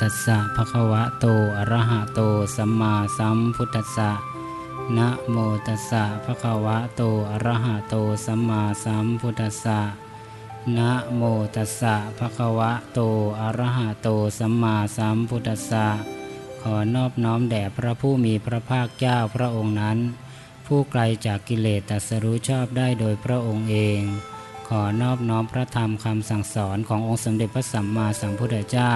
ตัสสะภะคะวะโตอะระหะโตสัมมาสัมพุทธัสสะนะโมตัสสะภะคะวะโตอะระหะโตสัมมาสัมพุทธัสสะนะโมตัสสะภะคะวะโตอะระหะโตสัมมาสัมพุทธัสสะขอนอบน้อมแด่พระผู้มีพระภาคเจ้าพระองค์นั้น ผู้ไกลจากกิเลสตัสรู้ชอบได้โดยพระองค์เอง ขอนอบน้อมพระธรรมคำสั่งสอนขององค์สมเด็จพระสัมมาสัมพุทธเจ้า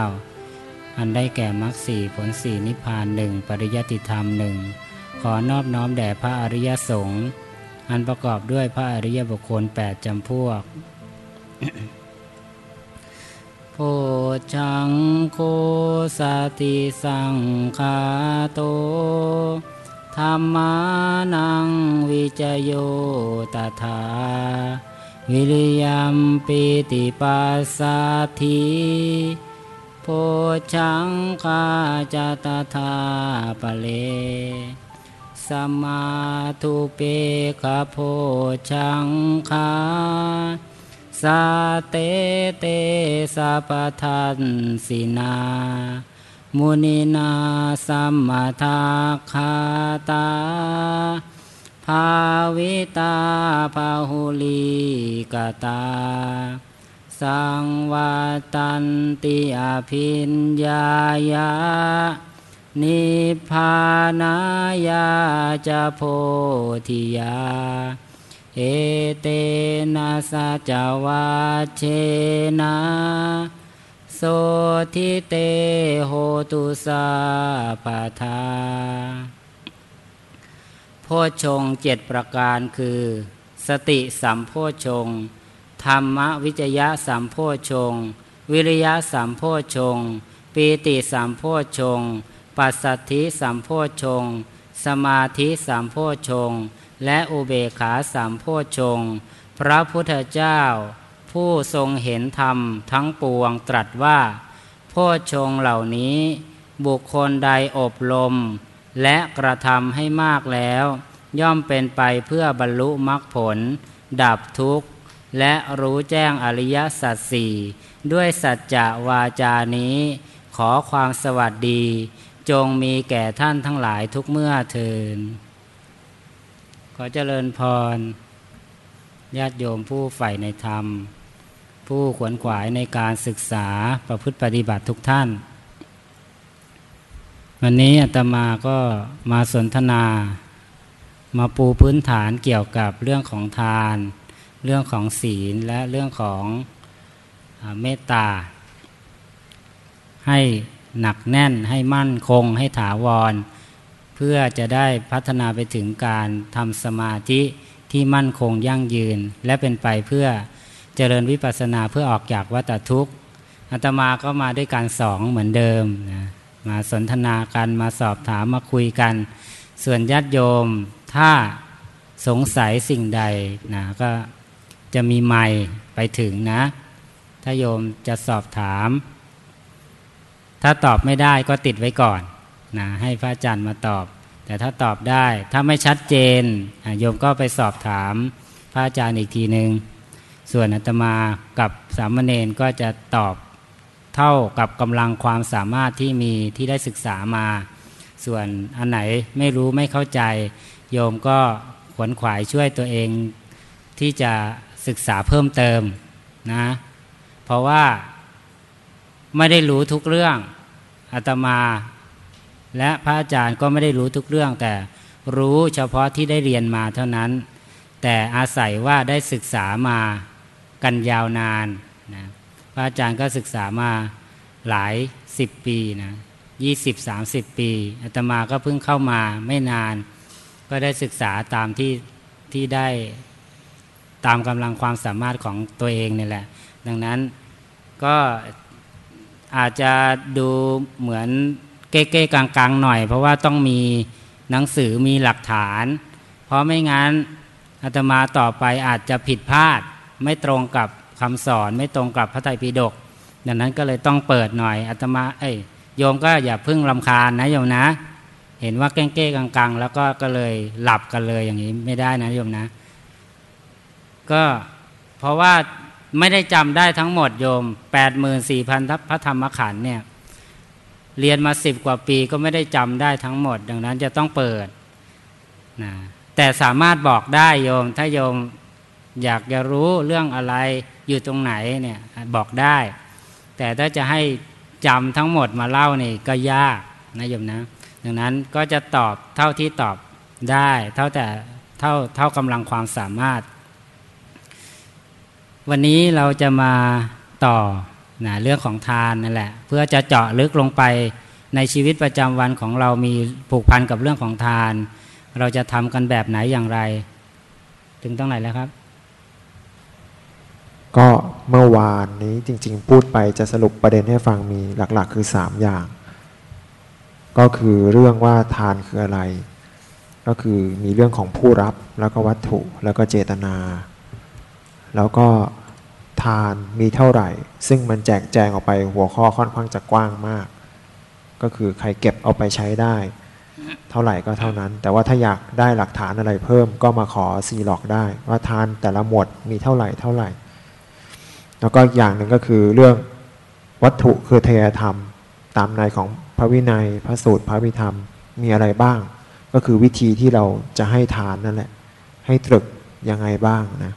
อันได้แก่มรรคสี่ผลสี่นิพพานหนึ่งปริยัติธรรมหนึ่งขอนอบน้อมแด่พระอริยสงฆ์อันประกอบด้วยพระอริยบุคคลแปดจำพวกโพชังโคสติสังคาโตธรรมานังวิจโยตถาวิริยมปิติปัสสัทธิ โพชังคาจตถาปะเลสมาทุเปขโพชังคาสาเตเตสัพทันสินา มุนินาสัมมาทาคาตา ภาวิตาภาหุลีกตา สังวาตันติอภินญายานิพพานายาจะโพธิยา เอเตนะสัจวาเชนะโสทิเตโหตุสาปาทาโพชงเจ็ดประการคือ สติสัมโพชง ธรรมวิจยะสัมโพชง วิริยะสัมโพชง ปีติสัมโพชง ปัสสัทธิสัมโพชง สมาธิสัมโพชง และอุเบกขาสัมโพชง พระพุทธเจ้า ผู้ทรงเห็นธรรมทั้งปวงตรัสว่า โพชงเหล่านี้ บุคคลใดอบรมและกระทำให้มากแล้ว ย่อมเป็นไปเพื่อบรรลุมรรคผล ดับทุกข์ และรู้แจ้งอริยสัจสี่ด้วยสัจจะวาจานี้ ขอความสวัสดี จงมีแก่ท่านทั้งหลายทุกเมื่อเทินขอเจริญพรญาติโยมผู้ใฝ่ในธรรม ผู้ขวนขวายในการศึกษาประพฤติปฏิบัติทุกท่าน วันนี้อาตมาก็มาสนทนา มาปูพื้นฐานเกี่ยวกับเรื่องของทาน เรื่องของศีลและเรื่องของเมตตา ให้หนักแน่นให้มั่นคง ให้ถาวร เพื่อจะได้พัฒนาไปถึงการทำสมาธิที่มั่นคงยั่งยืน และเป็นไปเพื่อเจริญวิปัสสนาเพื่อออกจากวัฏทุกข์อาตมาก็มาด้วยการสองเหมือนเดิมนะมาสนทนากันมาสอบถามมาคุยกัน ส่วนญาติโยมถ้าสงสัยสิ่งใดนะก็ จะมีไมค์ไปถึงนะ ถ้าโยมจะสอบถาม ถ้าตอบไม่ได้ก็ติดไว้ก่อนนะให้พระอาจารย์มาตอบ แต่ถ้าตอบได้ถ้าไม่ชัดเจนโยมก็ไปสอบถามพระอาจารย์อีกทีหนึ่งส่วนอาตมากับสามเณรก็จะตอบเท่ากับกำลังความสามารถที่มีที่ได้ศึกษามา ส่วนอันไหนไม่รู้ไม่เข้าใจ โยมก็ขวนขวายช่วยตัวเองที่จะ ศึกษาเพิ่มเติมนะ เพราะว่าไม่ได้รู้ทุกเรื่องอาตมา และพระอาจารย์ก็ไม่ได้รู้ทุกเรื่อง แต่รู้เฉพาะที่ได้เรียนมาเท่านั้น แต่อาศัยว่าได้ศึกษามากันยาวนานนะพระอาจารย์ก็ศึกษามาหลายสิบปีนะยี่สิบสามสิบปีอาตมาก็เพิ่งเข้ามาไม่นาน ก็ได้ศึกษาตามที่ที่ได้ ตามกำลังความสามารถของตัวเองนี่แหละ ดังนั้นก็อาจจะดูเหมือนเก้ๆกลางๆหน่อย เพราะว่าต้องมีหนังสือมีหลักฐาน เพราะไม่งั้นอาตมาต่อไปอาจจะผิดพลาด ไม่ตรงกับคำสอนไม่ตรงกับพระไตรปิฎกดังนั้นก็เลยต้องเปิดหน่อยอาตมาเอ้ยโยมก็อย่าพึ่งลำคาญนะโยมนะ เห็นว่าแก้งเก้กลางๆ แล้วก็ก็เลยหลับกันเลยอย่างนี้ไม่ได้นะโยมนะ ก็เพราะว่าไม่ได้จำได้ทั้งหมดโยม 8 4 0 0 0พระธรรมขันธ์เนี่ยเรียนมาสิบกว่าปีก็ไม่ได้จำได้ทั้งหมด ดังนั้นจะต้องเปิดนะแต่สามารถบอกได้โยม ถ้าโยมอยากจะรู้เรื่องอะไรอยู่ตรงไหนเนี่ยบอกได้ แต่ถ้าจะให้จำทั้งหมดมาเล่านี่ก็ยากนะโยมนะ ดังนั้นก็จะตอบเท่าที่ตอบได้ เท่าแต่เท่าเท่ากำลังความสามารถ วันนี้เราจะมาต่อนะเรื่องของทานนั่นแหละ เพื่อจะเจาะลึกลงไปในชีวิตประจำวันของเรามีผูกพันกับเรื่องของทาน เราจะทำกันแบบไหนอย่างไร ถึงต้องไหนแล้วครับ ก็เมื่อวานนี้จริง ๆ พูดไปจะสรุปประเด็นให้ฟังมีหลัก ๆ คือสามอย่าง ก็คือเรื่องว่าทานคืออะไร ก็คือมีเรื่องของผู้รับแล้วก็วัตถุแล้วก็เจตนา แล้วก็ทานมีเท่าไหร่ ซึ่งมันแจกแจงออกไปหัวข้อค่อนข้างจะกว้างมาก ก็คือใครเก็บเอาไปใช้ได้ เท่าไหร่ก็เท่านั้น แต่ว่าถ้าอยากได้หลักฐานอะไรเพิ่มก็มาขอซีหลอกได้ ว่าทานแต่ละหมวดมีเท่าไหร่เท่าไหร่ แล้วก็อย่างหนึ่งก็คือเรื่องวัตถุคือเทยธรรม ตามในของพระวินัยพระสูตรพระวิธรรมมีอะไรบ้าง ก็คือวิธีที่เราจะให้ทานนั่นแหละ ให้ตรึกยังไงบ้างนะ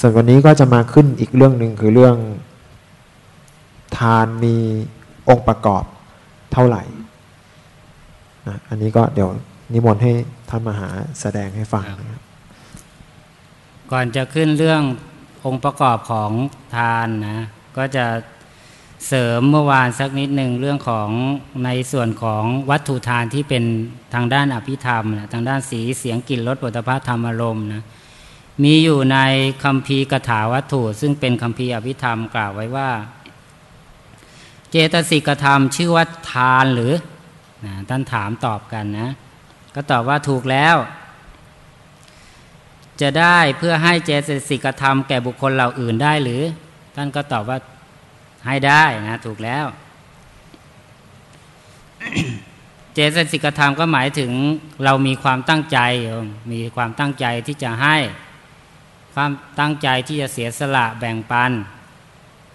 ส่วนวันนี้ก็จะมาขึ้นอีกเรื่องหนึ่งคือเรื่อง ทานมีองค์ประกอบเท่าไหร่นะอันนี้ก็เดี๋ยวนิมนต์ให้ท่านมหาแสดงให้ฟังนะครับก่อนจะขึ้นเรื่ององค์ประกอบของทานนะก็จะเสริมเมื่อวานสักนิดหนึ่งเรื่องของในส่วนของวัตถุทานที่เป็นทางด้านอภิธรรมนะทางด้านสีเสียงกลิ่นรสปุถะธรรมอารมณ์นะ มีอยู่ในคำพีกถาวัตถุ ซึ่งเป็นคำพีอภิธรรมกล่าวไว้ว่า เจตสิกธรรมชื่อว่าทานหรือนะท่านถามตอบกันนะ ก็ตอบว่าถูกแล้ว จะได้เพื่อให้เจตสิกธรรมแก่บุคคลเหล่าอื่นได้หรือ ท่านก็ตอบว่าให้ได้นะถูกแล้ว เจตสิกธรรมก็หมายถึงเรามีความตั้งใจ มีความตั้งใจที่จะให้ ความตั้งใจที่จะเสียสละแบ่งปัน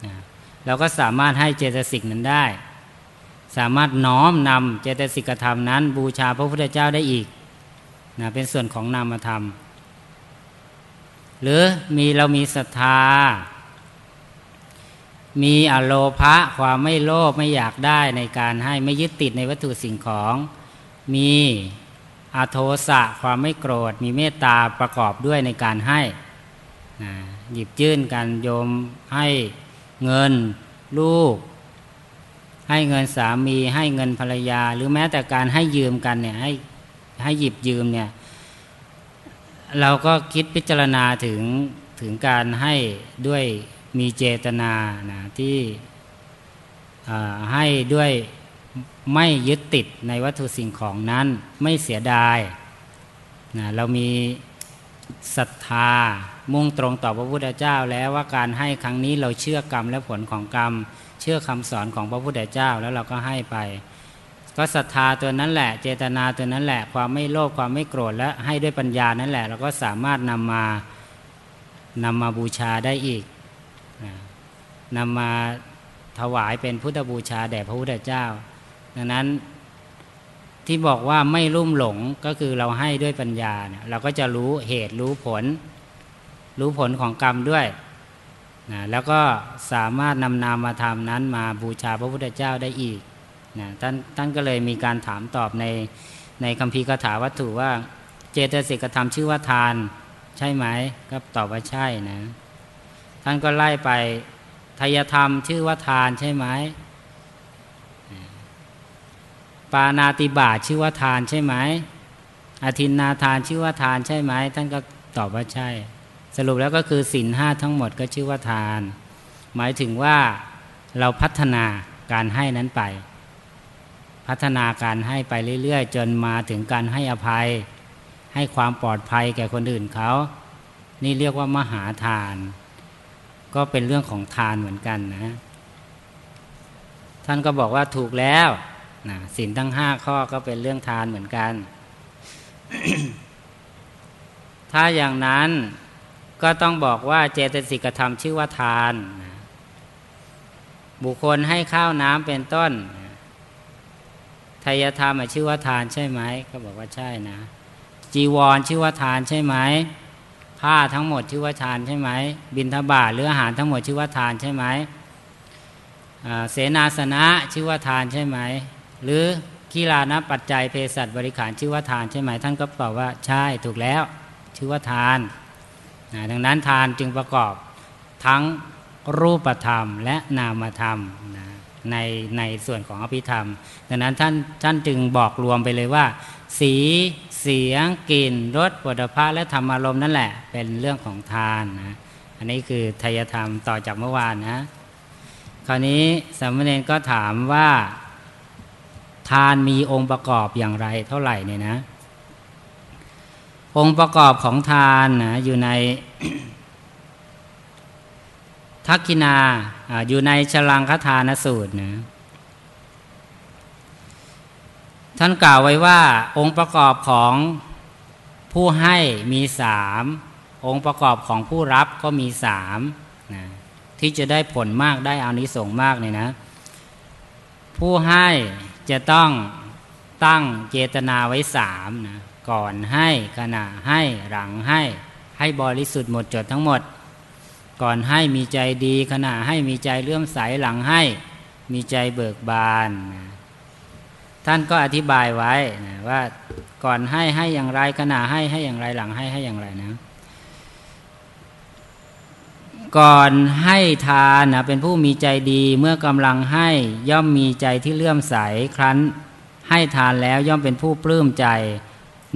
นะเราก็สามารถให้เจตสิกนั้นได้ สามารถน้อมนำเจตสิกธรรมนั้น บูชาพระพุทธเจ้าได้อีกนะเป็นส่วนของนามธรรม หรือมีเรามีศรัทธา มีอโลภะความไม่โลภไม่อยากได้ในการให้ไม่ยึดติดในวัตถุสิ่งของ มีอาโทสะความไม่โกรธ มีเมตตาประกอบด้วยในการให้ หยิบยื่นกันโยมให้เงินลูก ให้เงินสามี ให้เงินภรรยา หรือแม้แต่การให้ยืมกันเนี่ยให้ให้หยิบยืมเนี่ยเราก็คิดพิจารณาถึงถึงการให้ด้วยมีเจตนานะที่ให้ด้วยไม่ยึดติดในวัตถุสิ่งของนั้นไม่เสียดายนะเรามีศรัทธา มุ่งตรงต่อพระพุทธเจ้าแล้วว่าการให้ครั้งนี้เราเชื่อกรรมและผลของกรรม เชื่อคำสอนของพระพุทธเจ้าแล้วเราก็ให้ไป ก็ศรัทธาตัวนั้นแหละ เจตนาตัวนั้นแหละ ความไม่โลภความไม่โกรธและให้ด้วยปัญญานั่นแหละ เราก็สามารถนำมานำมาบูชาได้อีกนำมาถวายเป็นพุทธบูชาแด่พระพุทธเจ้า ดังนั้นที่บอกว่าไม่ลุ่มหลงก็คือเราให้ด้วยปัญญาเนี่ยเราก็จะรู้เหตุรู้ผล รู้ผลของกรรมด้วยนะแล้วก็สามารถนำนามมาทำนั้นมาบูชาพระพุทธเจ้าได้อีกนะท่านท่านก็เลยมีการถามตอบในในคำพีคาถาวัตถุว่าเจตสิกธรรมชื่อว่าทาน ใช่ไหมก็ตอบว่าใช่นะ ท่านก็ไล่ไปทายธรรมชื่อว่าทานใช่ไหมปานาติบาชื่อว่าทานใช่ไหมอธินนาทานชื่อว่าทานใช่ไหมท่านก็ตอบว่าใช่ สรุปแล้วก็คือสินห้าทั้งหมดก็ชื่อว่าทาน หมายถึงว่าเราพัฒนาการให้นั้นไป พัฒนาการให้ไปเรื่อยๆ จนมาถึงการให้อภัย ให้ความปลอดภัยแก่คนอื่นเขา นี่เรียกว่ามหาทาน ก็เป็นเรื่องของทานเหมือนกันนะ ท่านก็บอกว่าถูกแล้วนะสินทั้งห้าข้อก็เป็นเรื่องทานเหมือนกัน ถ้าอย่างนั้น ก็ต้องบอกว่าเจตสิกธรรมชื่อว่าทาน บุคคลให้ข้าวน้ำเป็นต้นทายธรรมชื่อว่าทานใช่ไหมก็บอกว่าใช่นะ จีวรชื่อว่าทานใช่ไหมผ้าทั้งหมดชื่อว่าทานใช่ไหมบินทบาทหรืออาหารทั้งหมดชื่อว่าทานใช่ไหมเสนาสนะชื่อว่าทานใช่ไหม หรือกีฬานะปัจจัยเภสัชบริขารชื่อว่าทานใช่ไหม ท่านก็ตอบว่าใช่ถูกแล้ว ชื่อว่าทาน นะดังนั้นทานจึงประกอบทั้งรูปธรรมและนามธรรมนะในในส่วนของอภิธรรม ดังนั้นท่านท่านจึงบอกรวมไปเลยว่า สีเสียงกลิ่นรสปุถะและธรรมอารมณ์นั่นแหละ เป็นเรื่องของทานนะอันนี้คือทายธรรมต่อจากเมื่อวานนะคราวนี้สามเณรก็ถามว่า ทานมีองค์ประกอบอย่างไรเท่าไหร่เนี่ยนะ องค์ประกอบของทานนะอยู่ในทักกินาอยู่ในฉลังคทานสูตรนะท่านกล่าวไว้ว่าองค์ประกอบของผู้ให้มีสามองค์ประกอบของผู้รับก็มีสามนะที่จะได้ผลมากได้อานิสงส์มากเนี่ยนะ ผู้ให้จะต้องตั้งเจตนาไว้สามนะ ก่อนให้ขณะให้หลังให้ ให้บริสุทธิ์หมดจดทั้งหมด ก่อนให้มีใจดีขณะให้มีใจเลื่อมใสหลังให้ มีใจเบิกบานนะท่านก็อธิบายไว้นะว่าก่อนให้ให้อย่างไรขณะให้ให้อย่างไรหลังให้ให้อย่างไรนะ ก่อนให้ทานนะเป็นผู้มีใจดีเมื่อกำลังให้ย่อมมีใจที่เลื่อมใสครั้น ให้ทานแล้วย่อมเป็นผู้ปลื้มใจ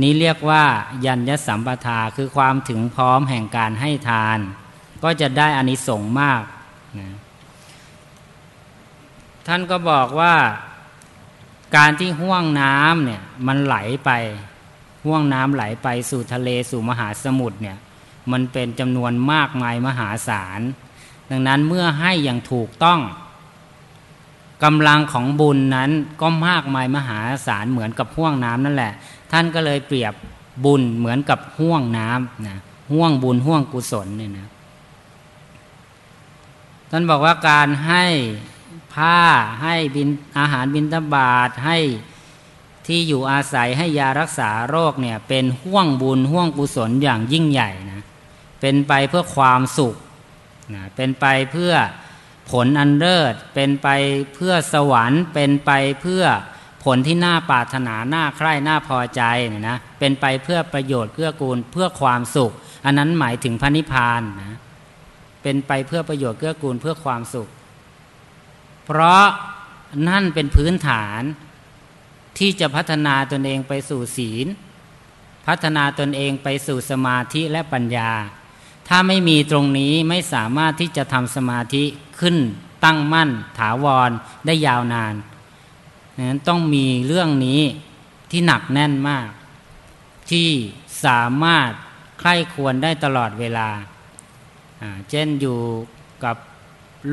นี้เรียกว่า ยัญญสัมปทาคือความถึงพร้อมแห่งการให้ทาน ก็จะได้อานิสงส์มากนะท่านก็บอกว่าการที่ห่วงน้ำเนี่ยมันไหลไปห่วงน้ำไหลไปสู่ทะเลสู่มหาสมุทรเนี่ยมันเป็นจำนวนมากมายมหาศาล ดังนั้นเมื่อให้อย่างถูกต้องกำลังของบุญนั้นก็มากมายมหาศาลเหมือนกับห่วงน้ำนั่นแหละ ท่านก็เลยเปรียบบุญเหมือนกับห่วงน้ำนะห่วงบุญห่วงกุศลเนี่ยนะท่านบอกว่าการให้ผ้าให้บินอาหารบินตบาทให้ที่อยู่อาศัยให้ยารักษาโรคเนี่ย เป็นห่วงบุญห่วงกุศลอย่างยิ่งใหญ่นะเป็นไปเพื่อความสุขนะเป็นไปเพื่อผลอันเลิศเป็นไปเพื่อสวรรค์ เป็นไปเพื่อ ผลที่น่าปรารถนาน่าใคร่น่าพอใจเนี่ยนะเป็นไปเพื่อประโยชน์เพื่อกูลเพื่อความสุข อันนั้นหมายถึงพระนิพพานนะเป็นไปเพื่อประโยชน์เพื่อกูลเพื่อความสุข เพราะนั่นเป็นพื้นฐานที่จะพัฒนาตนเองไปสู่ศีล พัฒนาตนเองไปสู่สมาธิและปัญญา ถ้าไม่มีตรงนี้ไม่สามารถที่จะทำสมาธิขึ้นตั้งมั่น ถาวรได้ยาวนาน นั้นต้องมีเรื่องนี้ที่หนักแน่นมาก ที่สามารถใคร่ควรได้ตลอดเวลา เช่นอยู่กับ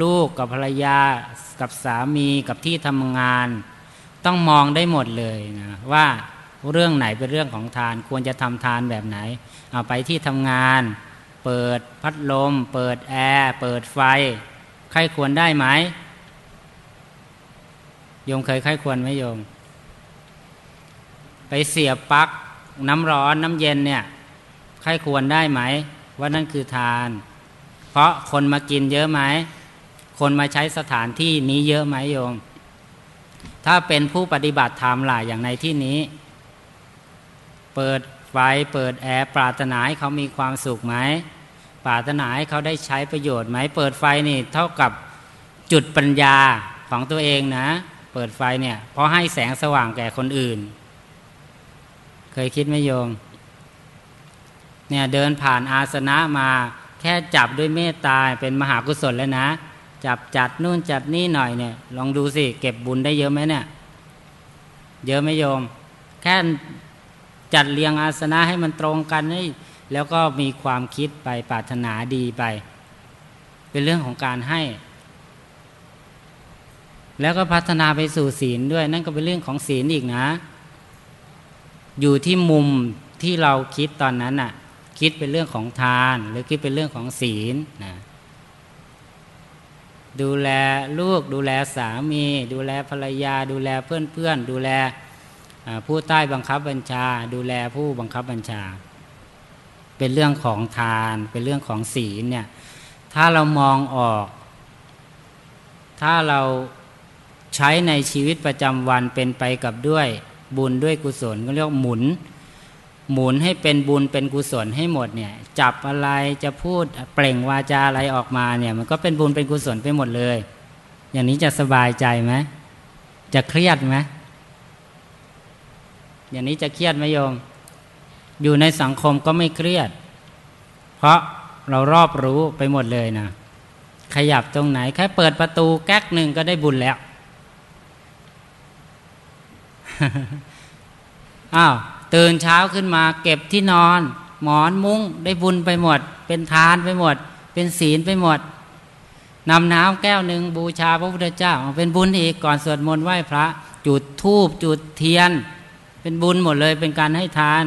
ลูกกับภรรยา กับสามีกับที่ทำงาน ต้องมองได้หมดเลยนะว่าเรื่องไหนเป็นเรื่องของทาน ควรจะทำทานแบบไหน เอาไปที่ทำงาน เปิดพัดลม เปิดแอร์ เปิดไฟ ใครควรได้ไหม โยมเคยใครควรไหมโยม ไปเสียบปลั๊กน้ำร้อนน้ำเย็นเนี่ยใครควรได้ไหม ว่านั่นคือทาน เพราะคนมากินเยอะไหม คนมาใช้สถานที่นี้เยอะไหมโยม ถ้าเป็นผู้ปฏิบัติธรรมล่ะอย่างในที่นี้ เปิดไฟเปิดแอร์ปรารถนาให้เขามีความสุขไหมปรารถนาให้เขาได้ใช้ประโยชน์ไหม เปิดไฟนี่เท่ากับจุดปัญญาของตัวเองนะ เปิดไฟเนี่ยเพราะให้แสงสว่างแก่คนอื่น เคยคิดไหมโยม เนี่ยเดินผ่านอาสนะมาแค่จับด้วยเมตตาเป็นมหากุศลแล้วนะ จับจัดนู่นจัดนี่หน่อยเนี่ย ลองดูสิ เก็บบุญได้เยอะไหมเนี่ย เยอะไหมโยม แค่จัดเรียงอาสนะให้มันตรงกันให้แล้วก็มีความคิดไปปรารถนาดีไป เป็นเรื่องของการให้ แล้วก็พัฒนาไปสู่ศีลด้วย นั่นก็เป็นเรื่องของศีลอีกนะ อยู่ที่มุมที่เราคิดตอนนั้นน่ะ คิดเป็นเรื่องของทาน หรือคิดเป็นเรื่องของศีลนะดูแลลูก ดูแลสามี ดูแลภรรยา ดูแลเพื่อนๆดูแลผู้ใต้บังคับบัญชา ดูแลผู้บังคับบัญชา เป็นเรื่องของทาน เป็นเรื่องของศีลเนี่ยถ้าเรามองออก ถ้าเรา ใช้ในชีวิตประจำวันเป็นไปกับด้วยบุญด้วยกุศลก็เรียกหมุน หมุนให้เป็นบุญเป็นกุศลให้หมดเนี่ย จับอะไรจะพูดเปล่งวาจาอะไรออกมาเนี่ย มันก็เป็นบุญเป็นกุศลไปหมดเลย อย่างนี้จะสบายใจไหมจะเครียดไหมอย่างนี้จะเครียดไหมโยม อยู่ในสังคมก็ไม่เครียด เพราะเรารอบรู้ไปหมดเลยนะขยับตรงไหน แค่เปิดประตูแก๊กหนึ่งก็ได้บุญแล้ว อ้าวตื่นเช้าขึ้นมา เก็บที่นอน หมอนมุ้งได้บุญไปหมด เป็นทานไปหมด เป็นศีลไปหมดนำน้ำแก้วหนึ่งบูชาพระพุทธเจ้าเป็นบุญอีกก่อนสวดมนต์ไหว้พระ จุดธูปจุดเทียน เป็นบุญหมดเลยเป็นการให้ทาน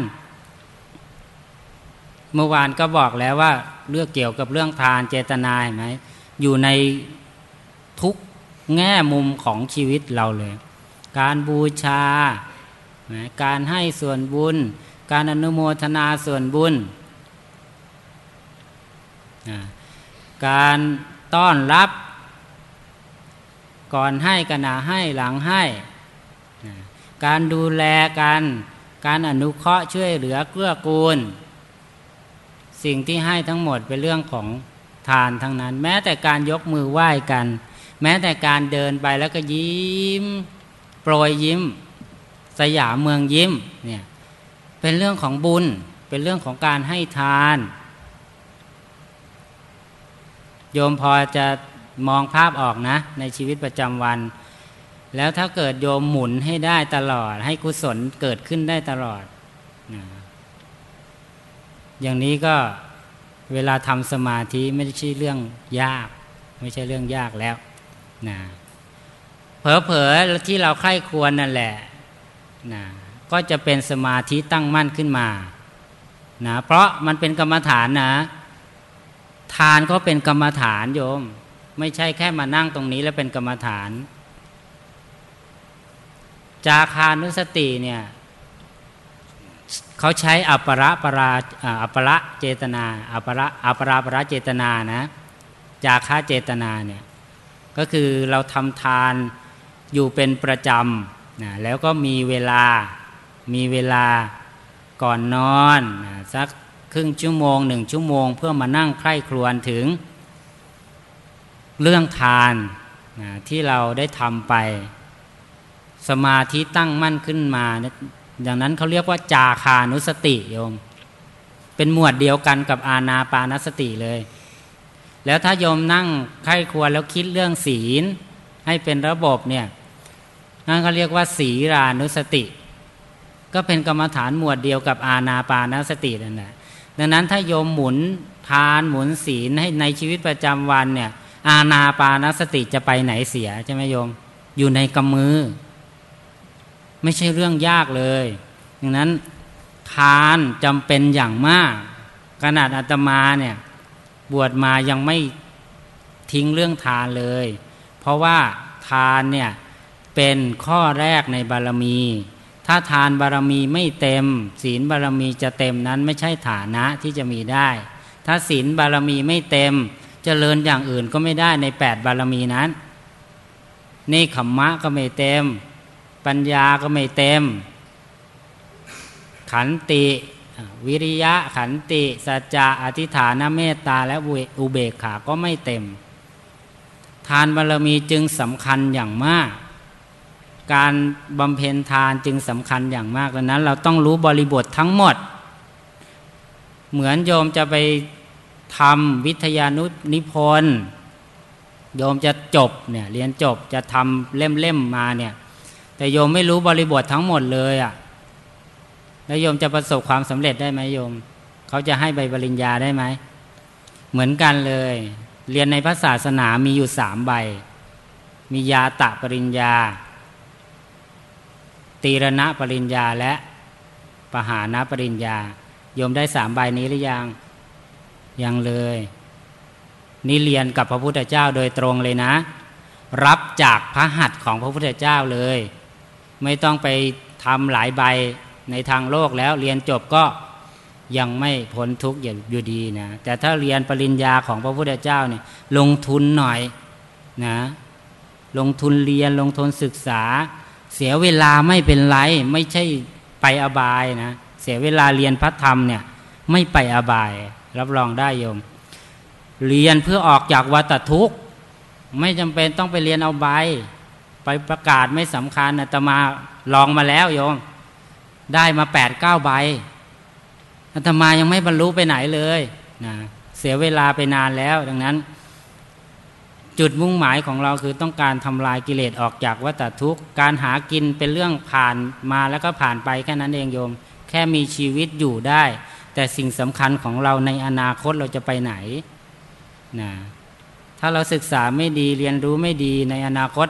เมื่อวานก็บอกแล้วว่า เรื่องเกี่ยวกับเรื่องทานเจตนาเห็นไหมอยู่ในทุกแง่มุมของชีวิตเราเลย การบูชา การให้ส่วนบุญ การอนุโมทนาส่วนบุญ การต้อนรับ ก่อนให้กันนาให้หลังให้ การดูแลกัน การอนุเคราะห์ช่วยเหลือเกื้อกูล สิ่งที่ให้ทั้งหมดเป็นเรื่องของทานทั้งนั้น แม้แต่การยกมือไหว้กัน แม้แต่การเดินไปแล้วก็ยิ้ม โปรยยิ้ม สยามเมืองยิ้มเนี่ยเป็นเรื่องของบุญ เป็นเรื่องของการให้ทาน โยมพอจะมองภาพออกนะ ในชีวิตประจำวัน แล้วถ้าเกิดโยมหมุนให้ได้ตลอด ให้กุศลเกิดขึ้นได้ตลอด อย่างนี้ก็เวลาทำสมาธิไม่ใช่เรื่องยาก ไม่ใช่เรื่องยากแล้วนะ เผลอๆที่เราใคร่ควรนั่นแหละนะก็จะเป็นสมาธิตั้งมั่นขึ้นมานะเพราะมันเป็นกรรมฐานนะ ทานก็เป็นกรรมฐานโยม ไม่ใช่แค่มานั่งตรงนี้แล้วเป็นกรรมฐาน จาคานุสติเนี่ยเขาใช้อัประปราอัประเจตนาอัประอัปราปราเจตนานะ จาคาเจตนาเนี่ยก็คือเราทำทาน อยู่เป็นประจำนะแล้วก็มีเวลามีเวลาก่อนนอนนะสักครึ่งชั่วโมงหนึ่งชั่วโมง เพื่อมานั่งใคร่ครวญถึง เรื่องทานนะที่เราได้ทำไป สมาธิตั้งมั่นขึ้นมาอย่างนั้นเขาเรียกว่าจาคานุสติโยม เป็นหมวดเดียวกันกับอาณาปานสติเลย แล้วถ้าโยมนั่งใคร่ครวญแล้วคิดเรื่องศีล ให้เป็นระบบเนี่ย นั่นเขาเรียกว่าสีรานุสติ ก็เป็นกรรมฐานหมวดเดียวกับอาณาปานสตินั่นแหละดังนั้นถ้าโยมหมุนทานหมุนศีลให้ในชีวิตประจำวันเนี่ย อาณาปานสติจะไปไหนเสียใช่ไหมโยม อยู่ในกำมือ ไม่ใช่เรื่องยากเลยดังนั้นทานจำเป็นอย่างมาก ขนาดอาตมาเนี่ยบวชมายังไม่ทิ้งเรื่องทานเลย เพราะว่าทานเนี่ย เป็นข้อแรกในบารมี ถ้าทานบารมีไม่เต็ม ศีลบารมีจะเต็มนั้นไม่ใช่ฐานะที่จะมีได้ ถ้าศีลบารมีไม่เต็มจเจริญอย่างอื่นก็ไม่ได้ในแปดบารมีนั้นนี่ขมมะก็ไม่เต็ม ปัญญาก็ไม่เต็ม ขันติวิริยะขันติสัจจะอธิฐานเมตตาและอุเบกขาก็ไม่เต็ม ทานบารมีจึงสำคัญอย่างมาก การบำเพ็ญทานจึงสำคัญอย่างมากดังนั้น เราต้องรู้บริบททั้งหมด เหมือนโยมจะไปทำวิทยานุนิพนธ์โยมจะจบเนี่ยเรียนจบจะทำเล่มๆมาเนี่ยแต่โยมไม่รู้บริบททั้งหมดเลยอะ่ะแล้วโยมจะประสบความสำเร็จได้ไหมโยม เขาจะให้ใบปริญญาได้ไหม เหมือนกันเลย เรียนในพระศาสนามีอยู่สามใบ มียาตะปริญญา ตีรณะปริญญาและปหานะปริญญา โยมได้สามใบนี้หรือยัง ยังเลย นี่เรียนกับพระพุทธเจ้าโดยตรงเลยนะ รับจากพระหัตถ์ของพระพุทธเจ้าเลย ไม่ต้องไปทำหลายใบในทางโลกแล้วเรียนจบก็ยังไม่พ้นทุกข์อยู่ดีนะ แต่ถ้าเรียนปริญญาของพระพุทธเจ้าเนี่ยลงทุนหน่อยนะ ลงทุนเรียนลงทุนศึกษา เสียเวลาไม่เป็นไร ไม่ใช่ไปอบายนะ เสียเวลาเรียนพระธรรมเนี่ย ไม่ไปอบาย รับรองได้โยม เรียนเพื่อออกจากวัฏทุกข์ ไม่จำเป็นต้องไปเรียนเอาใบไปประกาศไม่สำคัญนะตมาลองมาแล้วโยม ได้มาแปดเก้าใบอาตมายังไม่บรรลุไปไหนเลยนะเสียเวลาไปนานแล้ว ดังนั้น จุดมุ่งหมายของเราคือต้องการทำลายกิเลสออกจากวัฏทุกข์ การหากินเป็นเรื่องผ่านมาแล้วก็ผ่านไปแค่นั้นเองโยม แค่มีชีวิตอยู่ได้ แต่สิ่งสำคัญของเราในอนาคตเราจะไปไหนนะถ้าเราศึกษาไม่ดีเรียนรู้ไม่ดีในอนาคต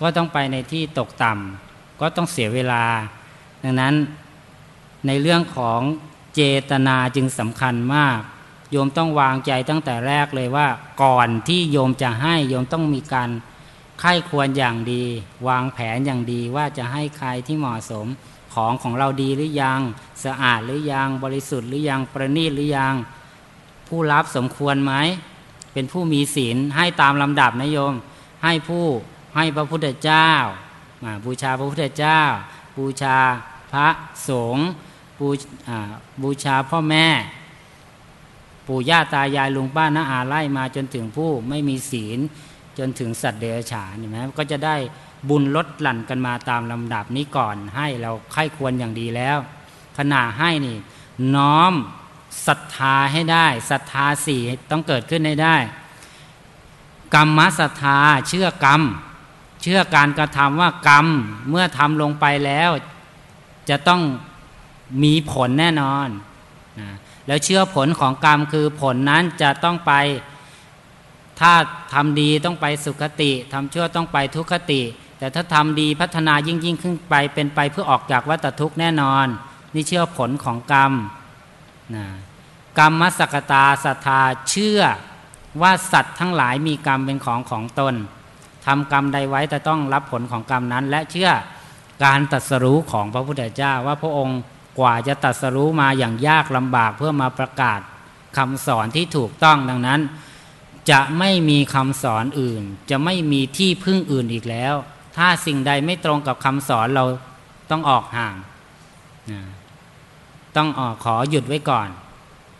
ก็ต้องไปในที่ตกต่ำก็ต้องเสียเวลา ดังนั้นในเรื่องของเจตนาจึงสำคัญมาก โยมต้องวางใจตั้งแต่แรกเลยว่า ก่อนที่โยมจะให้โยมต้องมีการไข้ควรอย่างดี วางแผนอย่างดีว่าจะให้ใครที่เหมาะสมของของเราดีหรือยัง สะอาดหรือยังบริสุทธิ์หรือยังประณีตหรือยัง ผู้รับสมควรไหมเป็นผู้มีศีลให้ตามลำดับนะโยม ให้ผู้ให้พระพุทธเจ้าบูชาพระพุทธเจ้า บูชาพระสงฆ์บูบูชาพ่อแม่ ปู่ย่าตายายลุงป้าน้าอาไล่มาจนถึงผู้ไม่มีศีลจนถึงสัตว์เดรัจฉานเห็นไหมก็จะได้บุญลดหลั่นกันมาตามลำดับนี้ก่อนให้เราไข้ควรอย่างดีแล้ว ขณะให้นี่ น้อมศรัทธาให้ได้ศรัทธาสี่ต้องเกิดขึ้นให้ได้ กรรมศรัทธาเชื่อกรรม เชื่อการกระทำว่ากรรมเมื่อทำลงไปแล้ว จะต้องมีผลแน่นอนนะ แล้วเชื่อผลของกรรมคือผลนั้นจะต้องไป ถ้าทำดีต้องไปสุคติทำชั่วต้องไปทุคติ แต่ถ้าทำดีพัฒนายิ่งยิ่งขึ้นไปเป็นไปเพื่อออกจากวัฏทุกข์แน่นอน นี่เชื่อผลของกรรมนะกรรมมสกตาศรัทธาเชื่อว่าสัตว์ทั้งหลายมีกรรมเป็นของของตนทำกรรมใดไว้แต่ต้องรับผลของกรรมนั้น และเชื่อการตัดสรู้ของพระพุทธเจ้าว่าพระองค์ กว่าจะตัดสรู้มาอย่างยากลำบากเพื่อมาประกาศคำสอนที่ถูกต้องดังนั้น จะไม่มีคำสอนอื่น จะไม่มีที่พึ่งอื่นอีกแล้ว ถ้าสิ่งใดไม่ตรงกับคำสอนเราต้องออกห่าง ต้องออกขอหยุดไว้ก่อน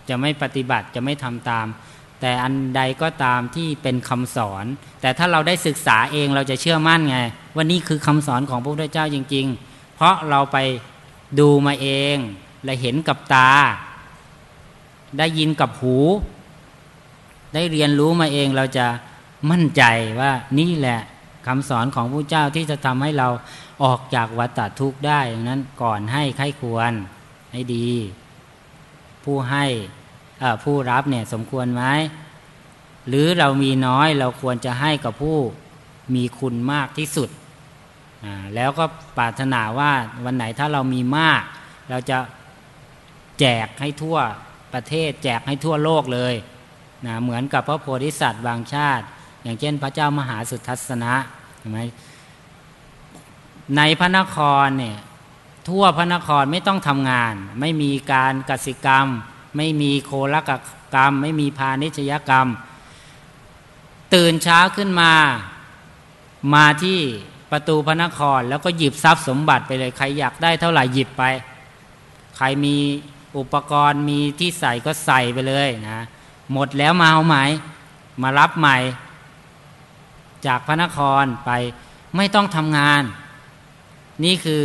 จะไม่ปฏิบัติจะไม่ทำตาม แต่อันใดก็ตามที่เป็นคำสอน แต่ถ้าเราได้ศึกษาเองเราจะเชื่อมั่นไงว่านี่คือคำสอนของพระพุทธเจ้าจริง ๆ เพราะเราไป ดูมาเองและเห็นกับตา ได้ยินกับหู ได้เรียนรู้มาเองเราจะมั่นใจว่านี่แหละคำสอนของพระเจ้าที่จะทำให้เราออกจากวัฏทุกข์ได้ดังนั้นก่อนให้ใครควรให้ดี ผู้ให้ผู้รับเนี่ยสมควรไหมหรือเรามีน้อยเราควรจะให้กับผู้มีคุณมากที่สุด แล้วก็ปรารถนาว่าวันไหนถ้าเรามีมาก เราจะแจกให้ทั่วประเทศ แจกให้ทั่วโลกเลยนะเหมือนกับพระโพธิสัตว์บางชาติ อย่างเช่นพระเจ้ามหาสุทัศนะเห็นไหมในพระนครเนี่ยทั่วพระนครไม่ต้องทำงาน ไม่มีการกสิกรรม ไม่มีโคลกกรรม ไม่มีพาณิชยกรรม ตื่นเช้าขึ้นมามาที่ ประตูพระนคร แล้วก็หยิบทรัพย์สมบัติไปเลยใครอยากได้เท่าไหร่หยิบไป ใครมีอุปกรณ์มีที่ใส่ก็ใส่ไปเลยนะหมดแล้วมาเอาใหม่มารับใหม่ จากพระนครไปไม่ต้องทำงาน นี่คือ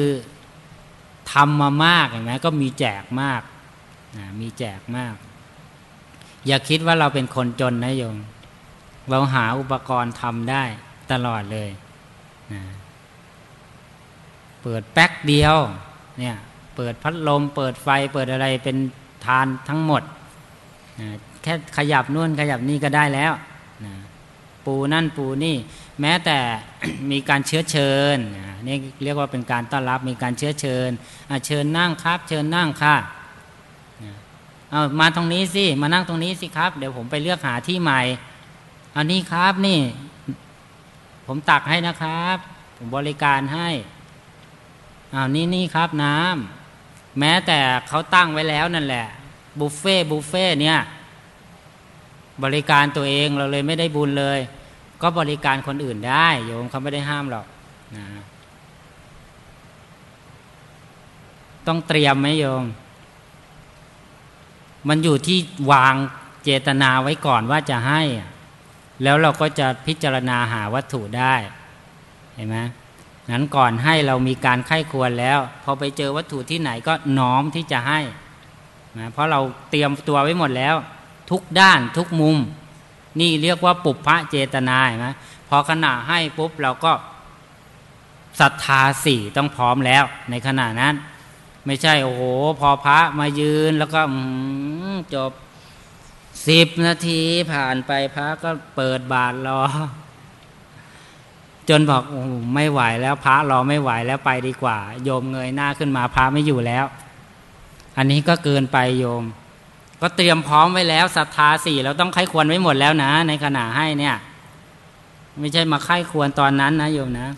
ทำมามากเห็นไหมก็มีแจกมากนะมีแจกมาก อย่าคิดว่าเราเป็นคนจนนะโยมเราหาอุปกรณ์ทำได้ตลอดเลยนะ เปิดแป๊กเดียวเนี่ยเปิดพัดลม เปิดไฟเปิดอะไรเป็นทานทั้งหมด แค่ขยับนู่นขยับนี่ก็ได้แล้วปูนั่นปูนี่ แม้แต่มีการเชื้อเชิญนี่เรียกว่าเป็นการต้อนรับมีการเชื้อเชิญเชิญนั่งครับ เชิญนั่งค่ะเอามาตรงนี้สิมานั่งตรงนี้สิครับ เดี๋ยวผมไปเลือกหาที่ใหม่อันนี้ครับนี่ ผมตักให้นะครับ ผมบริการให้ อ้าวนี่นี่ครับน้ำแม้แต่เขาตั้งไว้แล้วนั่นแหละ บุฟเฟ่บุฟเฟ่เนี่ย บริการตัวเองเราเลยไม่ได้บุญเลย ก็บริการคนอื่นได้โยมเขาไม่ได้ห้ามหรอกนะต้องเตรียมไหมโยม มันอยู่ที่วางเจตนาไว้ก่อนว่าจะให้ แล้วเราก็จะพิจารณาหาวัตถุได้ เห็นไหม นั้นก่อนให้เรามีการไข้ควรแล้ว พอไปเจอวัตถุที่ไหนก็น้อมที่จะให้นะเพราะเราเตรียมตัวไว้หมดแล้ว ทุกด้านทุกมุม นี่เรียกว่าปุพพะเจตนาเห็นไหมพอขณะให้ปุ๊บเราก็ศรัทธาสี่ต้องพร้อมแล้ว ในขณะนั้น ไม่ใช่โอ้โห พอพระมายืนแล้วก็จบสิบนาทีผ่านไปพระก็เปิดบาทรอ จนบอกโอ้ไม่ไหวแล้วพระรอไม่ไหวแล้วไปดีกว่า โยมเงยหน้าขึ้นมาพระไม่อยู่แล้ว อันนี้ก็เกินไปโยม ก็เตรียมพร้อมไว้แล้วศรัทธาสี่เราต้องไข้ควรไว้หมดแล้วนะ ในขณะให้เนี่ย ไม่ใช่มาไข้ควรตอนนั้นนะโยมนะ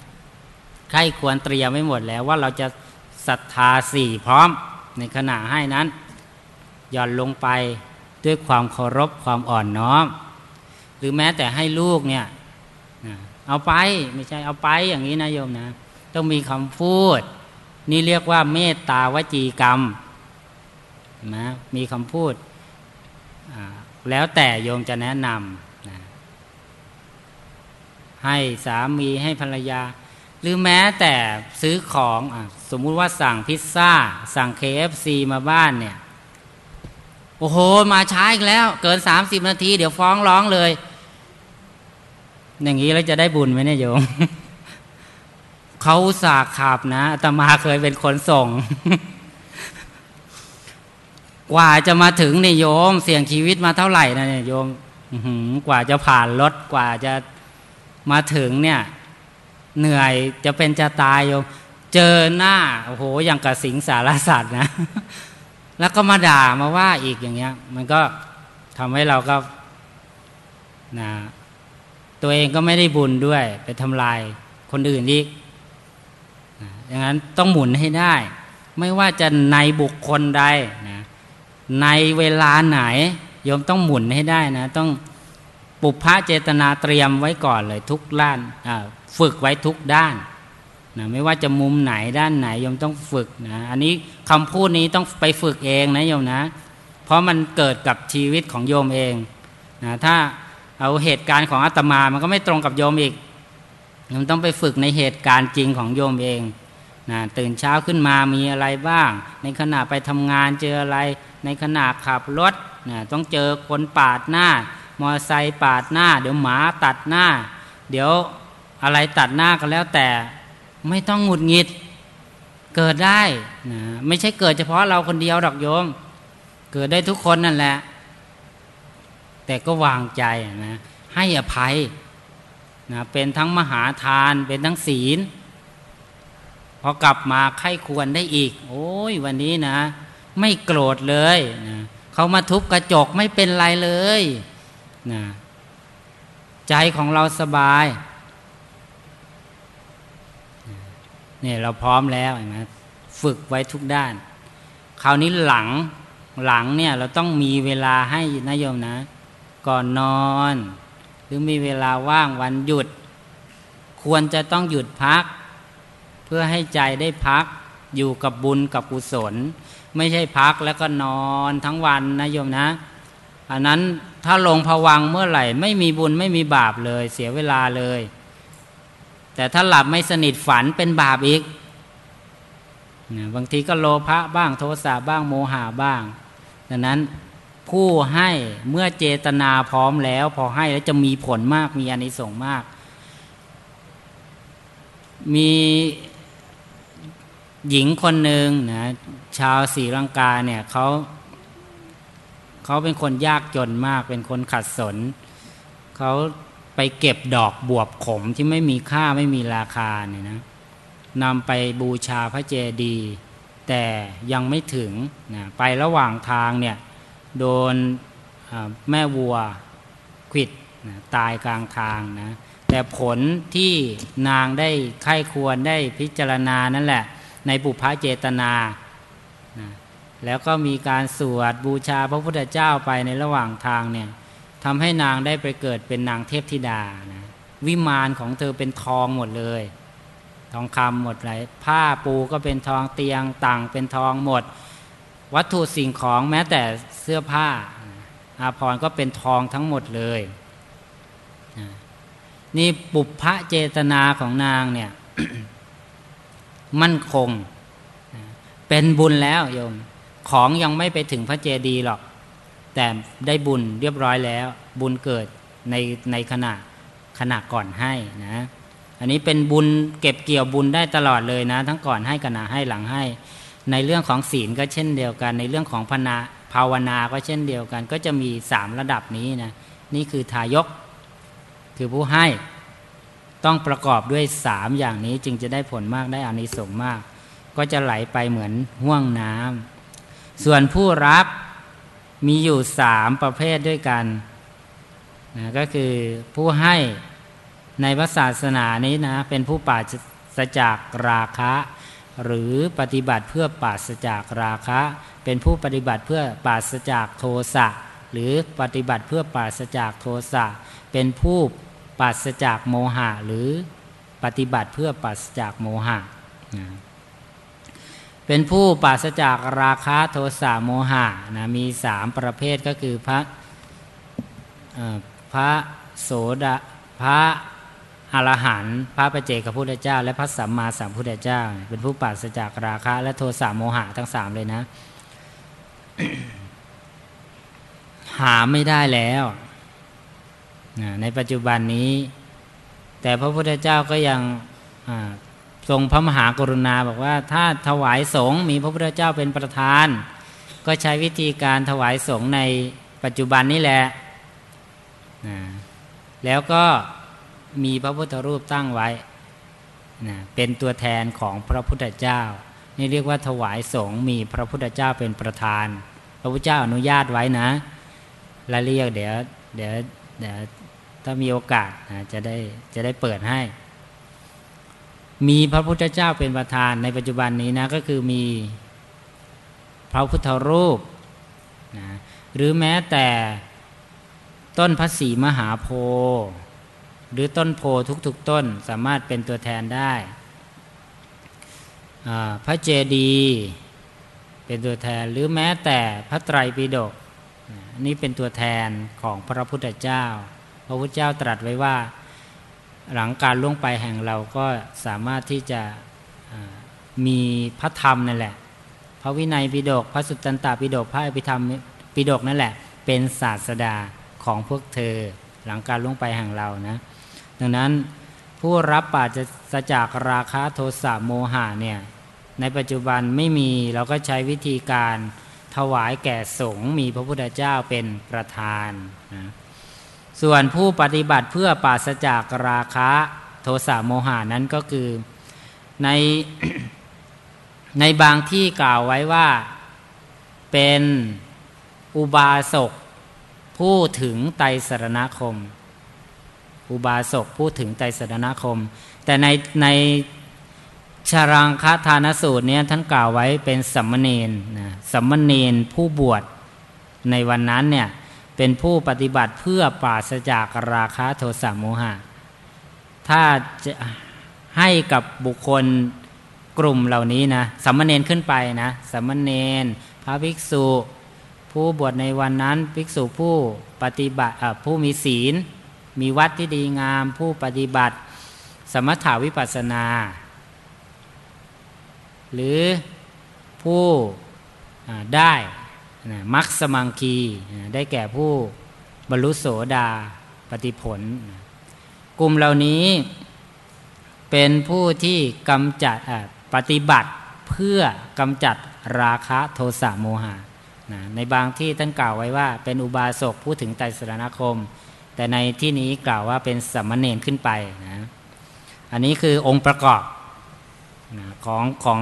ไข้ควรเตรียมไว้หมดแล้วว่าเราจะศรัทธาสี่พร้อม ในขณะให้นั้นหย่อนลงไปด้วยความเคารพความอ่อนน้อมหรือแม้แต่ให้ลูกเนี่ย เอาไปไม่ใช่เอาไปอย่างนี้นะโยมนะ ต้องมีคำพูด นี่เรียกว่าเมตตาวจีกรรมนะมีคำพูด แล้วแต่โยมจะแนะนำนะให้สามีให้ภรรยา หรือแม้แต่ซื้อของอสมมุติว่าสั่งพิซซ่า สั่ง KFC มาบ้านเนี่ย โอ้โห มาช้าอีกแล้ว เกินสามสิบนาที เดี๋ยวฟ้องร้องเลย อย่างนี้แล้วจะได้บุญไหมเนี่ยโยมเขาสากขับนะอาตมาเคยเป็นคนส่ง กว่าจะมาถึงเนี่ยโยม เสี่ยงชีวิตมาเท่าไหร่นะเนี่ยโยมกว่าจะผ่านรถกว่าจะมาถึงเนี่ย เหนื่อยจะเป็นจะตายโยม เจอหน้าโอ้โหอย่างกับสิงสารสัตว์นะ แล้วก็มาด่ามาว่าอีกอย่างเงี้ย มันก็ทำให้เราก็นะ ตัวเองก็ไม่ได้บุญด้วย ไปทำลายคนอื่นอีกอย่างนั้นต้องหมุนให้ได้ ไม่ว่าจะในบุคคลใดนะในเวลาไหนโยมต้องหมุนให้ได้นะ ต้องปุพพะเจตนาเตรียมไว้ก่อนเลยทุกด้านฝึกไว้ทุกด้านนะไม่ว่าจะมุมไหนด้านไหนโยมต้องฝึกนะอันนี้คำพูดนี้ต้องไปฝึกเองนะโยมนะ เพราะมันเกิดกับชีวิตของโยมเองนะถ้า เอาเหตุการณ์ของอาตมามันก็ไม่ตรงกับโยมอีกโยมต้องไปฝึกในเหตุการณ์จริงของโยมเองนะตื่นเช้าขึ้นมามีอะไรบ้าง ในขณะไปทำงานเจออะไร ในขณะขับรถนะต้องเจอคนปาดหน้า มอไซค์ปาดหน้า เดี๋ยวหมาตัดหน้า เดี๋ยวอะไรตัดหน้าก็แล้วแต่ไม่ต้องหงุดหงิดเกิดได้นะไม่ใช่เกิดเฉพาะเราคนเดียวดอกโยม เกิดได้ทุกคนนั่นแหละ แต่ก็วางใจนะให้อภัยนะเป็นทั้งมหาทานเป็นทั้งศีล พอกลับมาไข้ควรได้อีก โอ้ยวันนี้นะ ไม่โกรธเลยนะเขามาทุบกระจกไม่เป็นไรเลยนะใจของเราสบายเนี่ยเราพร้อมแล้วเห็นไหมฝึกไว้ทุกด้าน คราวนี้หลังหลังเนี่ยเราต้องมีเวลาให้นะโยมนะ ก่อนนอน หรือมีเวลาว่างวันหยุด ควรจะต้องหยุดพัก เพื่อให้ใจได้พักอยู่กับบุญกับกุศล ไม่ใช่พักแล้วก็นอนทั้งวันนะโยมนะ อันนั้นถ้าลงผวังเมื่อไหร่ ไม่มีบุญไม่มีบาปเลยเสียเวลาเลย แต่ถ้าหลับไม่สนิทฝันเป็นบาปอีกบางทีก็โลภะบ้างโทสะบ้างโมหะบ้างดังนั้น ผู้ให้เมื่อเจตนาพร้อมแล้ว พอให้แล้วจะมีผลมากมีอานิสงส์มาก มีหญิงคนหนึ่งนะชาวศรีลังกาเนี่ยเขาเขาเป็นคนยากจนมากเป็นคนขัดสน เขาไปเก็บดอกบวบขมที่ไม่มีค่าไม่มีราคาเนี่ยนะนำไปบูชาพระเจดีย์แต่ยังไม่ถึงนะไประหว่างทางเนี่ย โดนแม่วัวขิดนะตายกลางทางนะแต่ผลที่นางได้ไข้ควรได้พิจารณานั่นแหละ ในบุพเจตนานะแล้วก็มีการสวดบูชาพระพุทธเจ้าไปในระหว่างทางเนี่ยทำให้นางได้ไปเกิดเป็นนางเทพธิดานะวิมานของเธอเป็นทองหมดเลย ทองคำหมดเลยผ้าปูก็เป็นทองเตียงต่างเป็นทองหมด วัตถุสิ่งของแม้แต่เสื้อผ้าอาภรณ์ก็เป็นทองทั้งหมดเลย นี่ปุพพะเจตนาของนางเนี่ย มั่นคง เป็นบุญแล้วโยม ของยังไม่ไปถึงพระเจดีย์หรอก แต่ได้บุญเรียบร้อยแล้ว บุญเกิดในในขณะขณะก่อนให้นะอันนี้เป็นบุญเก็บเกี่ยวบุญได้ตลอดเลยนะ ทั้งก่อนให้ขณะให้หลังให้ ในเรื่องของศีลก็เช่นเดียวกัน ในเรื่องของพนาภาวนาก็เช่นเดียวกัน ก็จะมีสามระดับนี้นะนี่คือทายก คือผู้ให้ต้องประกอบด้วยสามอย่างนี้จึงจะได้ผลมากได้อานิสงส์มาก ก็จะไหลไปเหมือนห่วงน้ำส่วนผู้รับมีอยู่สามประเภทด้วยกันนะก็คือผู้ให้ในพระศาสนานี้นะเป็นผู้ปราศจากราคะ หรือปฏิบัติเพื่อปราศจากราคะ เป็นผู้ปฏิบัติเพื่อปราศจากโทสะหรือปฏิบัติเพื่อปราศจากโทสะเป็นผู้ปราศจากโมหะหรือปฏิบัติเพื่อปราศจากโมหะ เป็นผู้ปราศจากราคะโทสะโมหะนะมีสามประเภทก็คือพระพระโสดาพระ อรหันต์พระประเจกพระพุทธเจ้า และพระสัมมาสัมพุทธเจ้า เป็นผู้ปราศจากราคะ และโทสะโมหะทั้งสามเลยนะ หาไม่ได้แล้วในปัจจุบันนี้ แต่พระพุทธเจ้าก็ยังทรงพระมหากรุณาบอกว่า ถ้าถวายสงฆ์มีพระพุทธเจ้าเป็นประธาน ก็ใช้วิธีการถวายสงฆ์ในปัจจุบันนี้แหละแล้วก็ มีพระพุทธรูปตั้งไว้เป็นตัวแทนของพระพุทธเจ้า นี่เรียกว่าถวายสงฆ์มีพระพุทธเจ้าเป็นประธาน พระพุทธเจ้าอนุญาตไว้นะรายละเอียดเดี๋ยวเดี๋ยวเดี๋ยวถ้ามีโอกาสจะได้จะได้เปิดให้ มีพระพุทธเจ้าเป็นประธานในปัจจุบันนี้นะก็คือมีพระพุทธรูปนะหรือแม้แต่ต้นพระศรีมหาโพธิ์ หรือต้นโพทุกๆต้นสามารถเป็นตัวแทนได้ พระเจดีเป็นตัวแทนหรือแม้แต่พระไตรปิฎกนี่เป็นตัวแทนของพระพุทธเจ้า พระพุทธเจ้าตรัสไว้ว่าหลังการล่วงไปแห่งเราก็สามารถที่จะมีพระธรรมนั่นแหละ พระวินัยปิฎกพระสุตตันตปิฎกพระอภิธรรมปิฎกนั่นแหละ เป็นศาสดาของพวกเธอหลังการล่วงไปแห่งเรานะ ดังนั้นผู้รับปาจะสจากราคะโทสะโมหะเนี่ยในปัจจุบันไม่มีเราก็ใช้วิธีการถวายแก่สงฆ์มีพระพุทธเจ้าเป็นประธานนะส่วนผู้ปฏิบัติเพื่อปราศจากราคะโทสะโมหานั้นก็คือในในบางที่กล่าวไว้ว่าเป็นอุบาสกผู้ถึงไตสรณคม อุบาสกผู้ถึงไตสรณคม แต่ในในชารังคทานสูตรเนี่ยท่านกล่าวไว้เป็นสัมมเนนนะสัมมเนนผู้บวชในวันนั้นเนี่ยเป็นผู้ปฏิบัติเพื่อปราศจากราคะโทสะโมหะ ถ้าจะให้กับบุคคลกลุ่มเหล่านี้นะสัมมเนนขึ้นไปนะสัมมเนนพระภิกษุ ผู้บวชในวันนั้น ภิกษุผู้ปฏิบัติผู้มีศีล มีวัดที่ดีงามผู้ปฏิบัติ สมถาวิปัสนา หรือผู้ได้มักสมังคีได้แก่ผู้บรรลุโสดาปฏิผล กลุ่มเหล่านี้เป็นผู้ที่กำจัดปฏิบัติเพื่อกำจัดราคะโทสะโมหะนะในบางที่ท่านกล่าวไว้ว่า เป็นอุบาสกพูดถึงไตรสรณคม แต่ในที่นี้กล่าวว่าเป็นสัมมเนนขึ้นไปนะอันนี้คือองค์ประกอบนะของของ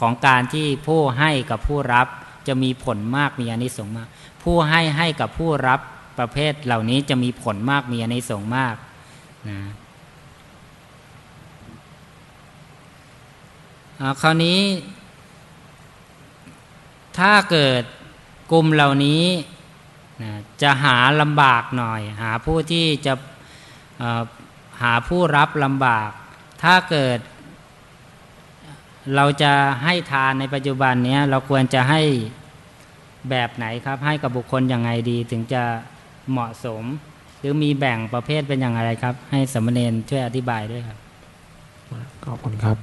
ของการที่ผู้ให้กับผู้รับจะมีผลมากมีอนิสงส์มาก ผู้ให้ให้กับผู้รับประเภทเหล่านี้จะมีผลมากมีอนิสงส์มากนะคราวนี้ ถ้าเกิดกลุ่มเหล่านี้ นะจะหาลำบากหน่อย หาผู้ที่จะหาผู้รับลำบาก ถ้าเกิด เราจะให้ทานในปัจจุบันนี้เราควรจะให้แบบไหนครับ ให้กับบุคคลอยังไงดี ถึงจะเหมาะสม หรือมีแบ่งประเภทเป็นอย่างไรครับ ให้สมณเณรช่วยอธิบายด้วยครับขอบคุณครับ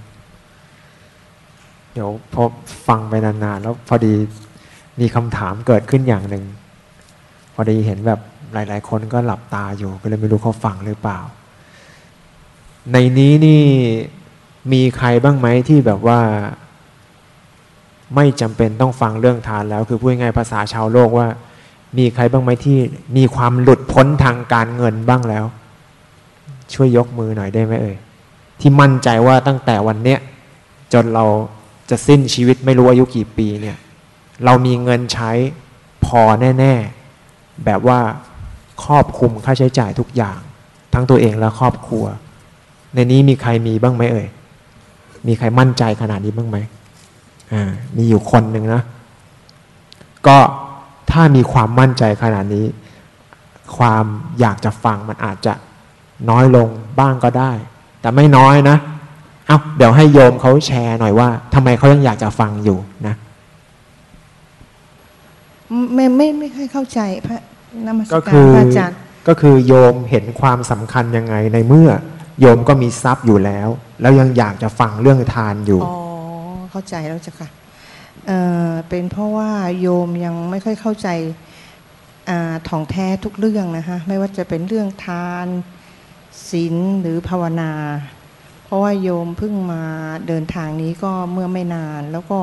เดี๋ยวพอฟังไปนานๆแล้วพอดีมีคำถามเกิดขึ้นอย่างหนึ่ง พอดีเห็นแบบหลาย ๆ คนก็หลับตาอยู่ ก็เลยไม่รู้เขาฟังหรือเปล่า ในนี้นี่มีใครบ้างไหมที่แบบว่า ไม่จำเป็นต้องฟังเรื่องทานแล้ว คือพูดง่ายภาษาชาวโลกว่า มีใครบ้างไหมที่มีความหลุดพ้นทางการเงินบ้างแล้ว ช่วยยกมือหน่อยได้ไหมเอ่ยที่มั่นใจว่าตั้งแต่วันเนี้ยจนเราจะสิ้นชีวิตไม่รู้อายุกี่ปีเนี่ย เรามีเงินใช้พอแน่ ๆ แบบว่าครอบคุมค่าใช้จ่ายทุกอย่าง ทั้งตัวเองและครอบครัว ในนี้มีใครมีบ้างไหมเอ่ย มีใครมั่นใจขนาดนี้บ้างไหมอ่ามีอยู่คนหนึ่งนะ ก็ถ้ามีความมั่นใจขนาดนี้ ความอยากจะฟังมันอาจจะน้อยลงบ้างก็ได้ แต่ไม่น้อยนะ เอาเดี๋ยวให้โยมเขาแชร์หน่อยว่าทำไมเขายังอยากจะฟังอยู่นะ ไม่ไม่ไม่ค่อยเข้าใจพระนมัสการพระอาจารย์ก็คือโยมเห็นความสำคัญยังไงในเมื่อ โยมก็มีทรัพย์อยู่แล้ว แล้วยังอยากจะฟังเรื่องทานอยู่อ๋อเข้าใจแล้วจ้ะค่ะเออเป็นเพราะว่าโยมยังไม่ค่อยเข้าใจถ่องแท้ทุกเรื่องนะคะไม่ว่าจะเป็นเรื่องทานศีลหรือภาวนา เพราะว่าโยมเพิ่งมาเดินทางนี้ก็เมื่อไม่นาน แล้วก็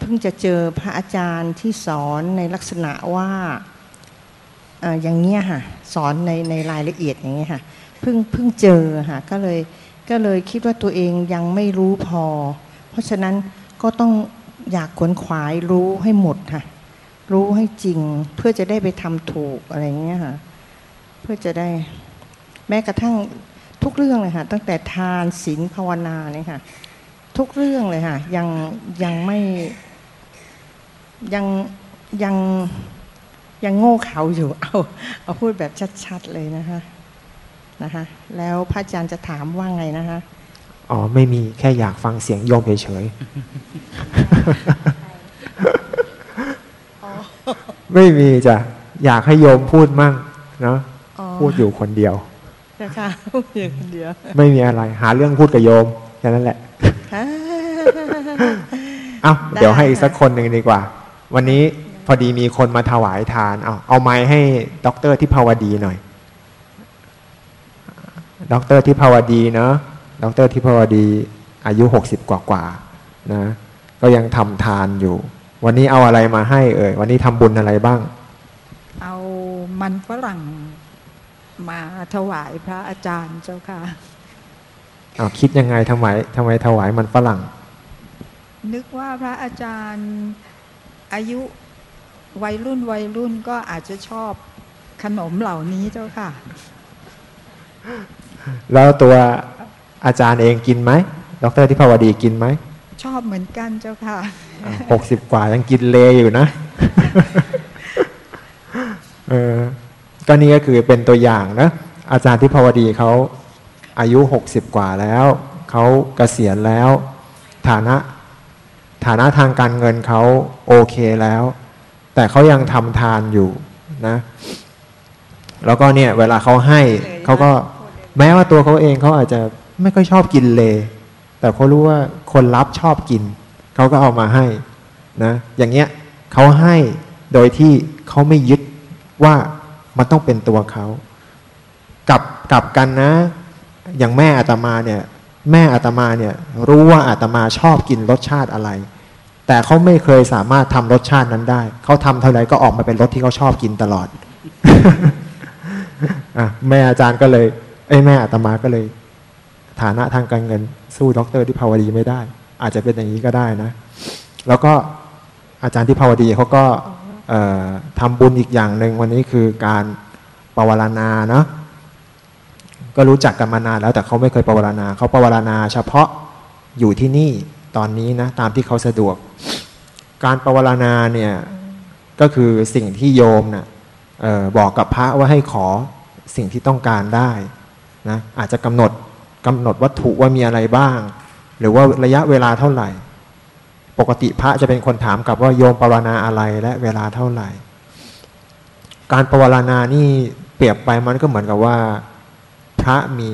เพิ่งจะเจอพระอาจารย์ที่สอนในลักษณะว่าอย่างเงี้ยค่ะสอนในในรายละเอียดอย่างเงี้ยค่ะเพิ่งเพิ่งเจอค่ะก็เลยก็เลยคิดว่าตัวเองยังไม่รู้พอ เพราะฉะนั้นก็ต้องอยากขวนขวายรู้ให้หมดค่ะรู้ให้จริงเพื่อจะได้ไปทำถูกอะไรเงี้ยค่ะเพื่อจะได้แม้กระทั่งทุกเรื่องเลยค่ะตั้งแต่ทานศีลภาวนาเนี่ยค่ะทุกเรื่องเลยค่ะยังยังไม่ ยังยังยังโง่เขาอยู่เอาเอาพูดแบบชัดๆเลยนะคะนะคะแล้วพระอาจารย์จะถามว่าไงนะคะอ๋อไม่มีแค่อยากฟังเสียงโยมเฉยๆไม่มีจ้ะอยากให้โยมพูดมั่งเนาะพูดอยู่คนเดียวค่ะพูดอยู่คนเดียว ไม่มีอะไร หาเรื่องพูดกับโยมแค่นั้นแหละเอาเดี๋ยวให้อีกสักคนหนึ่งดีกว่า วันนี้พอดีมีคนมาถวายทาน เอาเอาไม้ให้ด็อกเตอร์ที่ภาวดีหน่อยด็อกเตอร์ที่ภาวดีเนาะด็อกเตอร์ที่ภาวดีอายุหกสิบกว่ากว่านะก็ยังทำทานอยู่ วันนี้เอาอะไรมาให้เอ่ยวันนี้ทำบุญอะไรบ้าง เอามันฝรั่งมาถวายพระอาจารย์เจ้าค่ะเอาคิดยังไงทำไมทำไมถวายมันฝรั่ง นึกว่าพระอาจารย์ อายุวัยรุ่นวัยรุ่นก็อาจจะชอบขนมเหล่านี้เจ้าค่ะ แล้วตัวอาจารย์เองกินไหม ดรที่ภาวดีกินไหม ชอบเหมือนกันเจ้าค่ะหกสิบกว่ายังกินเลอยู่นะ เออก็นี่ก็คือเป็นตัวอย่างนะ อาจารย์ที่ภาวดีเขาอายุหกสิบกว่าแล้ว เขาเกษียณแล้ว ฐานะ ฐานะทางการเงินเขาโอเคแล้ว แต่เขายังทำทานอยู่นะแล้วก็เนี่ยเวลาเขาให้เขาก็แม้ว่าตัวเขาเองเขาอาจจะไม่ค่อยชอบกินเลย แต่เขารู้ว่าคนรับชอบกินเขาก็เอามาให้นะอย่างเงี้ยเขาให้โดยที่เขาไม่ยึดว่ามันต้องเป็นตัวเขากับกับกันนะ อย่างแม่อาตมาเนี่ย แม่อาตมาเนี่ยรู้ว่าอาตมาชอบกินรสชาติอะไร แต่เขาไม่เคยสามารถทำรสชาตินั้นได้ เขาทำเท่าไหร่ก็ออกมาเป็นรสที่เขาชอบกินตลอดอแม่อาจารย์ก็เลยไอ้แม่อาตมาก็เลย ฐานะทางการเงิน สู้ด็อกเตอร์ทิพาวดีไม่ได้ อาจจะเป็นอย่างนี้ก็ได้นะ แล้วก็อาจารย์ที่ภาวดีเขาก็เอ่อทำบุญอีกอย่างหนึ่งวันนี้คือการปวารณาเนาะ ก็รู้จักกันมานานแล้วแต่เขาไม่เคยปวารณาเขาปวารณาเฉพาะอยู่ที่นี่ตอนนี้นะตามที่เขาสะดวก การปวารณาเนี่ยก็คือสิ่งที่โยมนะเออบอกกับพระว่าให้ขอสิ่งที่ต้องการได้นะอาจจะกำหนดกำหนดวัตถุว่ามีอะไรบ้าง หรือว่าระยะเวลาเท่าไหร่ ปกติพระจะเป็นคนถามกลับว่าโยมปรารณาอะไรและเวลาเท่าไหร่ การปรารณานี่เปรียบไปมันก็เหมือนกับว่า พระมี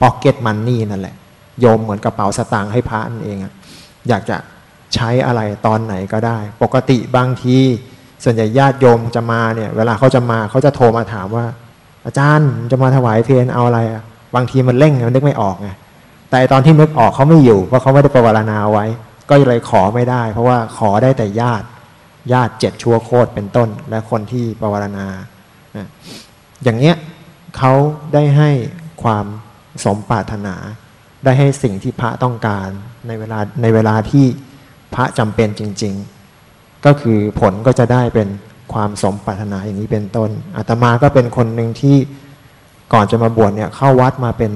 พ็อกเก็ตมันนี่นั่นแหละ โยมเหมือนกระเป๋าสตางค์ให้พระนั่นเองอะอยากจะใช้อะไรตอนไหนก็ได้ ปกติบางทีส่วนใหญ่ญาติโยมจะมาเนี่ย เวลาเขาจะมาเขาจะโทรมาถามว่า อาจารย์จะมาถวายเพลเอาอะไรอะบางทีมันเร่งมันนึกไม่ออกไงแต่ตอนที่นึกออกเขาไม่อยู่เพราะเขาไม่ได้ปรารณาไว้ ก็เลยขอไม่ได้ เพราะว่าขอได้แต่ญาติญาติเจ็ดชั่วโคตรเป็นต้น และคนที่ปรารณานะอย่างเนี้ย เขาได้ให้ความสมปรารถนา ได้ให้สิ่งที่พระต้องการในเวลาในเวลาที่พระจำเป็นจริง ๆ ก็คือผลก็จะได้เป็นความสมปรารถนาอย่างนี้เป็นต้นอาตมาก็เป็นคนหนึ่งที่ก่อนจะมาบวชเนี่ยเข้าวัดมาเป็น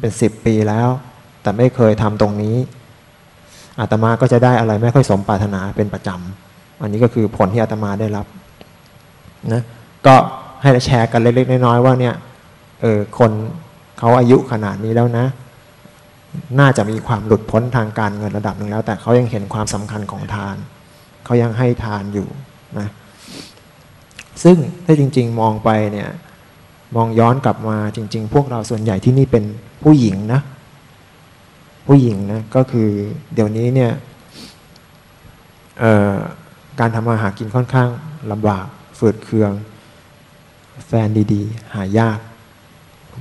เป็นสิบปีแล้ว แต่ไม่เคยทำตรงนี้อาตมาก็จะได้อะไรไม่ค่อยสมปรารถนาเป็นประจำอันนี้ก็คือผลที่อาตมาได้รับนะก็ ให้แชร์กันเล็กๆน้อยๆว่าเนี่ยเออคนเขาอายุขนาดนี้แล้วนะ น่าจะมีความหลุดพ้นทางการเงินระดับหนึ่งแล้ว แต่เขายังเห็นความสำคัญของทาน เขายังให้ทานอยู่นะซึ่งถ้าจริง ๆ มองไปเนี่ยมองย้อนกลับมาจริง ๆ พวกเราส่วนใหญ่ที่นี่เป็นผู้หญิงนะผู้หญิงนะก็คือเดี๋ยวนี้เนี่ยการทำมาหากินค่อนข้างลำบากฝืดเคือง แฟนดีๆ หายาก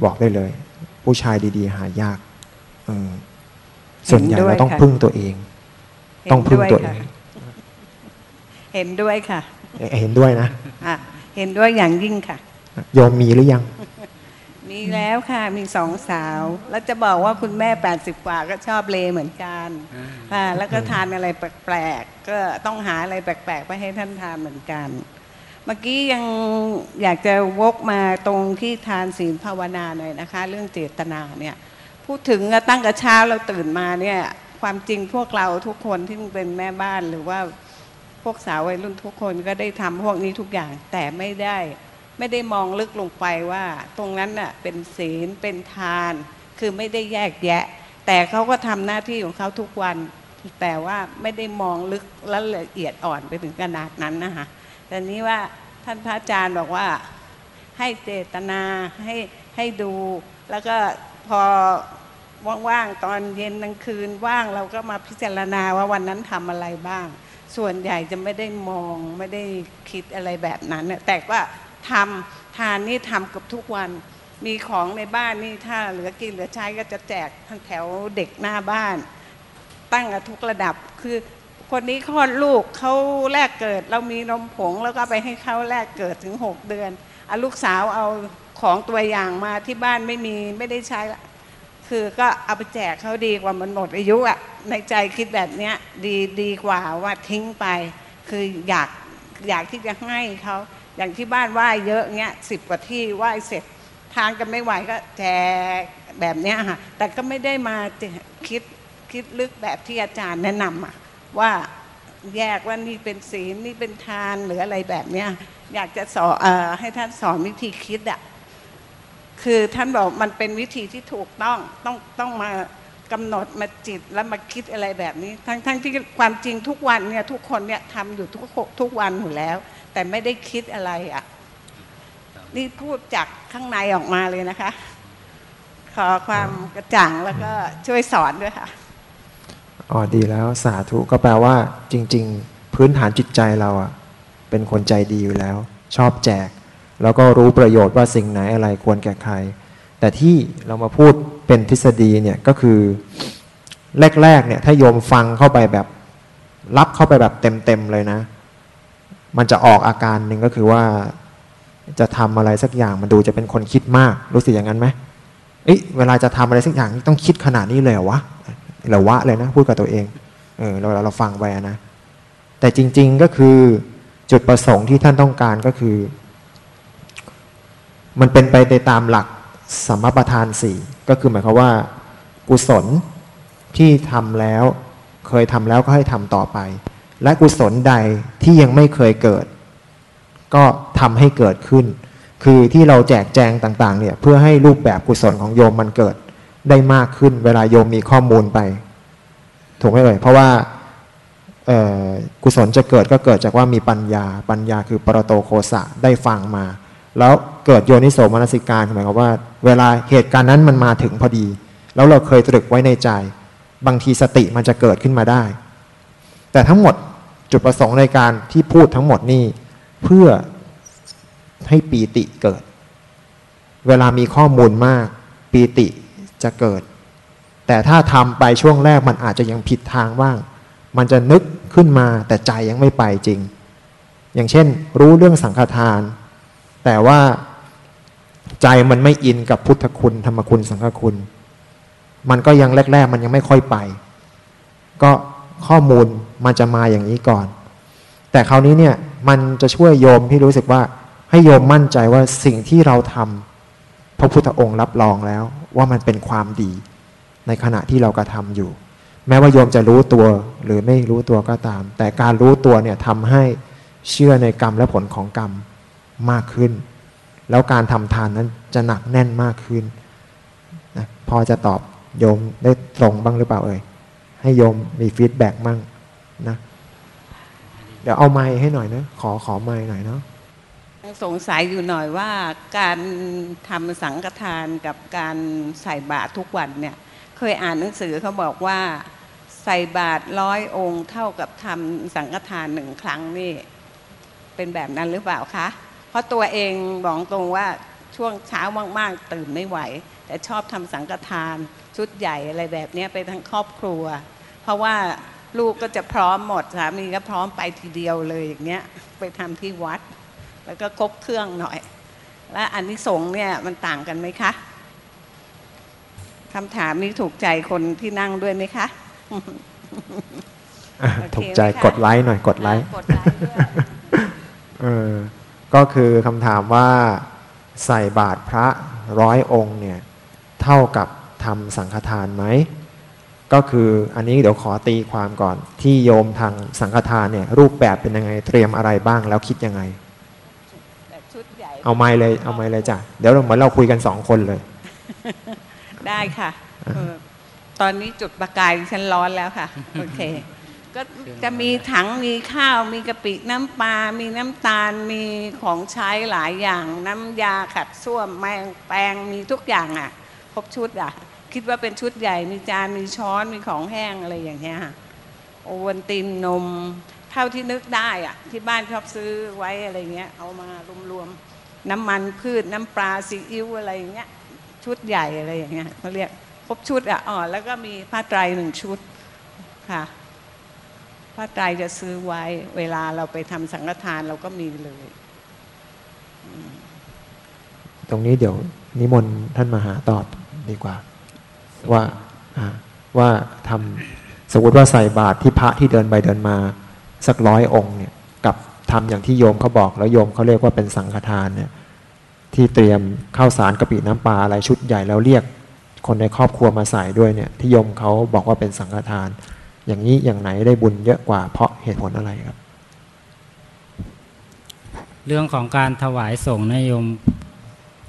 บอกได้เลย ผู้ชายดีๆ หายากส่วนใหญ่เราต้องพึ่งตัวเอง ต้องพึ่งตัวเอง เห็นด้วยค่ะ เห็นด้วยนะะเห็นด้วยอย่างยิ่งค่ะโยมมีหรือยัง มีแล้วค่ะ มีสองสาว แล้วจะบอกว่าคุณแม่แปดสิบกว่าก็ชอบเลเหมือนกันค่ะแล้วก็ทานอะไรแปลกๆก็ต้องหาอะไรแปลกๆไปให้ท่านทานเหมือนกัน เมื่อกี้ยังอยากจะวกมาตรงที่ทานศีลภาวนาหน่อยนะคะ เรื่องเจตนาเนี่ยพูดถึงตั้งแต่เช้าเราตื่นมาเนี่ยความจริงพวกเราทุกคนที่เป็นแม่บ้านหรือว่าพวกสาววัยรุ่นทุกคนก็ได้ทำพวกนี้ทุกอย่างแต่ไม่ได้ไม่ได้มองลึกลงไปว่า ตรงนั้นน่ะเป็นศีลเป็นทาน คือไม่ได้แยกแยะ แต่เขาก็ทำหน้าที่ของเขาทุกวัน แต่ว่าไม่ได้มองลึกและละเอียดอ่อนไปถึงขนาดนั้นนะคะ แต่นี้ว่าท่านพระอาจารย์บอกว่าให้เจตนาให้ให้ดู แล้วก็พอว่างๆตอนเย็นกลางคืนว่างเราก็มาพิจารณาว่าวันนั้นทำอะไรบ้าง ส่วนใหญ่จะไม่ได้มองไม่ได้คิดอะไรแบบนั้น แต่ว่าทำทานนี่ทำกับทุกวันมีของในบ้านนี่ถ้าเหลือกินเหลือใช้ก็จะแจกทางแถวเด็กหน้าบ้าน ตั้งทุกระดับคือ คนนี้คลอดลูกเขาแรกเกิด เรามีนมผงแล้วก็ไปให้เขาแรกเกิดถึงหกเดือนอลูกสาวเอาของตัวอย่างมาที่บ้านไม่มีไม่ได้ใช้ละคือก็เอาไปแจกเขาดีกว่ามันหมดอายุอะในใจคิดแบบเนี้ยดีดีกว่าว่าทิ้งไป คืออยากอยากที่จะให้เขาอย่างที่บ้านไหว้เยอะเงี้ยสิบกว่าที่ไหว้เสร็จทานกันไม่ไหวก็แจกแบบเนี้ยค่ะแต่ก็ไม่ได้มาคิดคิดลึกแบบที่อาจารย์แนะนำอะ ว่าแยกว่านี่เป็นศีลนี่เป็นทานหรืออะไรแบบเนี้ยอยากจะสอนอให้ท่านสอนวิธีคิดอะคือท่านบอกมันเป็นวิธีที่ถูกต้องต้องต้องมากำหนดมาจิตแล้วมาคิดอะไรแบบนี้ ทั้งทั้งที่ความจริงทุกวันเนี่ยทุกคนเนี่ยทำอยู่ทุกทุกวันอยู่แล้ว แต่ไม่ได้คิดอะไรอะนี่พูดจากข้างในออกมาเลยนะคะ ขอความกระจ่างแล้วก็ช่วยสอนด้วยค่ะ อ๋อดีแล้วสาธุก็แปลว่า จริง ๆ พื้นฐานจิตใจเราอะเป็นคนใจดีอยู่แล้ว ชอบแจก แล้วก็รู้ประโยชน์ว่าสิ่งไหนอะไรควรแก่ใคร แต่ที่เรามาพูดเป็นทฤษฎีเนี่ยก็คือแรกๆเนี่ยถ้าโยมฟังเข้าไปแบบรับเข้าไปแบบเต็มๆเลยนะ มันจะออกอาการหนึ่งก็คือว่าจะทำอะไรสักอย่างมันดูจะเป็นคนคิดมาก รู้สึกอย่างนั้นไหมเอ๊ะเวลาจะทำอะไรสักอย่างต้องคิดขนาดนี้เลยเหรอวะ เหรอวะเลยนะ พูดกับตัวเอง เออเราเราฟังไปนะ แต่จริง ๆก็คือจุดประสงค์ที่ท่านต้องการก็คือ มันเป็นไปในตามหลักสัมมาประธานสี่ก็คือหมายความว่า กุศลที่ทำแล้ว เคยทำแล้วก็ให้ทำต่อไป และกุศลใดที่ยังไม่เคยเกิด ก็ทำให้เกิดขึ้น คือที่เราแจกแจงต่าง ๆ เนี่ย เพื่อให้รูปแบบกุศลของโยมมันเกิด ได้มากขึ้น เวลาโยมมีข้อมูลไป ถูกไหมเอ่ยเพราะว่ากุศลจะเกิดก็เกิดจากว่ามีปัญญา ปัญญาคือปรโตโคสะได้ฟังมา แล้วเกิดโยนิโสมนสิการหมายความว่า เวลาเหตุการณ์นั้นมันมาถึงพอดี แล้วเราเคยตรึกไว้ในใจ บางทีสติมันจะเกิดขึ้นมาได้ แต่ทั้งหมดจุดประสงค์ในการที่พูดทั้งหมดนี่เพื่อให้ปีติเกิด เวลามีข้อมูลมาก ปีติ จะเกิด แต่ถ้าทำไปช่วงแรกมันอาจจะยังผิดทางบ้าง มันจะนึกขึ้นมาแต่ใจยังไม่ไปจริง อย่างเช่น รู้เรื่องสังฆทาน แต่ว่าใจมันไม่อินกับพุทธคุณธรรมคุณสังฆคุณ มันก็ยังแรก ๆ มันยังไม่ค่อยไป ก็ข้อมูลมันจะมาอย่างนี้ก่อน แต่คราวนี้เนี่ยมันจะช่วยโยมที่รู้สึกว่าให้โยมมั่นใจว่าสิ่งที่เราทำพระพุทธองค์รับรองแล้ว ว่ามันเป็นความดี ในขณะที่เรากระทำอยู่ แม้ว่าโยมจะรู้ตัวหรือไม่รู้ตัวก็ตาม แต่การรู้ตัวเนี่ยทำให้เชื่อในกรรมและผลของกรรมมากขึ้น แล้วการทำทานนั้นจะหนักแน่นมากขึ้นนะพอจะตอบโยมได้ตรงบ้างหรือเปล่าเอ่ยให้โยมมี feedback มั่งนะเดี๋ยวเอาไมค์ให้หน่อยนะขอขอไมค์หน่อยเนาะ สงสัยอยู่หน่อยว่าการทำสังฆทานกับการใส่บาตรทุกวันเนี่ยเคยอ่านหนังสือเขาบอกว่าใส่บาตรร้อยองค์เท่ากับทำสังฆทานหนึ่งครั้งนี่เป็นแบบนั้นหรือเปล่าคะ เพราะตัวเองบอกตรงว่าช่วงเช้ามากๆตื่นไม่ไหว แต่ชอบทำสังฆทานชุดใหญ่อะไรแบบนี้ไปทั้งครอบครัว เพราะว่าลูกก็จะพร้อมหมดสามีก็พร้อมไปทีเดียวเลยอย่างเงี้ยไปทำที่วัด แล้วก็ครบเครื่องหน่อย และอันนี้สงเนี่ยมันต่างกันไหมคะคำถามนี้ถูกใจคนที่นั่งด้วยไหมคะถูกใจกดไลค์หน่อยกดไลค์เออก็คือคำถามว่าใส่บาตรพระร้อยองค์เนี่ยเท่ากับทำสังฆทานไหมก็คืออันนี้เดี๋ยวขอตีความก่อนที่โยมทางสังฆทานเนี่ยรูปแบบเป็นยังไงเตรียมอะไรบ้างแล้วคิดยังไง เอาไม้เลยเอาไม้เลยจ้ะเดี๋ยวเหมือนเราคุยกันสองคนเลย ได้ค่ะตอนนี้จุดประกายฉันร้อนแล้วค่ะโอเค ก็จะมีถังมีข้าวมีกะปิน้ำปลา มีน้ำตาลมีของใช้หลายอย่าง น้ำยาขัดส้วมแมงแปรงมีทุกอย่างอะครบชุดอะ คิดว่าเป็นชุดใหญ่มีจานมีช้อนมีของแห้งอะไรอย่างเงี้ยค่ะโอวันตินนมเท่าที่นึกได้อะ ที่บ้านชอบซื้อไว้อะไรเงี้ย เอามารวมๆ น้ำมันพืชน้ำปลาซีอิ๊วอะไรเงี้ยชุดใหญ่อะไรอย่างเงี้ยเขาเรียกครบชุดอะอ๋อแล้วก็มีผ้าไตรหนึ่งชุดค่ะผ้าไตรจะซื้อไว้เวลาเราไปทำสังฆทานเราก็มีเลย ตรงนี้เดี๋ยวนิมนต์ท่านมาหาตอบดีกว่า ว่าว่าทำสมมติว่าใส่บาตรที่พระที่เดินไปเดินมา สักร้อยองค์เนี่ยกับทำอย่างที่โยมเขาบอกแล้วโยมเขาเรียกว่าเป็นสังฆทานเนี่ย ที่เตรียมข้าวสารกะปิน้ำปลาอะไรชุดใหญ่แล้วเรียกคนในครอบครัวมาใส่ด้วยเนี่ยที่ยมเขาบอกว่าเป็นสังฆทาน อย่างนี้อย่างไหนได้บุญเยอะกว่าเพราะเหตุผลอะไรครับ เรื่องของการถวายส่งนะโยม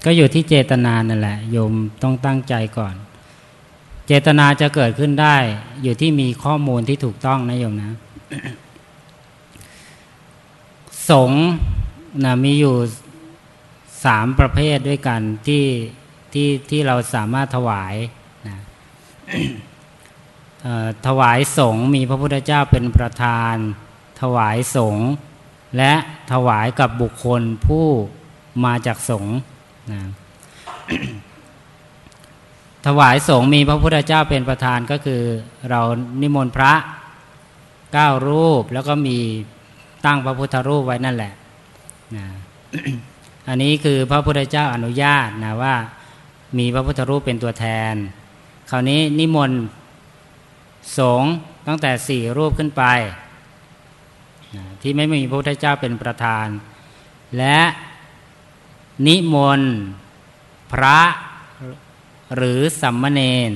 ก็อยู่ที่เจตนานั่นแหละโยมต้องตั้งใจก่อน เจตนาจะเกิดขึ้นได้ อยู่ที่มีข้อมูลที่ถูกต้องนะโยมนะสงนะมีอยู่ สามประเภทด้วยกันที่ที่ที่เราสามารถถวายนะถวายสงมีพระพุทธเจ้าเป็นประธาน ถวายสงและถวายกับบุคคลผู้มาจากสงนะถวายสงมีพระพุทธเจ้าเป็นประธานก็คือเรานิมนต์พระเก้ารูปแล้วก็มีตั้งพระพุทธรูปไว้นั่นแหละนะ อันนี้คือพระพุทธเจ้าอนุญาตนะว่า มีพระพุทธรูปเป็นตัวแทน คราวนี้นิมนต์สงตั้งแต่สี่รูปขึ้นไปนะที่ไม่มีพระพุทธเจ้าเป็นประธาน และนิมนต์พระหรือสัมมเนน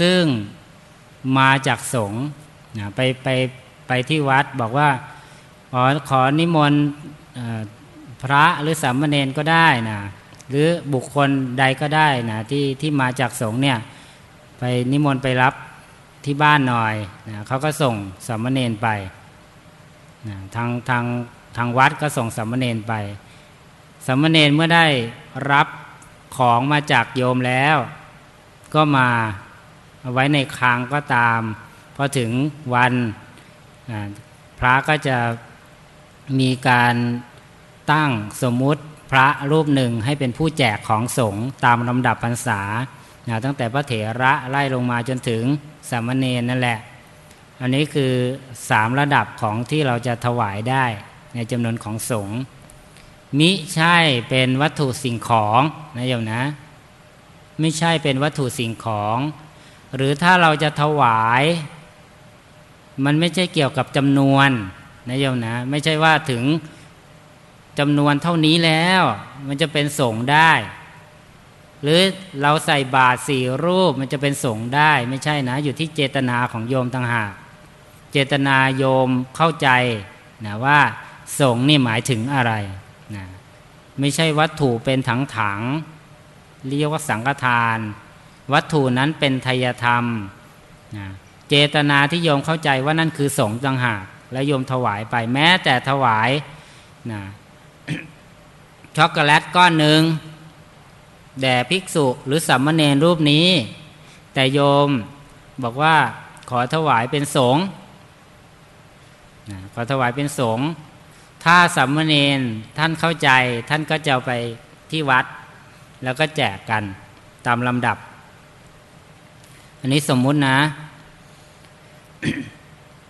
ซึ่งมาจากสงฆ์นะไปไปไปที่วัดบอกว่าขอขอนิมนต์ พระหรือสัมมเนนก็ได้นะหรือบุคคลใดก็ได้นะที่ที่มาจากสงฆ์เนี่ยไปนิมนต์ไปรับที่บ้านหน่อยนะเขาก็ส่งสัมมเนนไปนะทางทางทางวัดก็ส่งสัมมเนนไปสัมมเนนเมื่อได้รับของมาจากโยมแล้ว ก็มาเอาไว้ในคางก็ตามพอถึงวันพระก็จะมีการ ตั้งสมมุติพระรูปหนึ่งให้เป็นผู้แจกของสงฆ์ตามลำดับพรรษาตั้งแต่พระเถระไล่ลงมาจนถึงสามเณรนั่นแหละ อันนี้คือสามระดับของที่เราจะถวายได้ในจำนวนของสงฆ์มิใช่เป็นวัตถุสิ่งของนะโยมนะ ไม่ใช่เป็นวัตถุสิ่งของ หรือถ้าเราจะถวาย มันไม่ใช่เกี่ยวกับจำนวนนะโยมนะ ไม่ใช่ว่าถึง จำนวนเท่านี้แล้ว มันจะเป็นสงได้ หรือเราใส่บาตรสี่รูปมันจะเป็นสงได้ ไม่ใช่นะ อยู่ที่เจตนาของโยมต่างหากเจตนาโยมเข้าใจนะว่าสงนี่หมายถึงอะไรนะไม่ใช่วัตถุเป็นถังถังเรียกว่าสังฆทาน วัตถุนั้นเป็นทยธรรมนะเจตนาที่โยมเข้าใจว่านั่นคือสงต่างหากและโยมถวายไปแม้แต่ถวายนะ ช็อกโกแลตก้อนหนึ่งแด่ภิกษุหรือสัมมาเนรรูปนี้ แต่โยมบอกว่าขอถวายเป็นสงฆ์ขอถวายเป็นสงฆ์ถ้าสัมมาเนรท่านเข้าใจ ท่านก็จะไปที่วัด แล้วก็แจกกันตามลำดับ อันนี้สมมุตินะ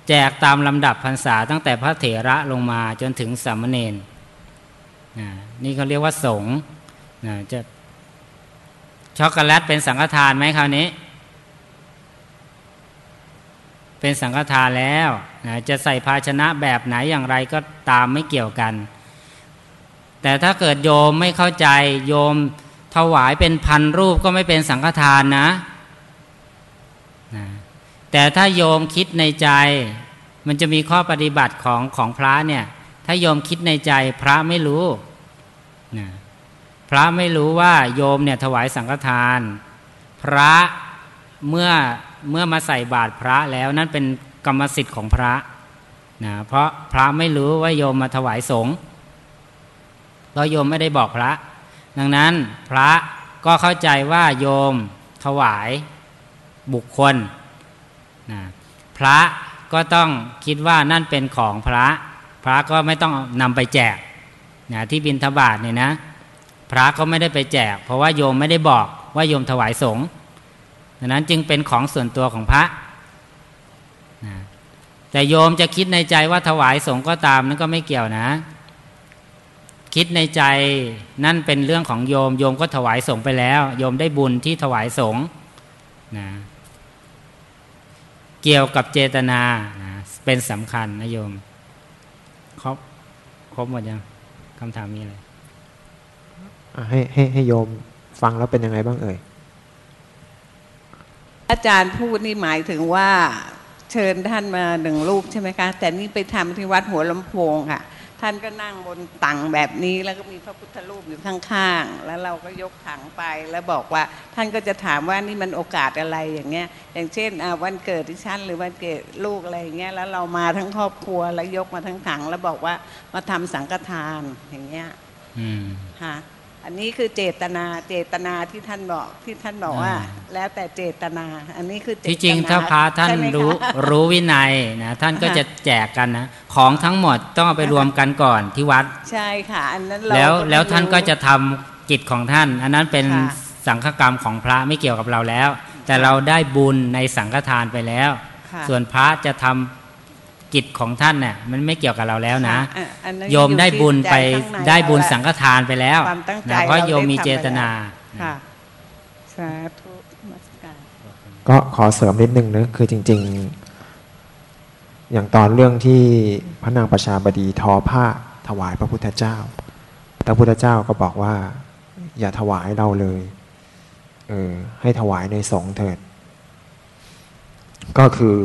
แจกตามลำดับพรรษาตั้งแต่พระเถระลงมาจนถึงสัมมาเนร นี่เขาเรียกว่าสงฆ์จะช็อกโกแลตเป็นสังฆทานไหมคราวนี้ เป็นสังฆทานแล้วจะใส่ภาชนะแบบไหนอย่างไรก็ตามไม่เกี่ยวกัน แต่ถ้าเกิดโยมไม่เข้าใจโยมถวายเป็นพันรูปก็ไม่เป็นสังฆทานนะนะแต่ถ้าโยมคิดในใจ มันจะมีข้อปฏิบัติของของพระเนี่ย ถ้าโยมคิดในใจพระไม่รู้นะพระไม่รู้ว่าโยมเนี่ยถวายสังฆทาน พระเมื่อเมื่อมาใส่บาตรพระแล้วนั่นเป็นกรรมสิทธิ์ของพระนะเพราะพระไม่รู้ว่าโยมมาถวายสงฆ์เพราะโยมไม่ได้บอกพระ ดังนั้นพระก็เข้าใจว่าโยมถวายบุคคลนะพระก็ต้องคิดว่านั่นเป็นของพระ พระก็ไม่ต้องนำไปแจกนะที่บินทบาทเนี่ยนะ พระก็ไม่ได้ไปแจก เพราะว่าโยมไม่ได้บอกว่าโยมถวายสงฆ์ดังนั้นจึงเป็นของส่วนตัวของพระนะแต่โยมจะคิดในใจว่าถวายสงฆ์ก็ตามนั่นก็ไม่เกี่ยวนะ คิดในใจนั่นเป็นเรื่องของโยม โยมก็ถวายสงฆ์ไปแล้ว โยมได้บุญที่ถวายสงฆ์นะเกี่ยวกับเจตนานะเป็นสำคัญนะโยม รบหมดยังคำถามมีอะไรให้ให้ให้โยมฟังแล้วเป็นยังไงบ้างเอ่ย อาจารย์พูดนี่หมายถึงว่าเชิญท่านมาหนึ่งรูปใช่ไหมคะ แต่นี่ไปทำที่วัดหัวลำโพงค่ะ ท่านก็นั่งบนตังแบบนี้แล้วก็มีพระพุทธรูปอยู่ข้างๆ แล้วเราก็ยกถังไปแล้วบอกว่า ท่านก็จะถามว่านี่มันโอกาสอะไรอย่างเงี้ย อย่างเช่นวันเกิดที่ชั้นหรือวันเกิดลูกอะไรอย่างเงี้ยแล้วเรามาทั้งครอบครัวแล้วยกมาทั้งถัง แล้วบอกว่ามาทำสังฆทานอย่างเงี้ยค่ะ อันนี้คือเจตนาเจตนาที่ท่านบอกที่ท่านบอกว่า แล้วแต่เจตนา อันนี้คือที่จริงถ้าพระท่านรู้รู้วินัยนะท่านก็จะแจกกันนะของทั้งหมดต้องเอาไปรวมกันก่อนที่วัด ใช่ค่ะ อันนั้นแล้วแล้วท่านก็จะทำกิจของท่าน อันนั้นเป็นสังฆกรรมของพระไม่เกี่ยวกับเราแล้ว แต่เราได้บุญในสังฆทานไปแล้ว ส่วนพระจะทำ กิจของท่านเนี่ยมันไม่เกี่ยวกับเราแล้วนะโยมได้บุญไปได้บุญสังฆทานไปแล้วนะเพราะโยมมีเจตนาสาธุก็ขอเสริมนิดนึงนะคือจริง ๆ อย่างตอนเรื่องที่พระนางประชาบดีทอผ้าถวายพระพุทธเจ้า พระพุทธเจ้าก็บอกว่า อย่าถวายเราเลยเออให้ถวายในสงฆ์เถิด ก็คือ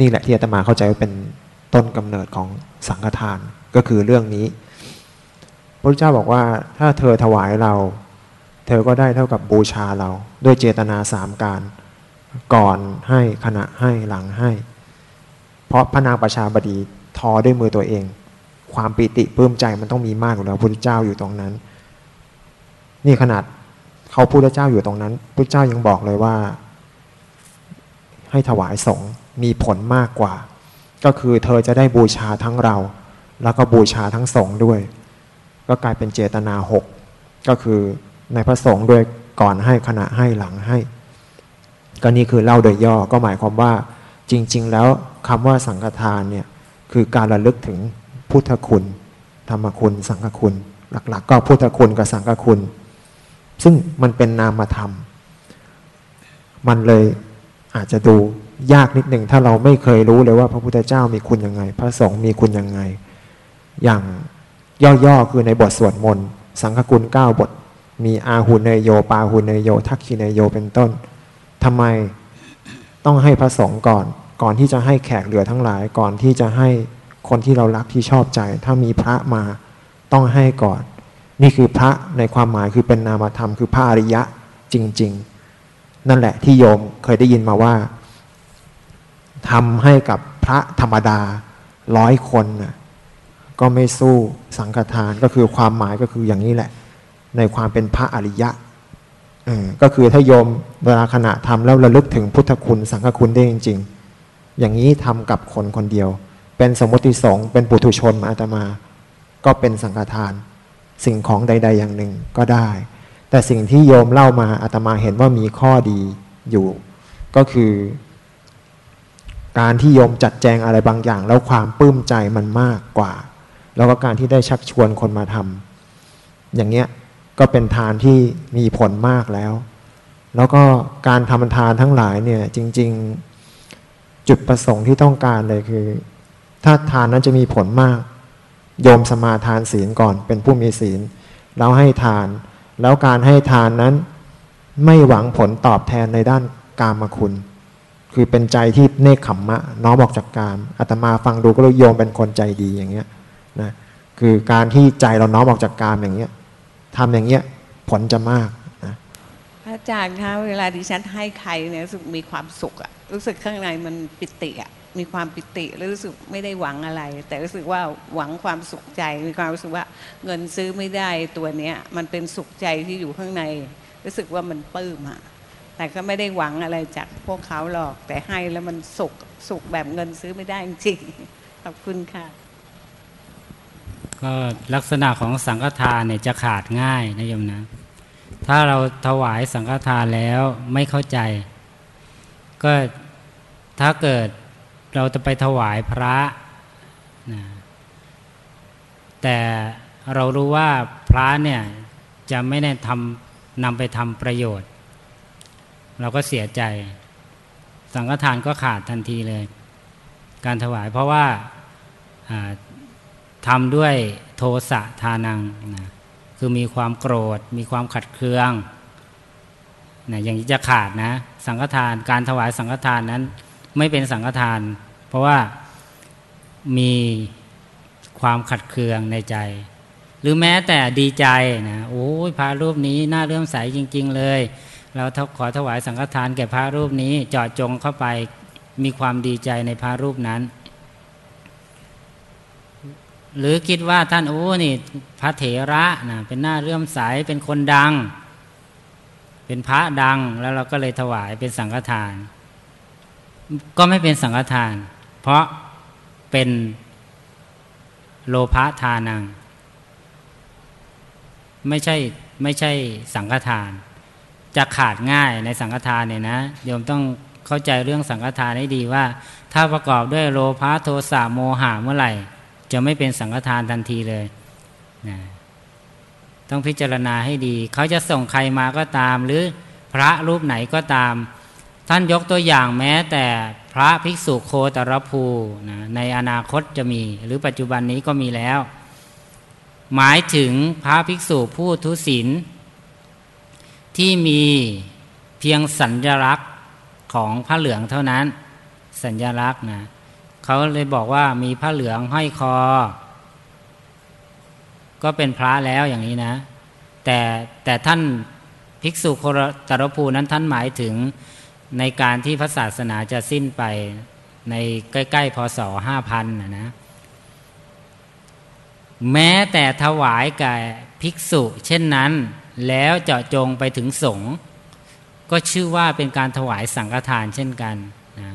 นี่แหละที่อาตมาเข้าใจว่าเป็นต้นกำเนิดของสังฆทานก็คือเรื่องนี้พระพุทธเจ้าบอกว่าถ้าเธอถวายเรา เธอก็ได้เท่ากับบูชาเรา ด้วยเจตนาสามการ ก่อนให้ขณะให้หลังให้ เพราะพระนางประชาบดีทอด้วยมือตัวเอง ความปิติปลื้มใจมันต้องมีมากอยู่แล้วพระพุทธเจ้าอยู่ตรงนั้น นี่ขนาดเขาพุทธเจ้าอยู่ตรงนั้นพระเจ้ายังบอกเลยว่า ให้ถวายสงฆ์ มีผลมากกว่า ก็คือเธอจะได้บูชาทั้งเรา แล้วก็บูชาทั้งสงฆ์ด้วย ก็กลายเป็นเจตนาหกก็คือในพระสงฆ์ด้วยก่อนให้ขณะให้หลังให้ ก็นี่คือเล่าโดยย่อก็หมายความว่าจริง ๆ แล้วคำว่าสังฆทานเนี่ยคือการระลึกถึงพุทธคุณ ธรรมคุณ สังฆคุณ หลัก ๆ ก็พุทธคุณกับสังฆคุณ ซึ่งมันเป็นนามธรรม มันเลยอาจจะดู ยากนิดหนึ่งถ้าเราไม่เคยรู้เลยว่าพระพุทธเจ้ามีคุณยังไง พระสงฆ์มีคุณยังไง อย่างย่อๆคือในบทสวดมนต์สังฆคุณเก้าบท มีอาหุเนยโย ปาหุเนยโย ทักขิเนยโยเป็นต้นทำไมต้องให้พระสงฆ์ก่อน ก่อนที่จะให้แขกเหลือทั้งหลาย ก่อนที่จะให้คนที่เรารักที่ชอบใจ ถ้ามีพระมาต้องให้ก่อน นี่คือพระในความหมายคือเป็นนามธรรมคือพระอริยะจริง ๆ นั่นแหละที่โยมเคยได้ยินมาว่า ทำให้กับพระธรรมดาร้อยคนนะก็ไม่สู้สังฆทานก็คือความหมายก็คืออย่างนี้แหละ ในความเป็นพระอริยะก็คือถ้าโยมเวลาขณะทำแล้วระลึกถึงพุทธคุณสังฆคุณได้จริง ๆ อย่างนี้ทำกับคนคนเดียว เป็นสมมติสงเป็นปุถุชนมาอาตมา ก็เป็นสังฆทาน สิ่งของใด ๆ อย่างหนึ่งก็ได้ แต่สิ่งที่โยมเล่ามาอาตมาเห็นว่ามีข้อดีอยู่ ก็คือ การที่โยมจัดแจงอะไรบางอย่าง แล้วความปลื้มใจมันมากกว่า แล้วก็การที่ได้ชักชวนคนมาทำอย่างเงี้ยก็เป็นทานที่มีผลมากแล้ว แล้วก็การทำทานทั้งหลายเนี่ยจริง ๆ จุดประสงค์ที่ต้องการเลยคือ ถ้าทานนั้นจะมีผลมาก โยมสมาทานศีลก่อน เป็นผู้มีศีล แล้วให้ทาน แล้วการให้ทานนั้น ไม่หวังผลตอบแทนในด้านกามคุณ คือเป็นใจที่เนคขมมะ น้อมออกจากกามอาตมาฟังดูก็รู้โยมเป็นคนใจดีอย่างเงี้ยนะคือการที่ใจเราน้อมออกจากกามอย่างเงี้ยทำอย่างเงี้ยผลจะมากนะอาจารย์คะเวลาดิฉันให้ใครเนี่ยรู้สึกมีความสุขอะรู้สึกข้างในมันปิติอะมีความปิติแล้วรู้สึกไม่ได้หวังอะไร แต่รู้สึกว่าหวังความสุขใจ มีความรู้สึกว่าเงินซื้อไม่ได้ตัวเนี้ยมันเป็นสุขใจที่อยู่ข้างใน รู้สึกว่ามันปลื้มอะ แต่ก็ไม่ได้หวังอะไรจากพวกเขาหรอก แต่ให้แล้วมันสุขสุขแบบเงินซื้อไม่ได้จริงขอบคุณค่ะ ก็ลักษณะของสังฆทานเนี่ยจะขาดง่ายนะโยมนะ ถ้าเราถวายสังฆทานแล้วไม่เข้าใจ ก็ถ้าเกิดเราจะไปถวายพระนะแต่เรารู้ว่าพระเนี่ยจะไม่ได้ทำนำไปทำประโยชน์ เราก็เสียใจ สังฆทานก็ขาดทันทีเลย การถวายเพราะว่าทำด้วยโทสะทานังนะคือมีความโกรธ มีความขัดเคืองนะอย่างนี้จะขาดนะ สังฆทานการถวายสังฆทานนั้น ไม่เป็นสังฆทาน เพราะว่ามีความขัดเคืองในใจ หรือแม้แต่ดีใจนะโอ้ยพระรูปนี้น่าเลื่อมใสจริง ๆ เลย เราขอถวายสังฆทานแก่พระรูปนี้จาะจงเข้าไปมีความดีใจในพระรูปนั้น หรือคิดว่าท่านโอ้นี่พระเถระนะเป็นหน้าเลื่อมใสเป็นคนดัง เป็นพระดังแล้วเราก็เลยถวายเป็นสังฆทาน ก็ไม่เป็นสังฆทาน เพราะเป็นโลภะทานัง ไม่ใช่ไม่ใช่สังฆทาน จะขาดง่ายในสังฆทานเนี่ยนะโยมต้องเข้าใจเรื่องสังฆทานให้ดีว่า ถ้าประกอบด้วยโลภะโทสะโมหะเมื่อไหร่ จะไม่เป็นสังฆทานทันทีเลยนะต้องพิจารณาให้ดี เขาจะส่งใครมาก็ตาม หรือพระรูปไหนก็ตาม ท่านยกตัวอย่างแม้แต่พระภิกษุโคตรภูนะในอนาคตจะมี หรือปัจจุบันนี้ก็มีแล้ว หมายถึงพระภิกษุผู้ทุศีล ที่มีเพียงสัญลักษณ์ของพระเหลืองเท่านั้น สัญลักษณ์นะเขาเลยบอกว่ามีพระเหลืองห้อยคอ ก็เป็นพระแล้วอย่างนี้นะ แต่แต่ท่านภิกษุโคตรภูนั้นท่านหมายถึงในการที่พระศาสนาจะสิ้นไปในใกล้ ๆ พศห้าพันนะนะ แม้แต่ถวายแก่ภิกษุ เช่นนั้น แล้วเจาะจงไปถึงสงฆ์ก็ชื่อว่าเป็นการถวายสังฆทานเช่นกันนะ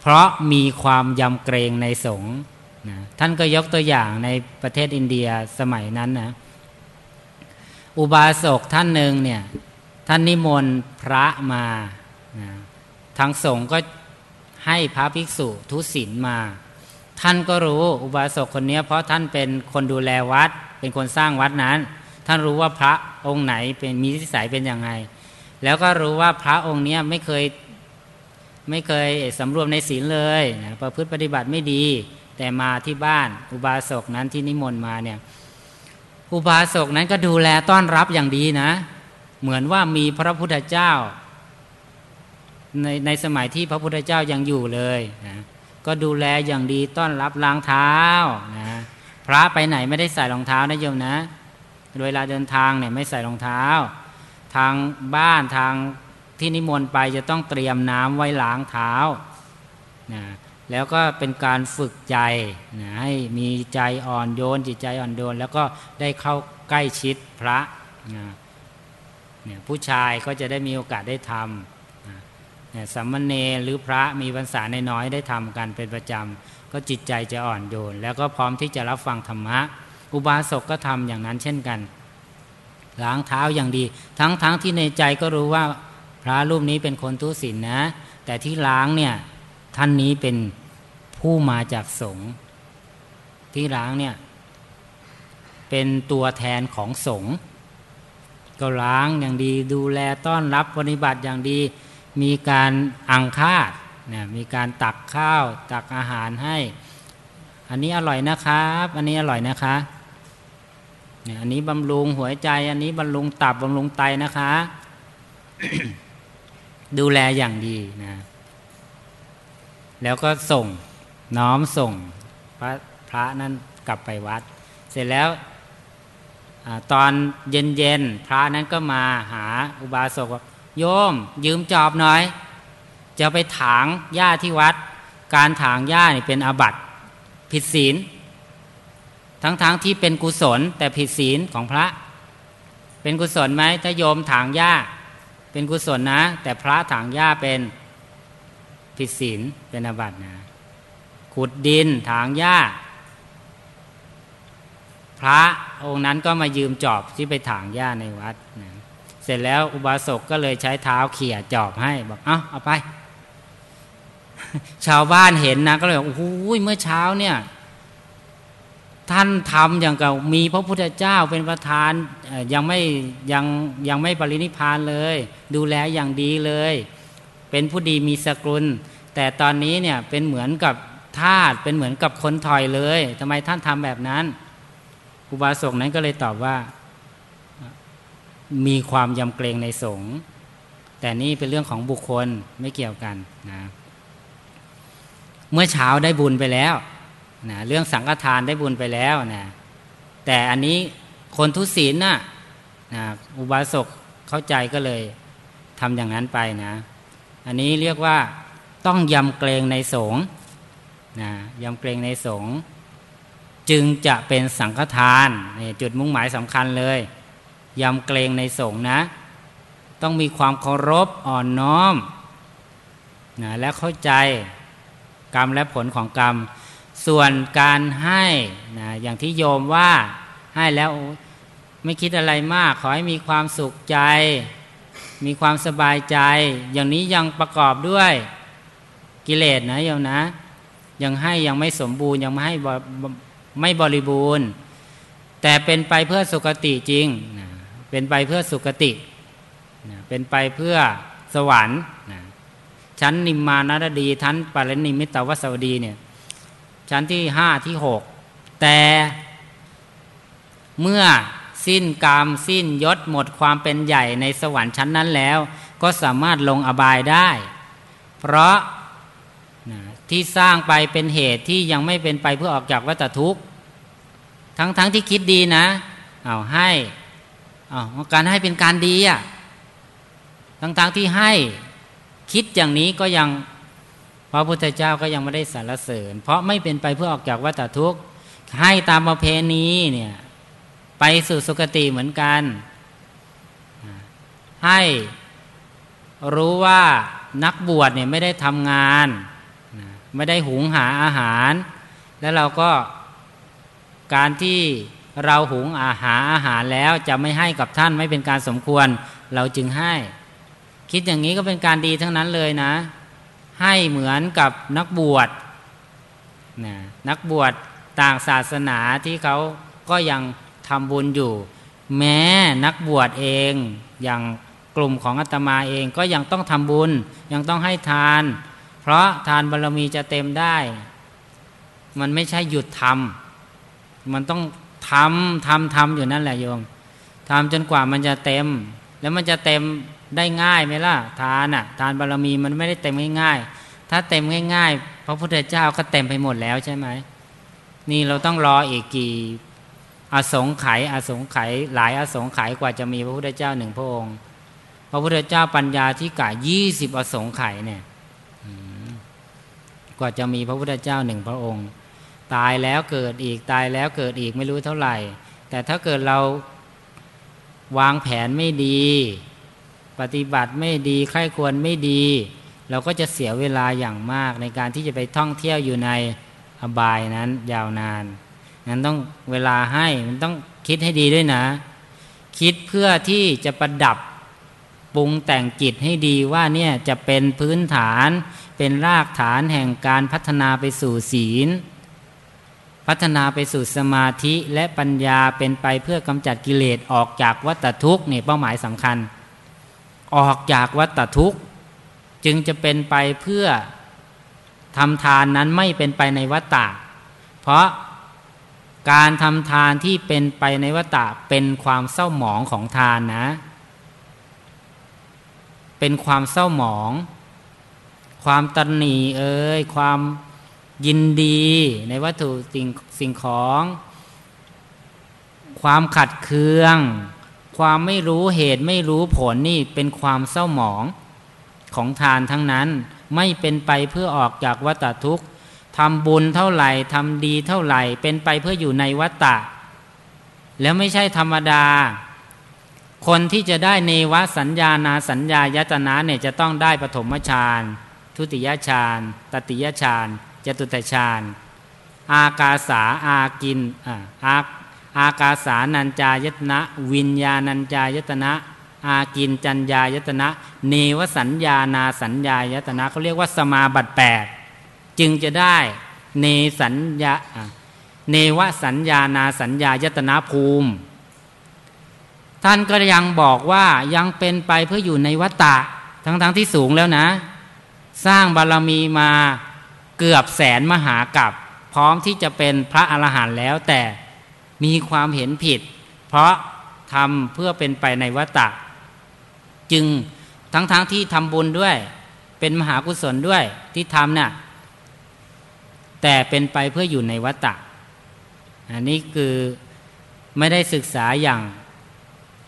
เพราะมีความยำเกรงในสงฆ์นะท่านก็ยกตัวอย่างในประเทศอินเดียสมัยนั้นนะอุบาสกท่านหนึ่งเนี่ยท่านนิมนต์พระมานะทางสงฆ์ก็ให้พระภิกษุทุศีลมา ท่านก็รู้อุบาสกคนนี้เพราะท่านเป็นคนดูแลวัด เป็นคนสร้างวัดนั้น ท่านรู้ว่าพระองค์ไหนเป็นมีนิสัยเป็นยังไง แล้วก็รู้ว่าพระองค์นี้ไม่เคยไม่เคยสำรวมในศีลเลยนะประพฤติปฏิบัติไม่ดี แต่มาที่บ้านอุบาสกนั้นที่นิมนต์มาเนี่ยอุบาสกนั้นก็ดูแลต้อนรับอย่างดีนะ เหมือนว่ามีพระพุทธเจ้า ในในสมัยที่พระพุทธเจ้ายังอยู่เลยนะก็ดูแลอย่างดีต้อนรับล้างเท้านะ พระไปไหนไม่ได้ใส่รองเท้านะโยมนะเวลาเดินทางเนี่ยไม่ใส่รองเท้า ทางบ้านทางที่นิมนต์ไปจะต้องเตรียมน้ำไว้ล้างเท้านะแล้วก็เป็นการฝึกใจนะให้มีใจอ่อนโยนจิตใจอ่อนโยนแล้วก็ได้เข้าใกล้ชิดพระนะเนี่ยผู้ชายก็จะได้มีโอกาสได้ทำนี่ยสัมมเนหรือพระมีพรรษาในน้อยได้ทำกันเป็นประจำ ก็จิตใจจะอ่อนโยน แล้วก็พร้อมที่จะรับฟังธรรมะ อุบาสกก็ทำอย่างนั้นเช่นกัน ล้างเท้าอย่างดี ทั้งทั้งที่ในใจก็รู้ว่าพระรูปนี้เป็นคนทุศีลนะ แต่ที่ล้างเนี่ยท่านนี้เป็นผู้มาจากสงฆ์ที่ล้างเนี่ยเป็นตัวแทนของสงฆ์ก็ล้างอย่างดีดูแลต้อนรับปฏิบัติอย่างดี มีการอังคาด นะมีการตักข้าวตักอาหารให้ อันนี้อร่อยนะครับ อันนี้อร่อยนะคะเนี่ยอันนี้บำรุงหัวใจ อันนี้บำรุงตับบำรุงไตนะคะ ดูแลอย่างดีนะแล้วก็ส่งน้อมส่งพระพระนั้นกลับไปวัด เสร็จแล้วตอนเย็นๆพระนั้นก็มาหาอุบาสกโยมยืมจอบหน่อย จะไปถางหญ้าที่วัด การถางหญ้านี่เป็นอาบัติผิดศีล ทั้งๆทที่เป็นกุศล แต่ผิดศีลของพระ เป็นกุศลไหมถ้าโยมถางหญ้า เป็นกุศลนะ แต่พระถางหญ้าเป็นผิดศีลเป็นอาบัตินะขุดดินถางหญ้า พระองค์นั้นก็มายืมจอบที่ไปถางหญ้าในวัดนะเสร็จแล้วอุบาสกก็เลยใช้เท้าเขี่ยจอบให้บอกเอาเอาไป ชาวบ้านเห็นนะก็เลยบอกโอ้โหเมื่อเช้าเนี่ย ท่านทำอย่างกับมีพระพุทธเจ้าเป็นประธานยังไม่ยังยังไม่ปรินิพานเลย ดูแลอย่างดีเลย เป็นผู้ดีมีสกุล แต่ตอนนี้เนี่ยเป็นเหมือนกับทาสเป็นเหมือนกับคนถอยเลยทำไมท่านทำแบบนั้นอุบาสกนั้นก็เลยตอบว่า มีความยำเกรงในสงฆ์แต่นี่เป็นเรื่องของบุคคลไม่เกี่ยวกันนะ เมื่อเช้าได้บุญไปแล้วนะเรื่องสังฆทานได้บุญไปแล้วนะแต่อันนี้คนทุศีลน่ะนะอุบาสกเข้าใจก็เลยทำอย่างนั้นไปนะ อันนี้เรียกว่าต้องยำเกรงในสงฆ์นะยำเกรงในสงฆ์จึงจะเป็นสังฆทานนี่จุดมุ่งหมายสำคัญเลยยำเกรงในสงฆ์นะ ต้องมีความเคารพอ่อนน้อมนะและเข้าใจ กรรมและผลของกรรม ส่วนการให้นะอย่างที่โยมว่าให้แล้วไม่คิดอะไรมาก ขอให้มีความสุขใจ มีความสบายใจ อย่างนี้ยังประกอบด้วยกิเลสนะโยมนะ ยังให้ยังไม่สมบูรณ์ยังไม่ให้ไม่บริบูรณ์ แต่เป็นไปเพื่อสุคติจริงนะเป็นไปเพื่อสุคตินะเป็นไปเพื่อสวรรค์นะ ชั้นนิมมานารดีชั้นปารนิมิตวสวดีเนี่ยชั้นที่ห้าที่หกแต่เมื่อสิ้นกรรมสิ้นยศหมดความเป็นใหญ่ในสวรรค์ชั้นนั้นแล้ว ก็สามารถลงอบายได้ เพราะที่สร้างไปเป็นเหตุที่ยังไม่เป็นไปเพื่อออกจากวัฏทุกข์ ทั้งๆทที่คิดดีนะเอาให้เอาการให้เป็นการดีอะทั้งๆทที่ให้ คิดอย่างนี้ก็ยังพระพุทธเจ้าก็ยังไม่ได้สรรเสริญ เพราะไม่เป็นไปเพื่อออกจากวัฏทุกข์ให้ตามประเพณีเนี่ยไปสู่สุคติเหมือนกัน ให้รู้ว่านักบวชเนี่ยไม่ได้ทำงาน ไม่ได้หุงหาอาหาร แล้วเราก็การที่เราหุงอาหาอาหารแล้วจะไม่ให้กับท่านไม่เป็นการสมควร เราจึงให้ คิดอย่างนี้ก็เป็นการดีทั้งนั้นเลยนะ ให้เหมือนกับนักบวชนะนักบวชต่างศาสนาที่เขาก็ยังทำบุญอยู่ แม้นักบวชเองอย่างกลุ่มของอาตมาเองก็ยังต้องทำบุญ ยังต้องให้ทาน เพราะทานบารรมีจะเต็มได้ มันไม่ใช่หยุดทำมันต้องทำทำทำอยู่นั่นแหละโยมทำจนกว่ามันจะเต็ม แล้วมันจะเต็ม ได้ง่ายไหมล่ะทานอะ ทานบารรมีมันไม่ได้เต็มง่ายๆถ้าเต็มง่ายๆพระพุทธเจ้าก็เต็มไปหมดแล้วใช่ไหมนี่เราต้องรออีกกี่อสงไขยอสงไขยหลายอสงไขยกว่าจะมีพระพุทธเจ้าหนึ่งพระองค์ พระพุทธเจ้าปัญญาที่กะยี่สิบอสงไขยเนี่ยกว่าจะมีพระพุทธเจ้าหนึ่งพระองค์ ตายแล้วเกิดอีกตายแล้วเกิดอีกไม่รู้เท่าไหร่ แต่ถ้าเกิดเราวางแผนไม่ดี ปฏิบัติไม่ดีใครควรไม่ดี เราก็จะเสียเวลาอย่างมากในการที่จะไปท่องเที่ยวอยู่ในอบายนั้นยาวนานนั้นต้องเวลาให้มันต้องคิดให้ดีด้วยนะ คิดเพื่อที่จะประดับปรุงแต่งจิตให้ดีว่าเนี่ยจะเป็นพื้นฐานเป็นรากฐานแห่งการพัฒนาไปสู่ศีล พัฒนาไปสู่สมาธิและปัญญาเป็นไปเพื่อกำจัดกิเลสออกจากวัฏทุกข์นี่เป้าหมายสำคัญ ออกจากวัฏทุกข์ จึงจะเป็นไปเพื่อทำทานนั้นไม่เป็นไปในวัฏฏะเพราะการทำทานที่เป็นไปในวัฏะเป็นความเศร้าหมองของทานนะ เป็นความเศร้าหมอง ความตันหนีเอ้ยความยินดีในวัตถุสิ่งสิ่งของ ความขัดเคือง ความไม่รู้เหตุไม่รู้ผลนี่เป็นความเศร้าหมองของทานทั้งนั้น ไม่เป็นไปเพื่อออกจากวัฏทุกข์ทำบุญเท่าไหร่ทำดีเท่าไหร่ เป็นไปเพื่ออยู่ในวัฏฏะแล้วไม่ใช่ธรรมดา คนที่จะได้เนวสัญญานาสัญญายตนะเนี่ยจะต้องได้ปฐมฌานทุติยฌานตติยฌานจตุตฌานอากาสาอากินอา อากาสานัญจายตนะ วิญญาณัญจายตนะ อากินจัญญายตนะ เนวสัญญานาสัญญายตนะเขาเรียกว่าสมาบัติแปดจึงจะได้เนสัญญาเนวสัญญานาสัญญายตนาภูมิ ท่านก็ยังบอกว่ายังเป็นไปเพื่ออยู่ในวัตตะทั้งๆทที่สูงแล้วนะ สร้างบารรมีมาเกือบแสนมหากับพร้อมที่จะเป็นพระอรหันต์แล้วแต่ มีความเห็นผิด เพราะทำเพื่อเป็นไปในวัตตะ จึงทั้งๆทที่ทำบุญด้วย เป็นมหากุศลด้วยที่ทำเนี่ยแต่เป็นไปเพื่ออยู่ในวัฏฏะอันนี้คือไม่ได้ศึกษาอย่าง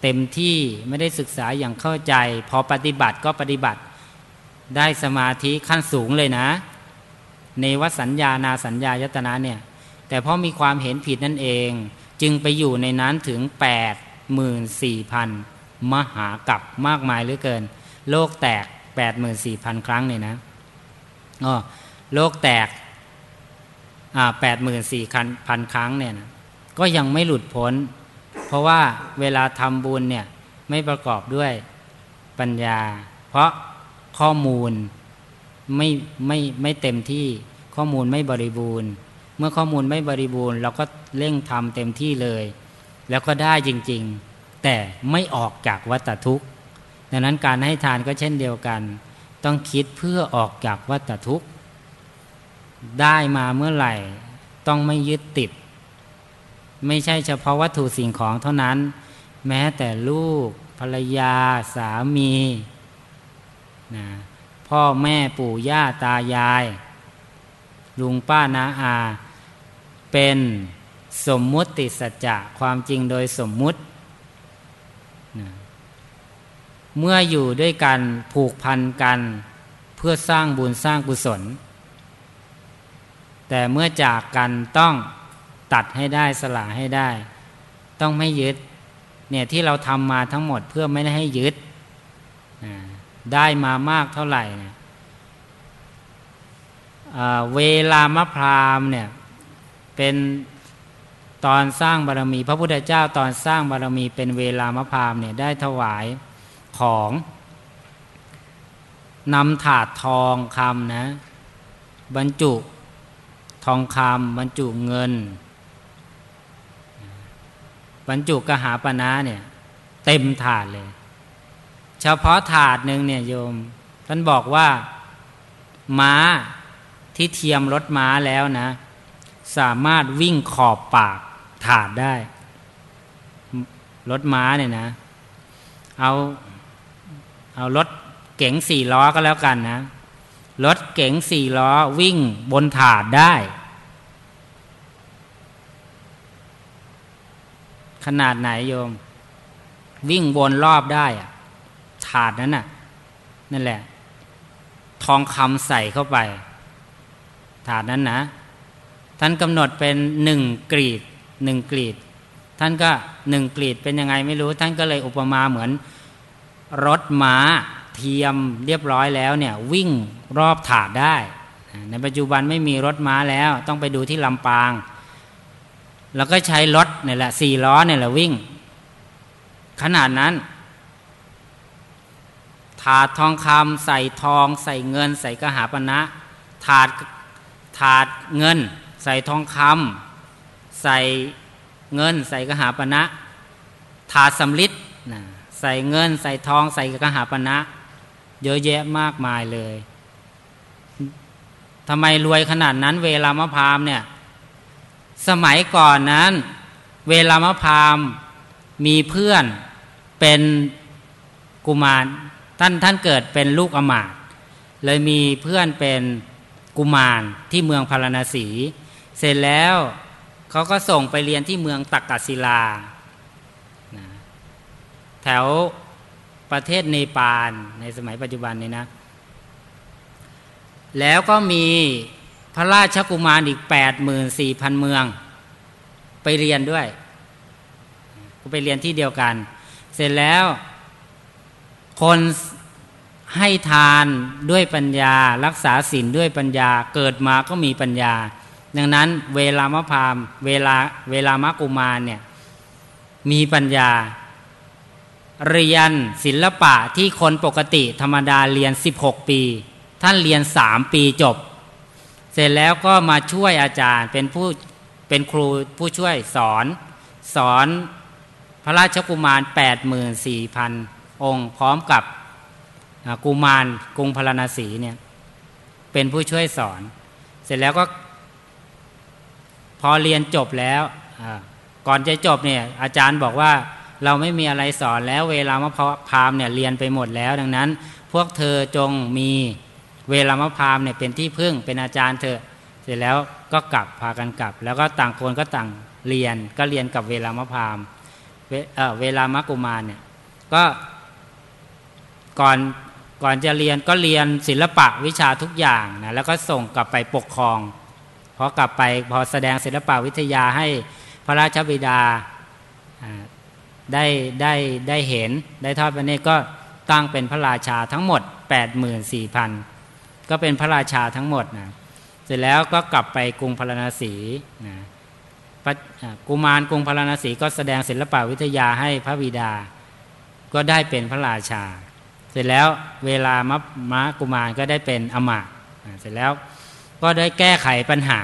เต็มที่ไม่ได้ศึกษาอย่างเข้าใจ พอปฏิบัติก็ปฏิบัติได้สมาธิขั้นสูงเลยนะ ในวสัญญานาสัญญายตนะเนี่ย แต่พอมีความเห็นผิดนั่นเอง จึงไปอยู่ในนั้นถึง 8 4 0 0 0 มหากับมากมายเหลือเกิน โลกแตก 84,000 ครั้งเนี่ยนะอ๋อโลกแตกแปดหมื่นสี่พันครั้งเนี่ยนะก็ยังไม่หลุดพ้น เพราะว่าเวลาทำบุญเนี่ยไม่ประกอบด้วยปัญญา เพราะข้อมูลไม่ไม่ไม่เต็มที่ข้อมูลไม่บริบูรณ์ เมื่อข้อมูลไม่บริบูรณ์ เราก็เร่งทำเต็มที่เลย แล้วก็ได้จริง ๆ แต่ไม่ออกจากวัฏทุกข์ดังนั้นการให้ทานก็เช่นเดียวกัน ต้องคิดเพื่อออกจากวัฏทุกข์ได้มาเมื่อไหร่ ต้องไม่ยึดติด ไม่ใช่เฉพาะวัตถุสิ่งของเท่านั้น แม้แต่ลูก ภรรยา สามีนะพ่อแม่ปู่ย่าตายาย ลุงป้านาอา เป็นสมมุติสัจจะความจริงโดยสมมุติ เมื่ออยู่ด้วยกันผูกพันกันเพื่อสร้างบุญสร้างกุศล แต่เมื่อจากกันต้องตัดให้ได้สละให้ได้ ต้องไม่ยึดเนี่ยที่เราทำมาทั้งหมดเพื่อไม่ได้ให้ยึด ได้มามากเท่าไหร่เเวลามะพรามเนี่ย เป็นตอนสร้างบารมี พระพุทธเจ้าตอนสร้างบารมีเป็นเวลามะพามเนี่ยได้ถวายของนำถาดทองคำนะ บรรจุทองคำบรรจุเงิน บรรจุกหาปณะเนี่ย เต็มถาดเลย เฉพาะถาดหนึ่งเนี่ยโยม ท่านบอกว่าม้าที่เทียมรถม้าแล้วนะ สามารถวิ่งขอบปากถาดได้ รถม้าเนี่ยนะ เอาเอารถเก๋งสี่ล้อก็แล้วกันนะ รถเก๋งสี่ล้อวิ่งบนถาดได้ ขนาดไหนโยม วิ่งบนรอบได้อะถาดนั้นน่ะ นั่นแหละ ทองคำใส่เข้าไป ถาดนั้นนะ ท่านกำหนดเป็นหนึ่งกรีดหนึ่งกรีด ท่านก็หนึ่งกรีดเป็นยังไงไม่รู้ ท่านก็เลยอุปมาเหมือนรถม้าเทียมเรียบร้อยแล้วเนี่ยวิ่งรอบถาดได้ ในปัจจุบันไม่มีรถม้าแล้วต้องไปดูที่ลำปาง แล้วก็ใช้รถเนี่ยแหละสี่ล้อเนี่ยแหละวิ่ง ขนาดนั้น ถาดทองคำใส่ทอง ใส่เงิน ใส่กระหาปณะถาดถาดเงิน ใส่ทองคำใส่เงิน ใส่กระหาปณะถาสำลิดนะใส่เงิน ใส่ทอง ใส่กระหาปณะเยอะแยะมากมายเลยทำไมรวยขนาดนั้น เวลามะพามเนี่ย สมัยก่อนนั้น เวลามะพามมีเพื่อนเป็นกุมารท่านท่านเกิดเป็นลูกอมาตเลยมีเพื่อนเป็นกุมารที่เมืองพาราณสี เสร็จแล้วเขาก็ส่งไปเรียนที่เมืองตักกศิลา แถวประเทศเนปาลในสมัยปัจจุบันนี้นะ แล้วก็มีพระราชกุมารอีกแปดหมื่นสี่พันเมือง ไปเรียนด้วย ก็ไปเรียนที่เดียวกัน เสร็จแล้ว คนให้ทานด้วยปัญญา รักษาศีลด้วยปัญญา เกิดมาก็มีปัญญา ดังนั้นเวลามะพามเวลาเวลามะกุมารเนี่ยมีปัญญา เรียนศิลปะที่คนปกติธรรมดาเรียน 16 ปี ท่านเรียนสามปีจบ เสร็จแล้วก็มาช่วยอาจารย์เป็นผู้เป็นครูผู้ช่วยสอน สอนพระราชกุมาร 84,000 องค์ พร้อมกับกุมารกรุงพราณสีเนี่ยเป็นผู้ช่วยสอน เสร็จแล้วก็ อเรียนจบแล้วก่อนจะจบเนี่ยอาจารย์บอกว่าเราไม่มีอะไรสอนแล้ว เวลามะพรามเนี่ยเรียนไปหมดแล้ว ดังนั้น พวกเธอจงมีเวลามะพรามเนี่ยเป็นที่พึ่งเป็นอาจารย์เธอเสร็จแล้วก็กลับพากันกลับ แล้วก็ต่างคนก็ต่างเรียนก็เรียนกับเวลามะพรามเเวลามะกุมารเนี่ยก็ก่อนก่อนจะเรียนก็เรียนศิลปะวิชาทุกอย่างนะแล้วก็ส่งกลับไปปกครอง พอกลับไปพอแสดงศิลปวิทยาให้พระราชบิดาได้ได้ได้เห็นได้ทอดพระเนตรก็ตั้งเป็นพระราชาทั้งหมด 84,000 ก็เป็นพระราชาทั้งหมดนะเสร็จแล้วก็กลับไปกรุงพาราณสีนะพระกุมารกรุงพาราณสีก็แสดงศิลปวิทยาให้พระบิดา ก็ได้เป็นพระราชา เสร็จแล้วเวลามะมะกุมารก็ได้เป็นอมาตเสร็จแล้ว ก็ได้แก้ไขปัญหา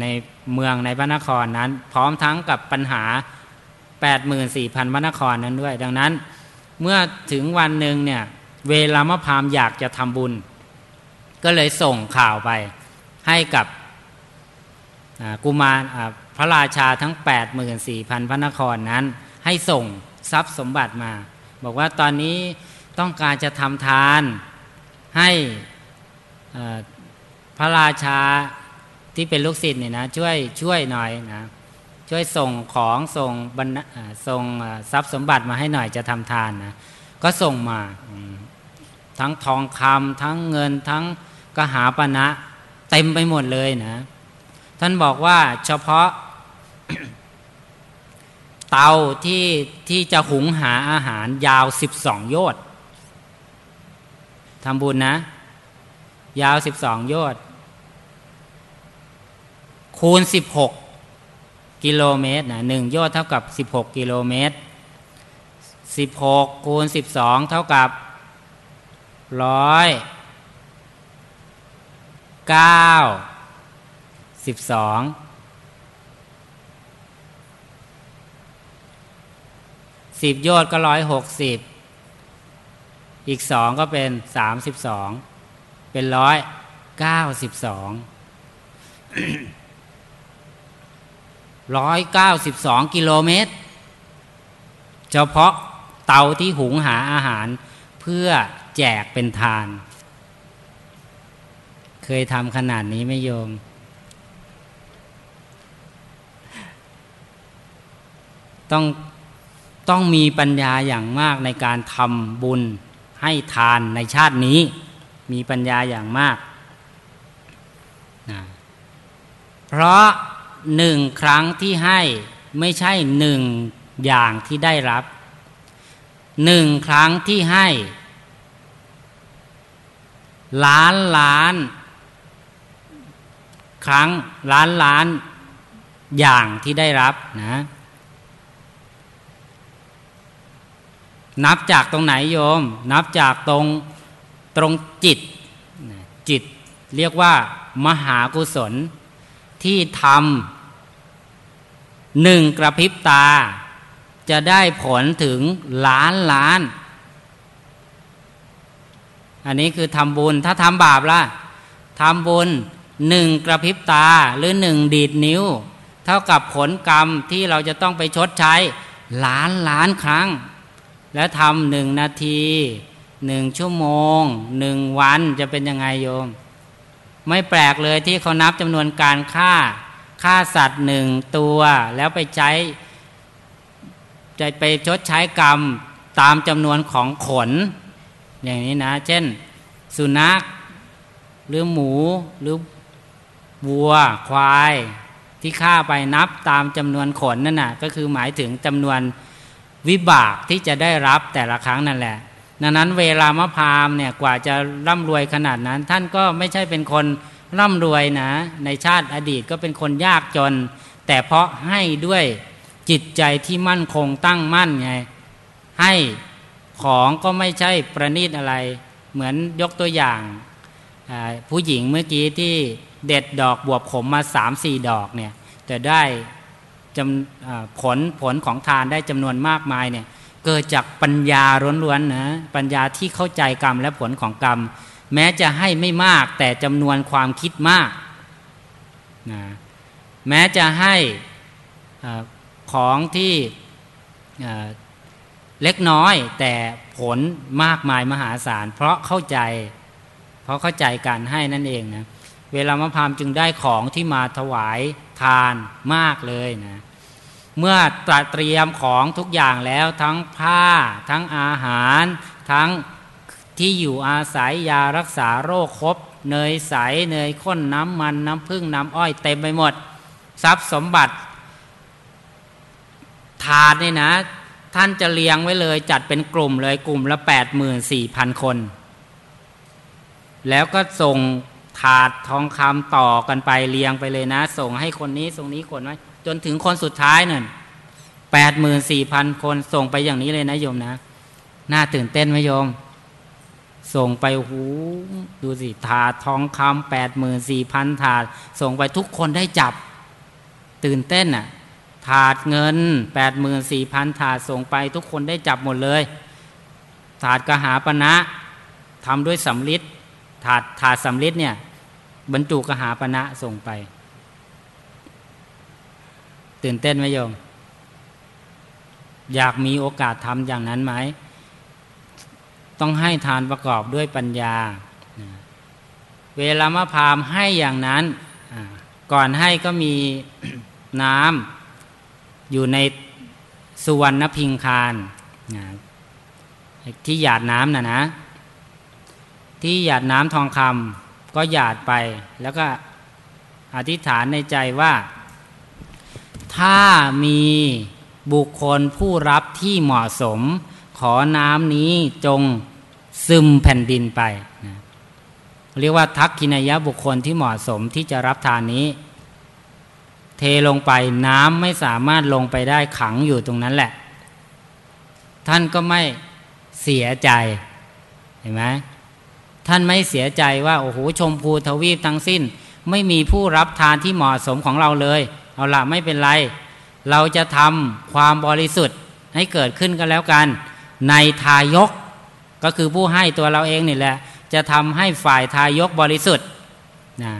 ในเมืองในพระนครนั้น พร้อมทั้งกับปัญหา 8 4 0 0 0พระนครนั้นด้วย ดังนั้นเมื่อถึงวันหนึ่งเนี่ยเวลามะพามอยากจะทำบุญ ก็เลยส่งข่าวไปให้กับกุมารพระราชาทั้ง 84,000พระนครนั้น ให้ส่งทรัพย์สมบัติมา บอกว่าตอนนี้ต้องการจะทำทานให้ พระราชาที่เป็นลูกศิษย์เนี่ยนะช่วยช่วยหน่อยนะช่วยส่งของส่งบรรส่งทรัพย์สมบัติมาให้หน่อยจะทำทานนะก็ส่งมาทั้งทองคำทั้งเงินทั้งกหาปณะเต็มไปหมดเลยนะ ท่านบอกว่าเฉพาะเตาที่ที่จะหุงหาอาหารยาวสิบสองโยชน์ทำบุญนะ ยาวสิบสองโยชน์ คูณสิบหกกิโลเมตรนะหนึ่งยชน์เท่ากับสิบหกกิโลเมตรสิบหกคูณสิบสองเท่ากับร้อยเก้าสิบสองสิบยชน์ก็ร้อยหกสิบอีกสองก็เป็นสามสิบสองเป็นร้อยเก้าสิบสอง ร้อยเก้าสิบสองกิโลเมตร เฉพาะเตาที่หุงหาอาหารเพื่อแจกเป็นทาน เคยทำขนาดนี้ไหมโยม ต้องต้องมีปัญญาอย่างมากในการทำบุญให้ทานในชาตินี้ มีปัญญาอย่างมากนะเพราะ หนึ่งครั้งที่ให้ไม่ใช่หนึ่งอย่างที่ได้รับหนึ่งครั้งที่ให้ ล้านล้าน ครั้งล้านล้านอย่างที่ได้รับนะ นับจากตรงไหนโยม นับจากตรงตรงจิตจิต เรียกว่ามหากุศล ที่ทำหนึ่งกระพริบตา จะได้ผลถึงล้านล้าน อันนี้คือทำบุญถ้าทำบาปล่ะทำบุญหนึ่งกระพริบตาหรือหนึ่งดีดนิ้ว เท่ากับผลกรรมที่เราจะต้องไปชดใช้ล้านล้านครั้ง แล้วทำหนึ่งนาทีหนึ่งชั่วโมงหนึ่งวันจะเป็นยังไงโยม ไม่แปลกเลยที่เขานับจำนวนการฆ่าฆ่าสัตว์หนึ่งตัวแล้วไปใช้จะไปชดใช้กรรมตามจำนวนของขน อย่างนี้นะ เช่น สุนัข หรือหมูหรือวัวควายที่ฆ่าไปนับตามจำนวนขนนั่นน่ะก็คือหมายถึงจำนวนวิบากที่จะได้รับแต่ละครั้งนั่นแหละ ดังนั้นเวลามะพามเนี่ยกว่าจะร่ำรวยขนาดนั้น ท่านก็ไม่ใช่เป็นคนร่ำรวยนะ ในชาติอดีตก็เป็นคนยากจน แต่เพราะให้ด้วยจิตใจที่มั่นคงตั้งมั่นไงให้ของก็ไม่ใช่ประณีตอะไร เหมือนยกตัวอย่าง ผู้หญิงเมื่อกี้ที่เด็ดดอกบวบขมมาสามสี่ดอกเนี่ยแต่ได้ผลผลของทานได้จำนวนมากมายเนี่ย เกิดจากปัญญาล้วนๆนะปัญญาที่เข้าใจกรรมและผลของกรรม แม้จะให้ไม่มากแต่จำนวนความคิดมากนะแม้จะให้ของที่เล็กน้อยแต่ผลมากมายมหาศาล เพราะเข้าใจ เพราะเข้าใจการให้นั่นเองนะเวลามะพามจึงได้ของที่มาถวายทานมากเลยนะ เมื่อตรเตรียมของทุกอย่างแล้วทั้งผ้า ทั้งอาหาร ทั้งที่อยู่อาศัยยารักษาโรคครบ เนยใสเนยข้นน้ำมันน้ำพึ่งน้ำอ้อยเต็มไปหมด ทรัพย์สมบัติถาดนี่นะ ท่านจะเลี้ยงไว้เลยจัดเป็นกลุ่มเลยกลุ่มละแปดหมื่นสี่พันคน แล้วก็ส่งถาดทองคำต่อกันไปเลี้ยงไปเลยนะ ส่งให้คนนี้ส่งนี้คนไว้ จนถึงคนสุดท้ายนั่นแปดหมื่นสี่พันคนส่งไปอย่างนี้เลยนะโยมนะน่าตื่นเต้นไหมโยม ส่งไปหูดูสิถาดทองคำแปดหมื่นสี่พันถาด ส่งไปทุกคนได้จับ ตื่นเต้นอะ ถาดเงินแปดหมื่นสี่พันถาดส่งไปทุกคนได้จับหมดเลย ถาดกระหาปณะทำด้วยสำลิดถาดถาดสำลิดเนี่ย บรรจุกระหาปณะส่งไป ตื่นเต้นไหมโยม อยากมีโอกาสทำอย่างนั้นไหม ต้องให้ทานประกอบด้วยปัญญา เวลามะพามให้อย่างนั้น ก่อนให้ก็มีน้ำอยู่ในสุวรรณพิงคารที่หยาดน้ำนะนะ ที่หยาดน้ำทองคำก็หยาดไป แล้วก็อธิษฐานในใจว่า ถ้ามีบุคคลผู้รับที่เหมาะสม ขอน้ำนี้จงซึมแผ่นดินไปนะเรียกว่าทักกินายะบุคคลที่เหมาะสมที่จะรับทานนี้ เทลงไปน้ำไม่สามารถลงไปได้ขังอยู่ตรงนั้นแหละ ท่านก็ไม่เสียใจเห็นไหมท่านไม่เสียใจว่าโอ้โหชมพูทวีปทั้งสิ้น ไม่มีผู้รับทานที่เหมาะสมของเราเลย เอาละไม่เป็นไร เราจะทำความบริสุทธิ์ให้เกิดขึ้นก็แล้วกัน ในทายกก็คือผู้ให้ตัวเราเองนี่แหละ จะทำให้ฝ่ายทายกบริสุทธิ์นะ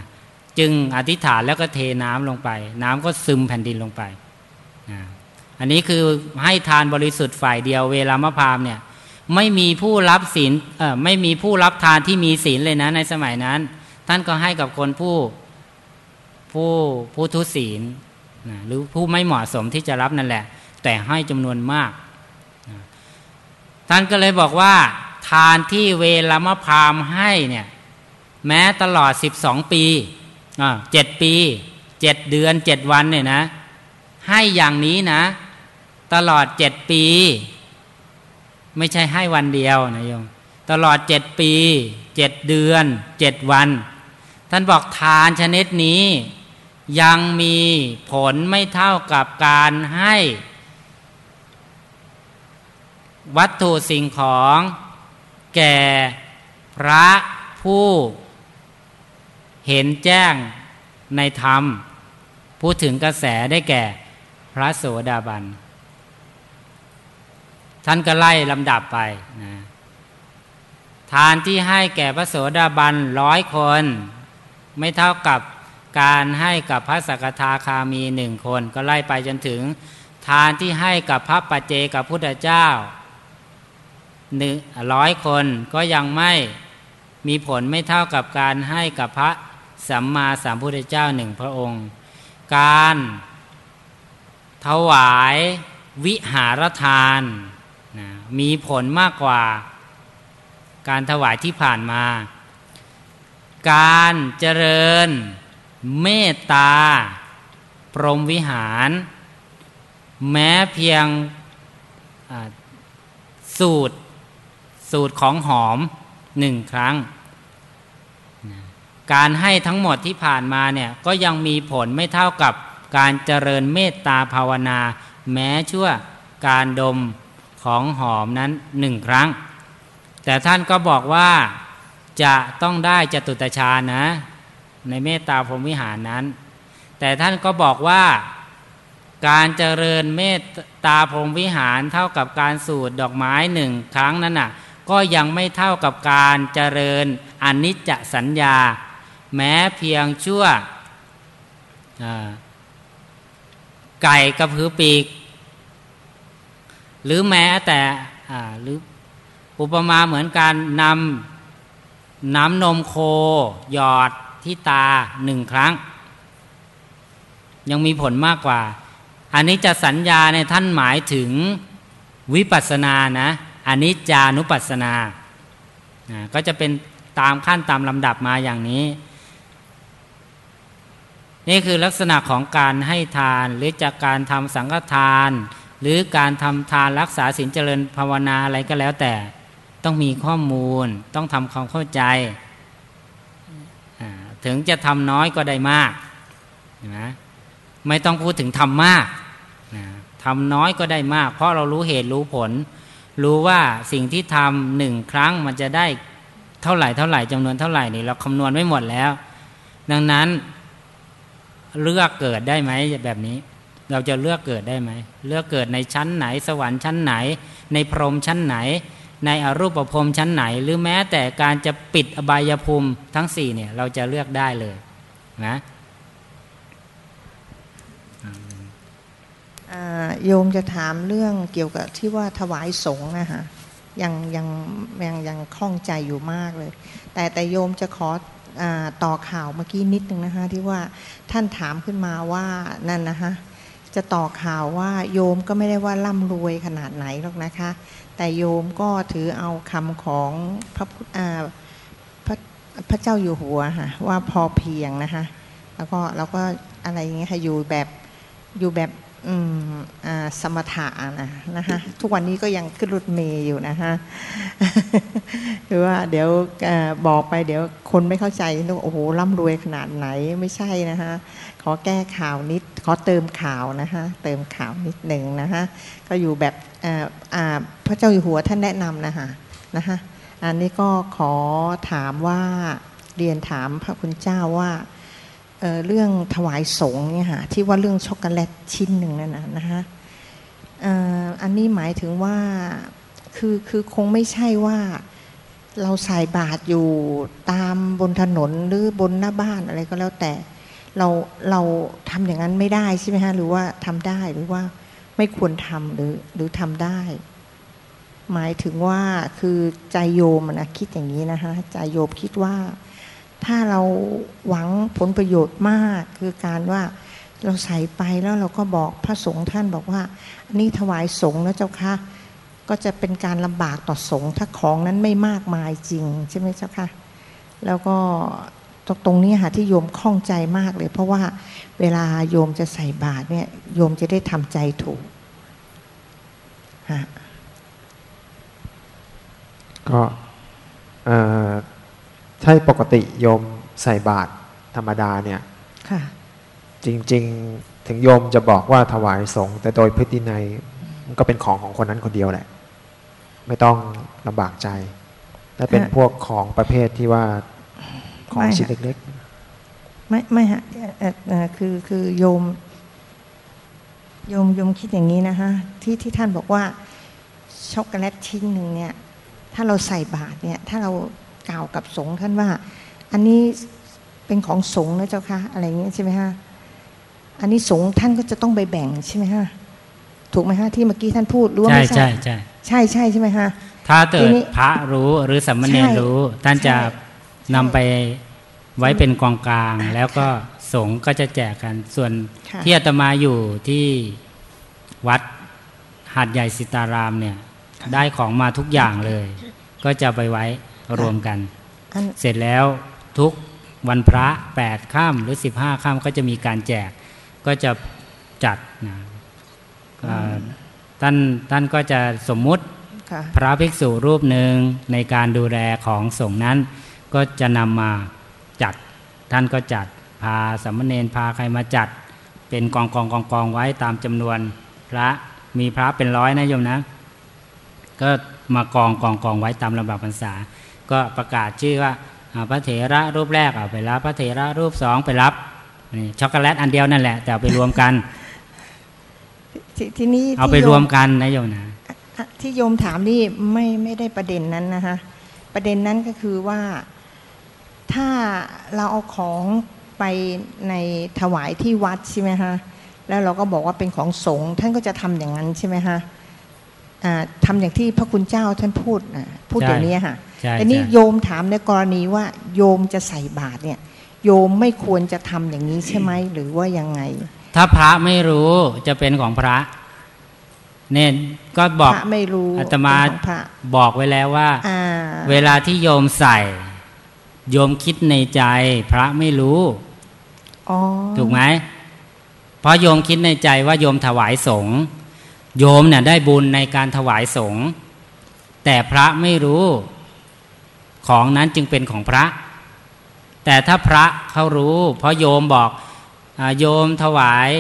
จึงอธิษฐานแล้วก็เทน้ำลงไป น้ำก็ซึมแผ่นดินลงไปนะอันนี้คือให้ทานบริสุทธิ์ฝ่ายเดียวเวลามะพามเนี่ยไม่มีผู้รับศีลเออไม่มีผู้รับทานที่มีศีลเลยนะในสมัยนั้น ท่านก็ให้กับคนผู้ผู้ผู้ทุศีลน หรือผู้ไม่เหมาะสมที่จะรับนั่นแหละ แต่ให้จำนวนมากนะท่านก็เลยบอกว่า ทานที่เวลามะพามให้เนี่ยแม้ตลอดสิบสองปีเจ็ดปีเจ็ดเดือนเจ็ดวันเนี่ยนะ ให้อย่างนี้นะ ตลอดเจ็ดปี ไม่ใช่ให้วันเดียวนะโยมตลอดเจ็ดปีเจ็ดเดือนเจ็ดวัน ท่านบอกทานชนิดนี้ ยังมีผลไม่เท่ากับการให้ วัตถุสิ่งของ แก่พระผู้ เห็นแจ้งในธรรม พูดถึงกระแสได้แก่พระโสดาบัน ท่านก็ไล่ลำดับไปนะทานที่ให้แก่พระโสดาบันร้อยคน ไม่เท่ากับ การให้กับพระสกทาคามีหนึ่งคน ก็ไล่ไปจนถึง ทานที่ให้กับพระปัจเจกับพุทธเจ้าหนึ่งร้อยคนก็ยังไม่มีผลไม่เท่ากับการให้กับพระสัมมาสัมพุทธเจ้าหนึ่งพระองค์ การถวายวิหารทานนะมีผลมากกว่า การถวายที่ผ่านมา การเจริญ เมตตาปรมวิหาร แม้เพียงสูตรสูตรของหอมหนึ่งครั้ง การให้ทั้งหมดที่ผ่านมาเนี่ยก็ยังมีผลไม่เท่ากับการเจริญเมตตาภาวนา แม้ชั่วการดมของหอมนั้นหนึ่งครั้ง แต่ท่านก็บอกว่าจะต้องได้จตุตฌานนะ ในเมตตาพรหมวิหารนั้น แต่ท่านก็บอกว่าการเจริญเมตตาพรหมวิหารเท่ากับการสูดดอกไม้หนึ่งครั้งนั้นน่ะก็ยังไม่เท่ากับการเจริญอนิจจสัญญา แม้เพียงชั่วไก่กระพือปีก หรือแม้แต่หรืออุปมาเหมือนการนำน้ำนมโคหยอด ที่ตาหนึ่งครั้ง ยังมีผลมากกว่า อันนี้จะสัญญาในท่านหมายถึงวิปัสสนานะอันนี้จานุปัสสนา ก็จะเป็นตามขั้นตามลำดับมาอย่างนี้ นี่คือลักษณะของการให้ทานหรือจากการทำสังฆทาน หรือการทำทานรักษาศีลเจริญภาวนาอะไรก็แล้วแต่ ต้องมีข้อมูลต้องทำความเข้าใจ ถึงจะทำน้อยก็ได้มากนะไม่ต้องพูดถึงทำมากนะทำน้อยก็ได้มาก เพราะเรารู้เหตุรู้ผล รู้ว่าสิ่งที่ทำหนึ่งครั้งมันจะได้เท่าไหร่เท่าไหร่จำนวนเท่าไหร่นี่เราคำนวณไม่หมดแล้ว ดังนั้นเลือกเกิดได้ไหมแบบนี้ เราจะเลือกเกิดได้ไหมเลือกเกิดในชั้นไหน สวรรค์ชั้นไหน ในพรหมชั้นไหน ในอรูปภพชั้นไหน หรือแม้แต่การจะปิดอบายภูมิทั้งสี่เนี่ยเราจะเลือกได้เลยนะโยมจะถามเรื่องเกี่ยวกับที่ว่าถวายสงฆ์นะคะยังยังยังยังคล่องใจอยู่มากเลย แต่แต่โยมจะขออต่อข่าวเมื่อกี้นิดนึงนะคะที่ว่าท่านถามขึ้นมาว่านั่นนะคะจะต่อข่าวว่าโยมก็ไม่ได้ว่าร่ำรวยขนาดไหนหรอกนะคะ แต่โยมก็ถือเอาคำของพระพุทธาพระพระเจ้าอยู่หัวค่ะว่าพอเพียงนะคะแล้วก็แล้วก็อะไรอย่างเงี้ยค่ะอยู่แบบอยู่แบบอืมอ่าสมถะนะนะคะทุกวันนี้ก็ยังขึ้นรถเมย์อยู่นะคะหรือว่าเดี๋ยวอบอกไปเดี๋ยวคนไม่เข้าใจนึกโอ้โหร่ำรวยขนาดไหนไม่ใช่นะคะขอแก้ข่าวนิดขอเติมข่าวนะคะเติมข่าวนิดหนึ่งนะคะก็อยู่แบบ พระเจ้าอยู่หัวท่านแนะนำนะคะนะคะอันนี้ก็ขอถามว่าเรียนถามพระคุณเจ้าว่าเเรื่องถวายสงฆ์เนี่ยค่ะที่ว่าเรื่องช็อกโกแลตชิ้นหนึ่งนั่นนะนะคะออันนี้หมายถึงว่าคือคือคงไม่ใช่ว่าเราใส่บาตรอยู่ตามบนถนนหรือบนหน้าบ้านอะไรก็แล้วแต่ เราเราทำอย่างนั้นไม่ได้ใช่ไหมฮะหรือว่าทำได้หรือว่า ไม่ควรทำหรือหรือทำได้ หมายถึงว่าคือใจโยมนะคิดอย่างนี้นะคะใจโยมคิดว่า ถ้าเราหวังผลประโยชน์มากคือการว่าเราใส่ไปแล้วเราก็บอกพระสงฆ์ท่านบอกว่า อันนี้ถวายสงฆ์นะเจ้าค่ะก็จะเป็นการลำบากต่อสงฆ์ถ้าของนั้นไม่มากมายจริง ใช่ไหมเจ้าค่ะแล้วก็ ตรงตรงนี้ค่ะที่โยมข้องใจมากเลย เพราะว่าเวลาโยมจะใส่บาตรเนี่ยโยมจะได้ทำใจถูกฮะก็เอ่อใช่ปกติโยมใส่บาตรธรรมดาเนี่ยค่ะจริง ๆ ถึงโยมจะบอกว่าถวายสงฆ์แต่โดยพฤตินัยมันก็เป็นของของคนนั้นคนเดียวแหละ ไม่ต้องลำบากใจถ้าเป็นฮะพวกของประเภทที่ว่า ของไม่ชิ้นฮะเล็กไม่ไม่ฮะเอ่อเอ่อเอ่อคือคือโยม โยมโยมคิดอย่างนี้นะฮะที่ที่ท่านบอกว่าช็อกโกแลตชิ้นหนึ่งเนี่ย ถ้าเราใส่บาตรเนี่ย ถ้าเรากล่าวกับสงฆ์ท่านว่า อันนี้เป็นของสงฆ์นะเจ้าค่ะอะไรอย่างเงี้ยใช่ไหมฮะอันนี้สงฆ์ท่านก็จะต้องไปแบ่งใช่ไหมฮะถูกไหมฮะที่เมื่อกี้ท่านพูดหรือว่าใช่ไม่ใช่ใช่ใช่ใช่ใช่ใช่ไหมฮะถ้าเกิทีดนี้พระรู้หรือสัมมเนรใช่รู้ท่านจะใช่ นำไปไว้เป็นกองกลาง แล้วก็สงฆ์ก็จะแจกกัน ส่วนค่ะที่อาตมาอยู่ที่วัดหาดใหญ่สิตารามเนี่ย ได้ของมาทุกอย่างเลย ก็จะไปไว้รวมกันอันเสร็จแล้วทุกวันพระแปดค่ำหรือสิบห้าค่ำก็จะมีการแจก ก็จะจัดนะอ่าท่านท่านก็จะสมมุติค่ะพระภิกษุรูปหนึ่งในการดูแลของสงฆ์นั้น ก็จะนำมาจัด ท่านก็จัดพาสามเณรพาใครมาจัด เป็นกองกองกองกองไว้ตามจำนวนพระมีพระเป็นร้อยนะโยมนะ ก็มากองกองกองไว้ตามลำดับพรรษา ก็ประกาศชื่อว่าอ่าพระเถระรูปแรกเอาไปรับ พระเถระรูปสองไปรับนี่ช็อกโกแลตอันเดียวนั่นแหละ แต่เอาไปรวมกันททีนี้เอาไปที่โยรวมกันนะโยมนะอะที่โยมถามนี่ไม่ไม่ได้ประเด็นนั้นนะคะประเด็นนั้นก็คือว่า ถ้าเราเอาของไปในถวายที่วัดใช่ไหมคะแล้วเราก็บอกว่าเป็นของสงฆ์ท่านก็จะทำอย่างนั้นใช่ไหมคะอ่าทำอย่างที่พระคุณเจ้าท่านพูดนะพูดอย่างนี้ค่ะใช่แต่นี่ใช่โยมถามในกรณีว่าโยมจะใส่บาตรเนี่ย โยมไม่ควรจะทำอย่างนี้ใช่ไหมหรือว่ายังไง ถ้าพระไม่รู้จะเป็นของพระเนี่ยก็บอกพระไม่รู้อาตมาเป็นของพระบอกไว้แล้วว่าอ่า เวลาที่โยมใส่ โยมคิดในใจพระไม่รู้อ๋อถูกไหมเพราะโยมคิดในใจว่าโยมถวายสงฆ์โยมเนี่ยได้บุญในการถวายสงฆ์แต่พระไม่รู้ของนั้นจึงเป็นของพระ แต่ถ้าพระเขารู้ เพราะโยมบอกอาโยมถวาย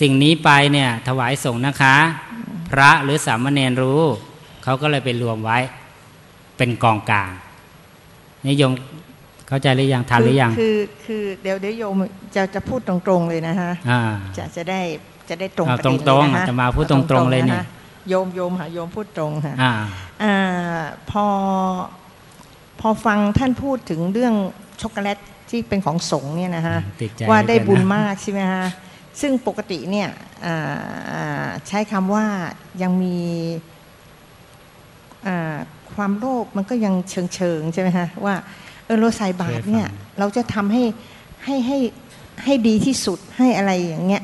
สิ่งนี้ไปเนี่ยถวายสงฆ์นะคะ พระหรือสามเณรรู้ เขาก็เลยไปรวมไว้ เป็นกองกลาง นี่โยมเข้าใจหรือยังทันหรือยังคือคือเดี๋ยวเดี๋ยวโยมจะจะพูดตรงๆเลยนะฮะอ่าจะจะได้จะได้ตรงเอาประเด็นตรงๆเลยนะอาฮะตมาพูดตรงๆเลยเนี่ยะฮะโยมโยมค่ะโยมพูดตรงค่ะอ่าอ่าพอพอฟังท่านพูดถึงเรื่องช็อกโกแลตที่เป็นของสงฆ์เนี่ยนะฮะติดใจว่าได้เหมือนกันนะบุญมากใช่ไหมฮะซึ่งปกติเนี่ยอ่าอ่าใช้คำว่ายังมีอ่า ความโลภมันก็ยังเชิงเชิงๆใช่ไหมฮะว่าเออเราใส่บาตรเนี่ยเราจะทำให้ให้ให้ให้ดีที่สุดให้อะไรอย่างเงี้ย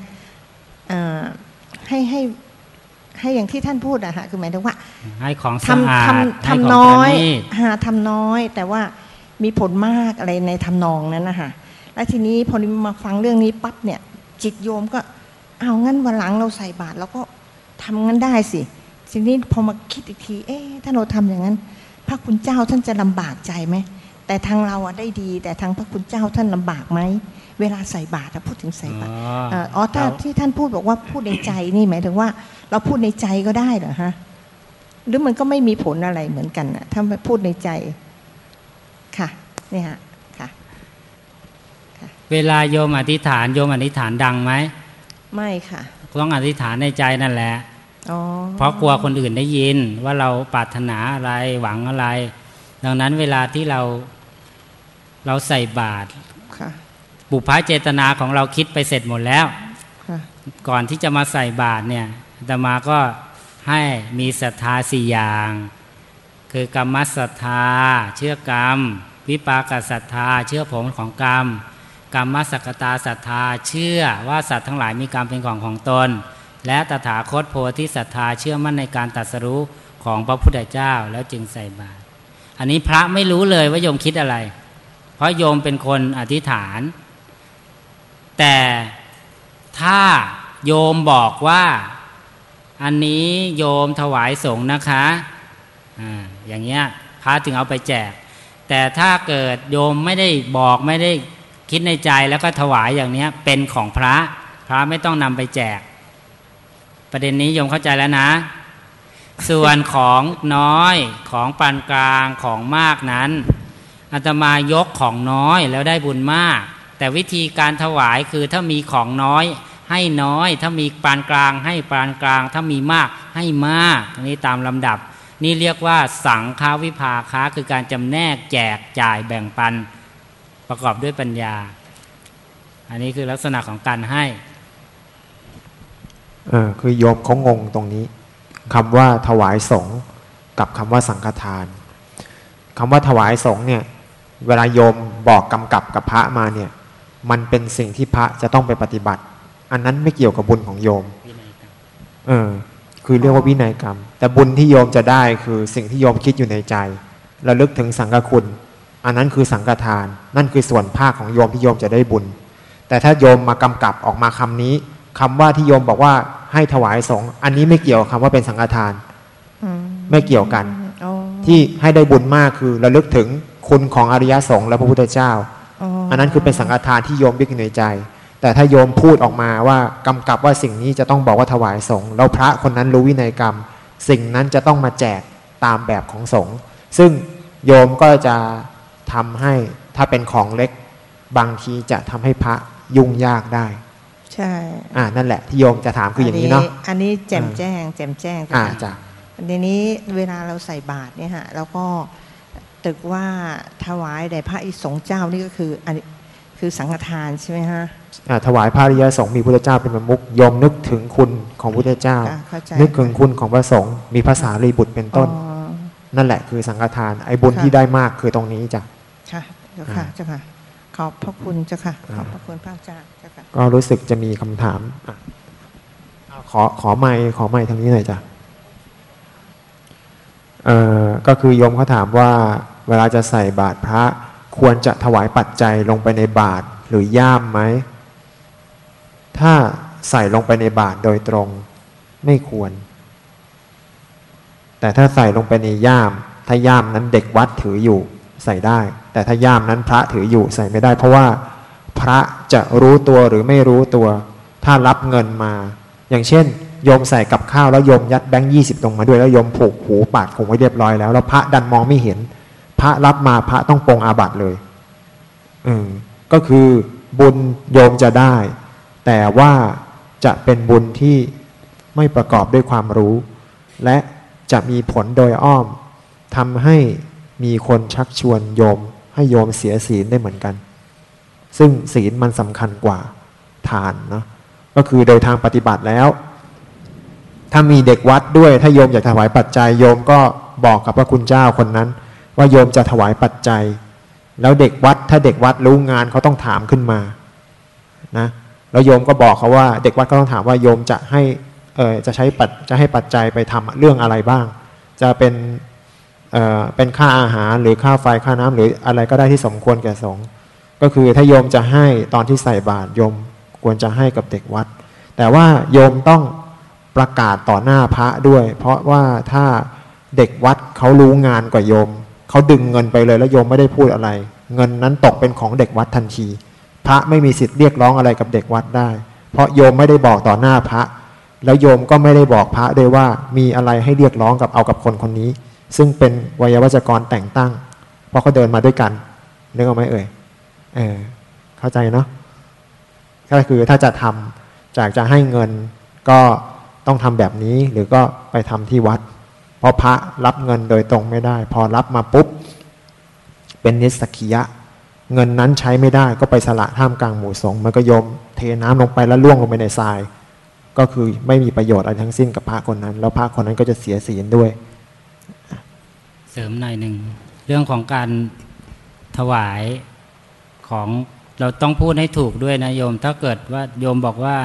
อ่าให้ให้ให้อย่างที่ท่านพูดอะฮะคือหมายถึงว่า ให้ของสะทำอาดทำให้ขทำงน้อยประณีตหาทำน้อย แต่ว่ามีผลมากอะไรในทำนองนั้นนะคะแล้วทีนี้พอมาฟังเรื่องนี้ปั๊บเนี่ย จิตโยมก็เอางั้นวันหลังเราใส่บาตรเราก็ทำงั้นได้สิ ทีนี้พอมาคิดอีกที เอ๊ะถ้าเราทำอย่างนั้น พระคุณเจ้าท่านจะลำบากใจไหมแต่ทางเราอะได้ดี แต่ทางพระคุณเจ้าท่านลำบากไหมเวลาใส่บาตรอะพูดถึงใส่บาตรอ๋อเอ่ออ๋อถ้าที่ท่านพูดบอกว่าพูดในใจนี่หมายถึงว่า เราพูดในใจก็ได้เหรอฮะหรือมันก็ไม่มีผลอะไรเหมือนกันนะถ้าพูดในใจค่ะเนี่ยฮะค่ะ เวลาโยมอธิษฐานโยมอธิษฐานดังไหมไม่ค่ะต้องอธิษฐานในใจนั่นแหละอ๋อ เพราะกลัวคนอื่นได้ยินว่าเราปรารถนาอะไรหวังอะไร ดังนั้นเวลาที่เราเราใส่บาตรค่ะบุพเจตนาของเราคิดไปเสร็จหมดแล้วค่ะก่อนที่จะมาใส่บาตรเนี่ยอาตมาก็ให้มีศรัทธาสี่อย่าง คือกรรมศรัทธา เชื่อกรรม วิปากศรัทธา เชื่อผลของกรรม กรรมสกตาศรัทธา เชื่อว่าสัตว์ทั้งหลายมีกรรมเป็นของของตน และตถาคตโพธิศรัทธาเชื่อมั่นในการตรัสรู้ของพระพุทธเจ้าแล้วจึงใส่บาตรอันนี้พระไม่รู้เลยว่าโยมคิดอะไร เพราะโยมเป็นคนอธิษฐาน แต่ถ้าโยมบอกว่า อันนี้โยมถวายสงฆ์นะคะอ่าอย่างเงี้ยพระถึงเอาไปแจก แต่ถ้าเกิดโยมไม่ได้บอกไม่ได้คิดในใจแล้วก็ถวายอย่างเนี้ยเป็นของพระ พระไม่ต้องนำไปแจก ประเด็นนี้โยมเข้าใจแล้วนะ ส่วนของน้อยของปานกลางของมากนั้นอาตมายกของน้อยแล้วได้บุญมาก แต่วิธีการถวายคือถ้ามีของน้อยให้น้อย ถ้ามีปานกลาง ให้ปานกลาง ถ้ามีมากให้มากนนี้ตามลำดับ นี่เรียกว่าสังฆาวิภาค้าคือการจำแนกแจกจ่ายแบ่งปัน ประกอบด้วยปัญญา อันนี้คือลักษณะของการให้ เออคือโยมเขางงตรงนี้คำว่าถวายสงฆ์กับคำว่าสังฆทานคำว่าถวายสงฆ์เนี่ยเวลาโยมบอกกำกับกับพระมาเนี่ยมันเป็นสิ่งที่พระจะต้องไปปฏิบัติ อันนั้นไม่เกี่ยวกับบุญของโยมเออคือเรียกว่าวินัยกรรม แต่บุญที่โยมจะได้คือสิ่งที่โยมคิดอยู่ในใจระลึกถึงสังฆคุณ อันนั้นคือสังฆทาน นั่นคือส่วนภาคของโยมที่โยมจะได้บุญ แต่ถ้าโยมมากำกับออกมาคำนี้ คำว่าที่โยมบอกว่าให้ถวายสงฆ์อันนี้ไม่เกี่ยวกับคำว่าเป็นสังฆทานอืมไม่เกี่ยวกันอ๋อที่ให้ได้บุญมากคือระลึกถึงคุณของอริยสงฆ์และพระพุทธเจ้าอ๋ออันนั้นคือเป็นสังฆทานที่โยมยึดอยู่ในใจ แต่ถ้าโยมพูดออกมาว่ากำกับว่าสิ่งนี้จะต้องบอกว่าถวายสงฆ์แล้วพระคนนั้นรู้วินัยกรรม สิ่งนั้นจะต้องมาแจกตามแบบของสงฆ์ซึ่งโยมก็จะทำให้ถ้าเป็นของเล็ก บางทีจะทำให้พระยุ่งยากได้ ใช่อ่านั่นแหละที่โยมจะถามคืออย่างนี้เนาะอันนี้แจ่มแจ้ง แจ่มแจ้งอ่าค่ะจ้ะทีนี้เวลาเราใส่บาตรเนี่ยฮะแล้วก็ตึกว่าถวายแด่พระอิสงฆ์เจ้านี่ก็คืออันนี้คือสังฆทานใช่ไหมฮะอ่าถวายพระอริยสงฆ์มีพุทธเจ้าเป็นประมุขโยมนึกถึงคุณของพุทธเจ้าค่ะเข้าใจนึกถึงคุณของพระสงฆ์มีภาษารีบุตรเป็นต้นอ๋อนั่นแหละคือสังฆทานไอ้บุญค่ะที่ได้มากคือตรงนี้จ้ะค่ะเจ้าค่ะอ่าเจ้าค่ะ ขอบพระคุณเจ้าค่ะอ่าขอบพระคุณพระอาจารย์เจ้าค่ะ ก็รู้สึกจะมีคำถามอะขอขอไมค์ขอไมค์ทางนี้หน่อยจ้ะเอ่อก็คือโยมเขาถามว่า เวลาจะใส่บาตรพระ ควรจะถวายปัจจัยลงไปในบาตรหรือย่ามไหม ถ้าใส่ลงไปในบาตรโดยตรงไม่ควร แต่ถ้าใส่ลงไปในย่าม ถ้าย่ามนั้นเด็กวัดถืออยู่ ใส่ได้ แต่ถ้าย่ามนั้นพระถืออยู่ใส่ไม่ได้ เพราะว่าพระจะรู้ตัวหรือไม่รู้ตัว ถ้ารับเงินมา อย่างเช่นโยมใส่กับข้าวแล้วโยมยัดแบงค์ยี่สิบลงมาด้วยแล้วโยมผูกหูปาดคงไว้เรียบร้อยแล้วแล้วพระดันมองไม่เห็น พระรับมาพระต้องปรงอาบัติเลย อืมก็คือบุญโยมจะได้ แต่ว่าจะเป็นบุญที่ไม่ประกอบด้วยความรู้ และจะมีผลโดยอ้อมทำให้ มีคนชักชวนโยม ให้โยมเสียศีลได้เหมือนกัน ซึ่งศีลมันสำคัญกว่าทานเนาะก็คือโดยทางปฏิบัติแล้ว ถ้ามีเด็กวัดด้วย ถ้าโยมอยากถวายปัจจัยโยมก็บอกกับพระคุณเจ้าคนนั้น ว่าโยมจะถวายปัจจัย แล้วเด็กวัดถ้าเด็กวัดรู้งานเขาต้องถามขึ้นมานะแล้วโยมก็บอกเขาว่า เด็กวัดก็ต้องถามว่าโยมจะให้เออจะใช้ปัจจะให้ปัจจัยไปทำเรื่องอะไรบ้าง จะเป็น เเป็นค่าอาหารหรือค่าไฟค่าน้ำหรืออะไรก็ได้ที่สมควรแก่สงฆ์ก็คือถ้าโยมจะให้ตอนที่ใส่บาตรโยมควรจะให้กับเด็กวัด แต่ว่าโยมต้องประกาศต่อหน้าพระด้วย เพราะว่าถ้าเด็กวัดเขารู้งานกว่าโยมเขาดึงเงินไปเลยแล้วโยมไม่ได้พูดอะไร เงินนั้นตกเป็นของเด็กวัดทันที พระไม่มีสิทธิ์เรียกร้องอะไรกับเด็กวัดได้ เพราะโยมไม่ได้บอกต่อหน้าพระ แล้วโยมก็ไม่ได้บอกพระด้วยว่ามีอะไรให้เรียกร้องกับเอากับคนคนนี้ ซึ่งเป็นวัยวัจกรแต่งตั้ง เพราะเขาเดินมาด้วยกันนึกออกไหมเอ่ยเออเข้าใจเนาะก็คือถ้าจะทำจากจะให้เงินก็ต้องทำแบบนี้หรือก็ไปทำที่วัด เพราะพระรับเงินโดยตรงไม่ได้ พอรับมาปุ๊บ เป็นนิสกิยะ เงินนั้นใช้ไม่ได้ก็ไปสละท่ามกลางหมู่สงฆ์มันก็โยมเทน้ำลงไปแล้วล่วงลงไปในทราย ก็คือไม่มีประโยชน์อะไรทั้งสิ้นกับพระคนนั้น แล้วพระคนนั้นก็จะเสียศีลด้วย เสริมหน่อยหนึ่งเรื่องของการถวายของเราต้องพูดให้ถูกด้วยนะโยม ถ้าเกิดว่าโยมบอกว่า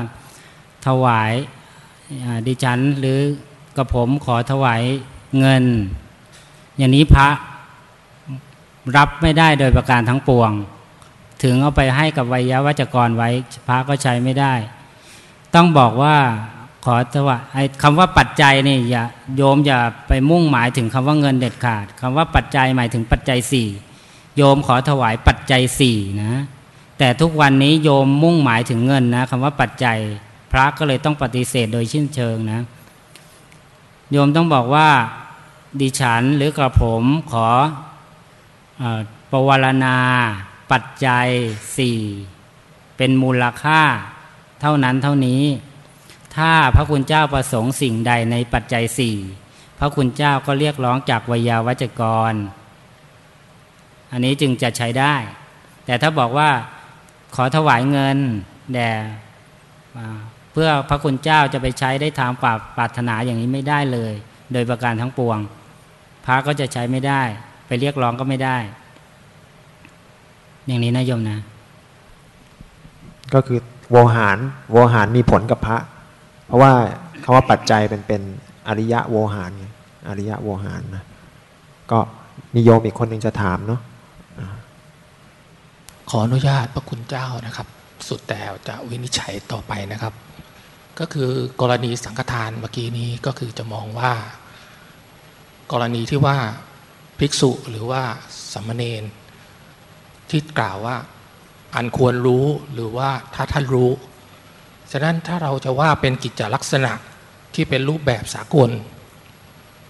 ถวายดิฉันหรือกระผมขอถวายเงิน อย่างนี้พระรับไม่ได้โดยประการทั้งปวง ถึงเอาไปให้กับวิยาวัจกรไว้ พระก็ใช้ไม่ได้ ต้องบอกว่า ขอถวายไอ้คำว่าปัจจัยนี่อย่าโยมอย่าไปมุ่งหมายถึงคำว่าเงินเด็ดขาดคำว่าปัจจัยหมายถึงปัจจัยสี่โยมขอถวายปัจจัยสี่นะแต่ทุกวันนี้โยมมุ่งหมายถึงเงินนะคำว่าปัจจัย พระก็เลยต้องปฏิเสธโดยชิ้นเชิงนะโยมต้องบอกว่าดิฉันหรือกระผมขออปวารณา ปัจจัยสี่เป็นมูลค่า เท่านั้นเท่านี้ ถ้าพระคุณเจ้าประสงค์สิ่งใดในปัจจัยสี่พระคุณเจ้าก็เรียกร้องจากวิยาวัจกร อันนี้จึงจะใช้ได้ แต่ถ้าบอกว่าขอถวายเงินแด่เพื่อพระคุณเจ้าจะไปใช้ได้ตามปปรารถนาอย่างนี้ไม่ได้เลย โดยประการทั้งปวง พระก็จะใช้ไม่ได้ ไปเรียกร้องก็ไม่ได้ อย่างนี้นะโยมนะ ก็คือโวหารโวหารมีผลกับพระ เพราะว่าคาว่าปัจจัยเป็นเป็นอริยะโวหารอริยะโวหารนะก็มีโยมอีกคนหนึ่งจะถามเนาะขออนุญาตพระคุณเจ้านะครับ สุดแต่จะวินิจฉัยต่อไปนะครับ ก็คือกรณีสังฆทานเมื่อกี้นี้ก็คือจะมองว่า กรณีที่ว่าภิกษุหรือว่าสัมมเนนที่กล่าวว่า อันควรรู้หรือว่าถ้าท่านรู้ ฉะนั้นถ้าเราจะว่าเป็นกิจลักษณะที่เป็นรูปแบบสากล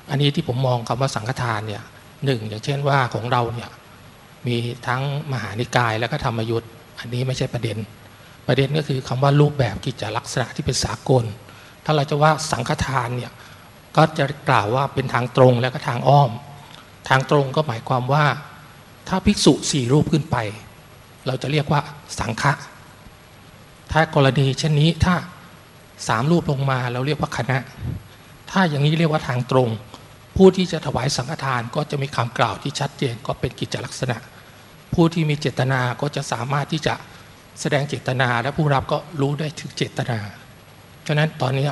อันนี้ที่ผมมองคำว่าสังฆทานเนี่ยหนึ่งอย่างเช่นว่าของเราเนี่ยมีทั้งมหานิกายและก็ธรรมยุทธ์อันนี้ไม่ใช่ประเด็น ประเด็นก็คือคำว่ารูปแบบกิจลักษณะที่เป็นสากล ถ้าเราจะว่าสังฆทานเนี่ยก็จะกล่าวว่าเป็นทางตรงและก็ทางอ้อม ทางตรงก็หมายความว่า ถ้าภิกษุสี่รูปขึ้นไป เราจะเรียกว่าสังฆะ ถ้ากรณีเช่นนี้ถ้าสามรูปลงมาเราเรียกว่าคณะ ถ้าอย่างนี้เรียกว่าทางตรง ผู้ที่จะถวายสังฆทานก็จะมีคำกล่าวที่ชัดเจนก็เป็นกิจลักษณะ ผู้ที่มีเจตนาก็จะสามารถที่จะแสดงเจตนาและผู้รับก็รู้ได้ถึงเจตนาฉะนั้นตอนนี้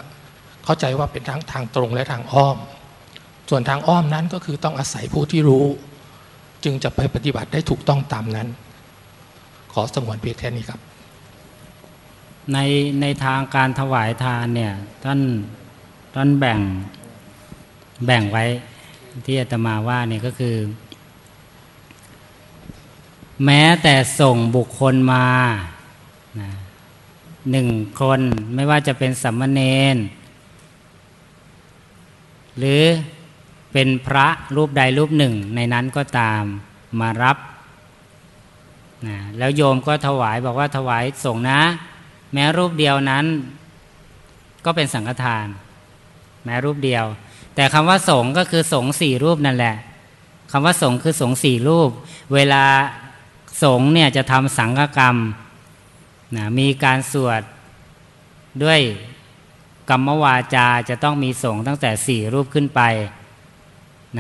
เข้าใจว่าเป็นทั้งทางตรงและทางอ้อม ส่วนทางอ้อมนั้นก็คือต้องอาศัยผู้ที่รู้ จึงจะไปปฏิบัติได้ถูกต้องตามนั้น ขอสงวนเพียงแค่นี้ครับ ในในทางการถวายทานเนี่ยท่านท่านแบ่งแบ่งไว้ที่อาตมาว่าเนี่ยก็คือ แม้แต่ส่งบุคคลมาหนึ่งคนไม่ว่าจะเป็นสัมมาเนนหรือเป็นพระรูปใดรูปหนึ่งในนั้นก็ตามมารับนะแล้วโยมก็ถวายบอกว่าถวายส่งนะ แม้รูปเดียวนั้น ก็เป็นสังฆทาน แม้รูปเดียว แต่คำว่าสงก็คือสงสี่รูปนั่นแหละคำว่าสงคือสงสี่รูป เวลาสงเนี่ยจะทำสังฆกรรมนะมีการสวดด้วยกรรมวาจาจะต้องมีสงตั้งแต่สี่รูปขึ้นไป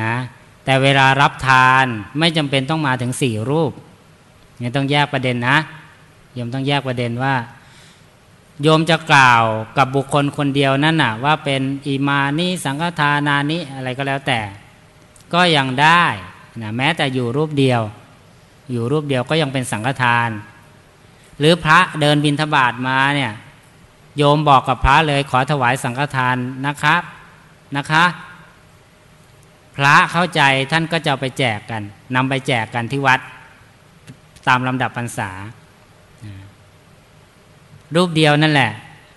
นะแต่เวลารับทานไม่จำเป็นต้องมาถึงสี่รูปนี่ต้องแยกประเด็นนะยมต้องแยกประเด็นว่า โยมจะกล่าวกับบุคคลคนเดียวนั่นน่ะ ว่าเป็นอิมานิสังฆทานานิอะไรก็แล้วแต่ ก็ยังได้นะแม้แต่อยู่รูปเดียว อยู่รูปเดียวก็ยังเป็นสังฆทาน หรือพระเดินบินทบาทมาเนี่ย โยมบอกกับพระเลยขอถวายสังฆทานนะครับนะคะ พระเข้าใจท่านก็จะไปแจกกันนำไปแจกกันที่วัดตามลำดับพรรษา รูปเดียวนั่นแหละ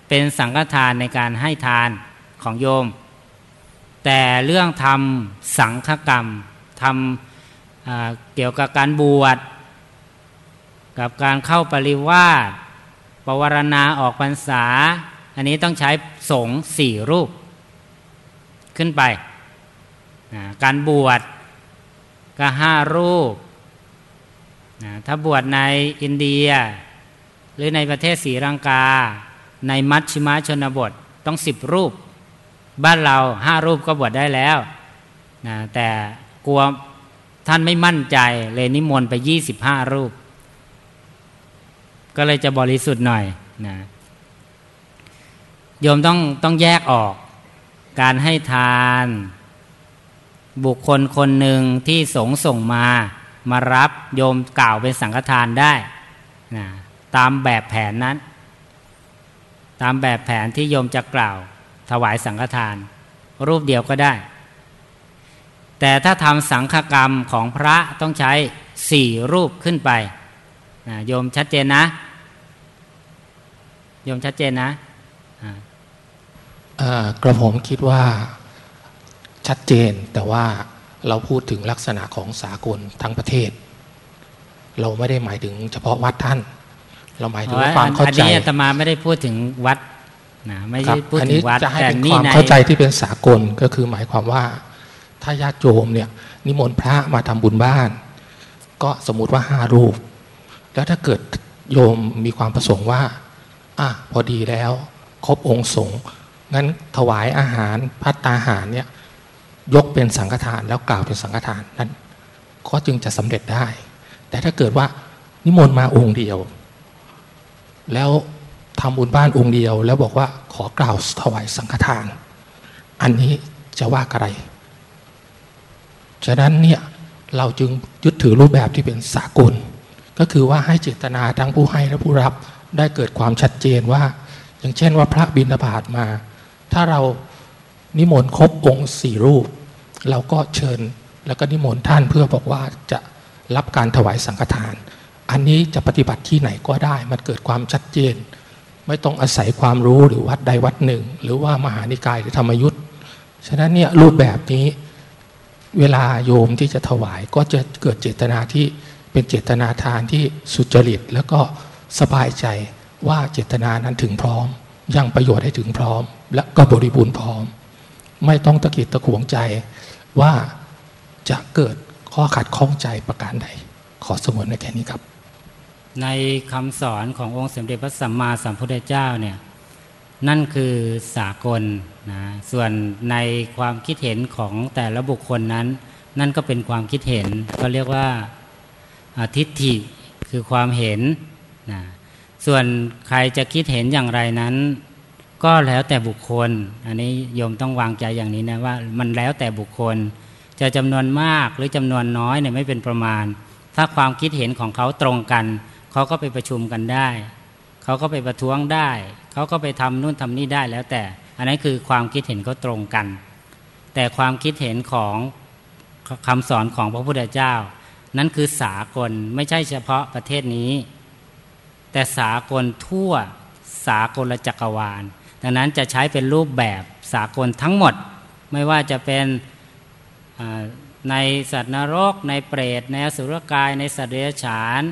เป็นสังฆทานในการให้ทานของโยม แต่เรื่องทำสังฆกรรมทำเกี่ยวกับการบวชกับการเข้าปริวาสปวารณาออกพรรษา อันนี้ต้องใช้สงสี่รูป ขึ้นไป การบวชก็ห้ารูป ถ้าบวชในอินเดีย หรือในประเทศศรีลังกา ในมัชชิมาชนบทต้องสิบรูป บ้านเราห้ารูปก็บวชได้แล้วนะแต่กลัวท่านไม่มั่นใจเลยนิมนต์ไปยี่สิบห้ารูป ก็เลยจะบริสุทธิ์หน่อยนะโยมต้องต้องแยกออก การให้ทาน บุคคลคนหนึ่งที่สงส่งมา มารับโยมกล่าวเป็นสังฆทานได้นะ ตามแบบแผนนั้น ตามแบบแผนที่โยมจะกล่าว ถวายสังฆทาน รูปเดียวก็ได้ แต่ถ้าทำสังฆกรรมของพระต้องใช้สี่รูปขึ้นไปนโยมชัดเจนนะโยมชัดเจนนะกระผมคิดว่าชัดเจนแต่ว่าเราพูดถึงลักษณะของสากลทั้งประเทศ เราไม่ได้หมายถึงเฉพาะวัดท่าน เราหมายถึงความเข้าใจอันนี้ตมาไม่ได้พูดถึงวัดนะไม่ได้พูดถึงวัดแต่นี่ความเข้าใจที่เป็นสากลก็คือหมายความว่า ถ้าญาติโยมเนี่ย นิมนต์พระมาทำบุญบ้าน ก็สมมุติว่าห้ารูป แล้วถ้าเกิดโยมมีความประสงค์ว่าอะพอดีแล้ว ครบองค์สงฆ์งั้นถวายอาหารพัตตาหารเนี่ยยกเป็นสังฆทานแล้วกล่าวเป็นสังฆทานนั้นก็จึงจะสำเร็จได้ แต่ถ้าเกิดว่านิมนต์มาองค์เดียว แล้วทำบุญบ้านองค์เดียว แล้วบอกว่าขอกล่าวถวายสังฆทาน อันนี้จะว่าอะไร ฉะนั้นเนี่ยเราจึงยึดถือรูปแบบที่เป็นสากล ก็คือว่าให้เจตนาทั้งผู้ให้และผู้รับได้เกิดความชัดเจนว่า อย่างเช่นว่าพระบิณฑบาตมา ถ้าเรานิมนต์ครบองค์สี่รูป เราก็เชิญแล้วก็นิมนต์ท่านเพื่อบอกว่าจะรับการถวายสังฆทาน อันนี้จะปฏิบัติที่ไหนก็ได้ มันเกิดความชัดเจน ไม่ต้องอาศัยความรู้หรือวัดใดวัดหนึ่ง หรือว่ามหานิกายหรือธรรมยุทธ์ฉะนั้นเนี่ยรูปแบบนี้เวลาโยมที่จะถวายก็จะเกิดเจตนาที่เป็นเจตนาทานที่สุจริต แล้วก็สบายใจว่าเจตนานั้นถึงพร้อม ยังประโยชน์ให้ถึงพร้อม และก็บริบูรณ์พร้อม ไม่ต้องตะกิดตะขวงใจว่าจะเกิดข้อขัดข้องใจประการใด ขอสมวนในแค่นี้ครับ ในคำสอนขององค์สมเด็จพระสัมมาสัมพุทธเจ้าเนี่ยนั่นคือสากลนะส่วนในความคิดเห็นของแต่ละบุคคลนั้น นั่นก็เป็นความคิดเห็นก็เรียกว่าทิฏฐิคือความเห็นนะส่วนใครจะคิดเห็นอย่างไรนั้น ก็แล้วแต่บุคคล อันนี้โยมต้องวางใจอย่างนี้นะว่ามันแล้วแต่บุคคล จะจำนวนมากหรือจำนวนน้อยเนี่ยไม่เป็นประมาณ ถ้าความคิดเห็นของเขาตรงกัน เขาก็ไปประชุมกันได้ เขาก็ไปประท้วงได้ เขาก็ไปทำนู่นทำนี่ได้แล้วแต่ อันนั้นคือความคิดเห็นเขาตรงกัน แต่ความคิดเห็นของคำสอนของพระพุทธเจ้า นั้นคือสากลไม่ใช่เฉพาะประเทศนี้ แต่สากลทั่วสากลจักรวาล ดังนั้นจะใช้เป็นรูปแบบสากลทั้งหมด ไม่ว่าจะเป็นในสัตว์นรก ในเปรตในอสุรกาย ในสัตว์เดรัจฉาน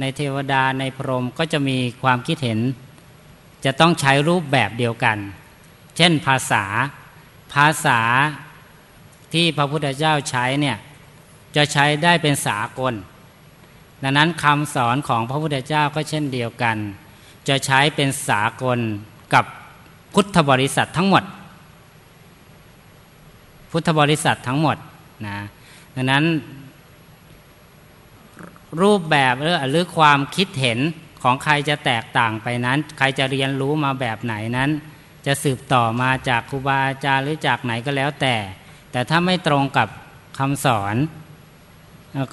ในเทวดาในพรหมก็จะมีความคิดเห็น จะต้องใช้รูปแบบเดียวกัน เช่นภาษา ภาษาที่พระพุทธเจ้าใช้เนี่ยจะใช้ได้เป็นสากล ดังนั้นคำสอนของพระพุทธเจ้าก็เช่นเดียวกัน จะใช้เป็นสากลกับพุทธบริษัททั้งหมด พุทธบริษัททั้งหมดนะดังนั้น รูปแบบหรือหรือความคิดเห็นของใครจะแตกต่างไปนั้น ใครจะเรียนรู้มาแบบไหนนั้น จะสืบต่อมาจากครูบาอาจารย์หรือจากไหนก็แล้วแต่ แต่ถ้าไม่ตรงกับคำสอน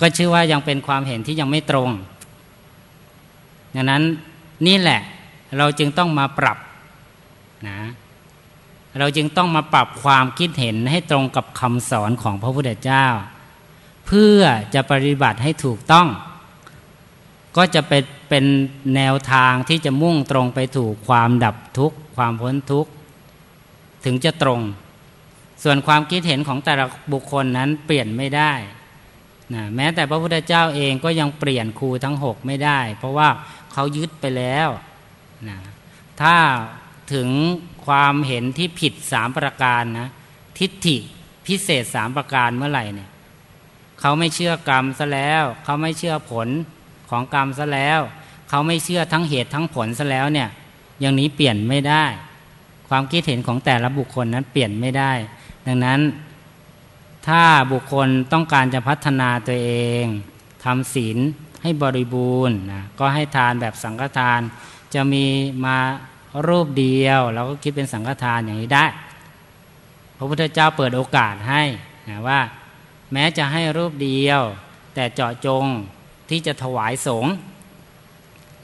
ก็ชื่อว่ายังเป็นความเห็นที่ยังไม่ตรงดังนั้นนี่แหละเราจึงต้องมาปรับนะเราจึงต้องมาปรับความคิดเห็นให้ตรงกับคำสอนของพระพุทธเจ้า เพื่อจะปฏิบัติให้ถูกต้อง ก็จะเป็นเป็นแนวทางที่จะมุ่งตรงไปถูกความดับทุกข์ ความพ้นทุกข์ ถึงจะตรง ส่วนความคิดเห็นของแต่ละบุคคลนั้นเปลี่ยนไม่ได้นะแม้แต่พระพุทธเจ้าเองก็ยังเปลี่ยนครูทั้งหกไม่ได้ เพราะว่าเขายึดไปแล้วนะถ้าถึงความเห็นที่ผิดสามประการนะทิฏฐิพิเศษสามประการเมื่อไหร่เนี่ย เขาไม่เชื่อกรรมซะแล้ว เขาไม่เชื่อผลของกรรมซะแล้ว เขาไม่เชื่อทั้งเหตุทั้งผลซะแล้วเนี่ยอย่างนี้เปลี่ยนไม่ได้ ความคิดเห็นของแต่ละบุคคลนั้นเปลี่ยนไม่ได้ ดังนั้น ถ้าบุคคลต้องการจะพัฒนาตัวเองทำศีลให้บริบูรณ์นะก็ให้ทานแบบสังฆทาน จะมีมารูปเดียวเราก็คิดเป็นสังฆทานอย่างนี้ได้ พระพุทธเจ้าเปิดโอกาสให้นะว่า แม้จะให้รูปเดียว แต่เจาะจงที่จะถวายสงฆ์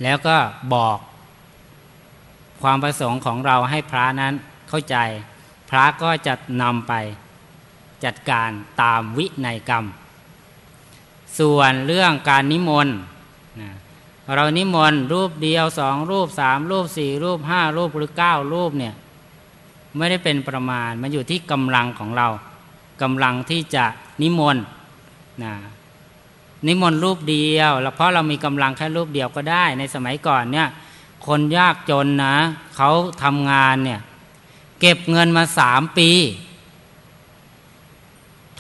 แล้วก็บอกความประสงค์ของเราให้พระนั้นเข้าใจ พระก็จะนำไปจัดการตามวินัยกรรม ส่วนเรื่องการนิมนต์เรานิมนต์รูปเดียวสองรูปสามรูปสี่รูปห้ารูปหรือเก้ารูปเนี่ยไม่ได้เป็นประมาณมันอยู่ที่กำลังของเรากำลังที่จะ นิมนต์นะนิมนต์รูปเดียว แล้วเพราะเรามีกำลังแค่รูปเดียวก็ได้ในสมัยก่อนเนี่ย คนยากจนนะเขาทำงานเนี่ย เก็บเงินมาสามปี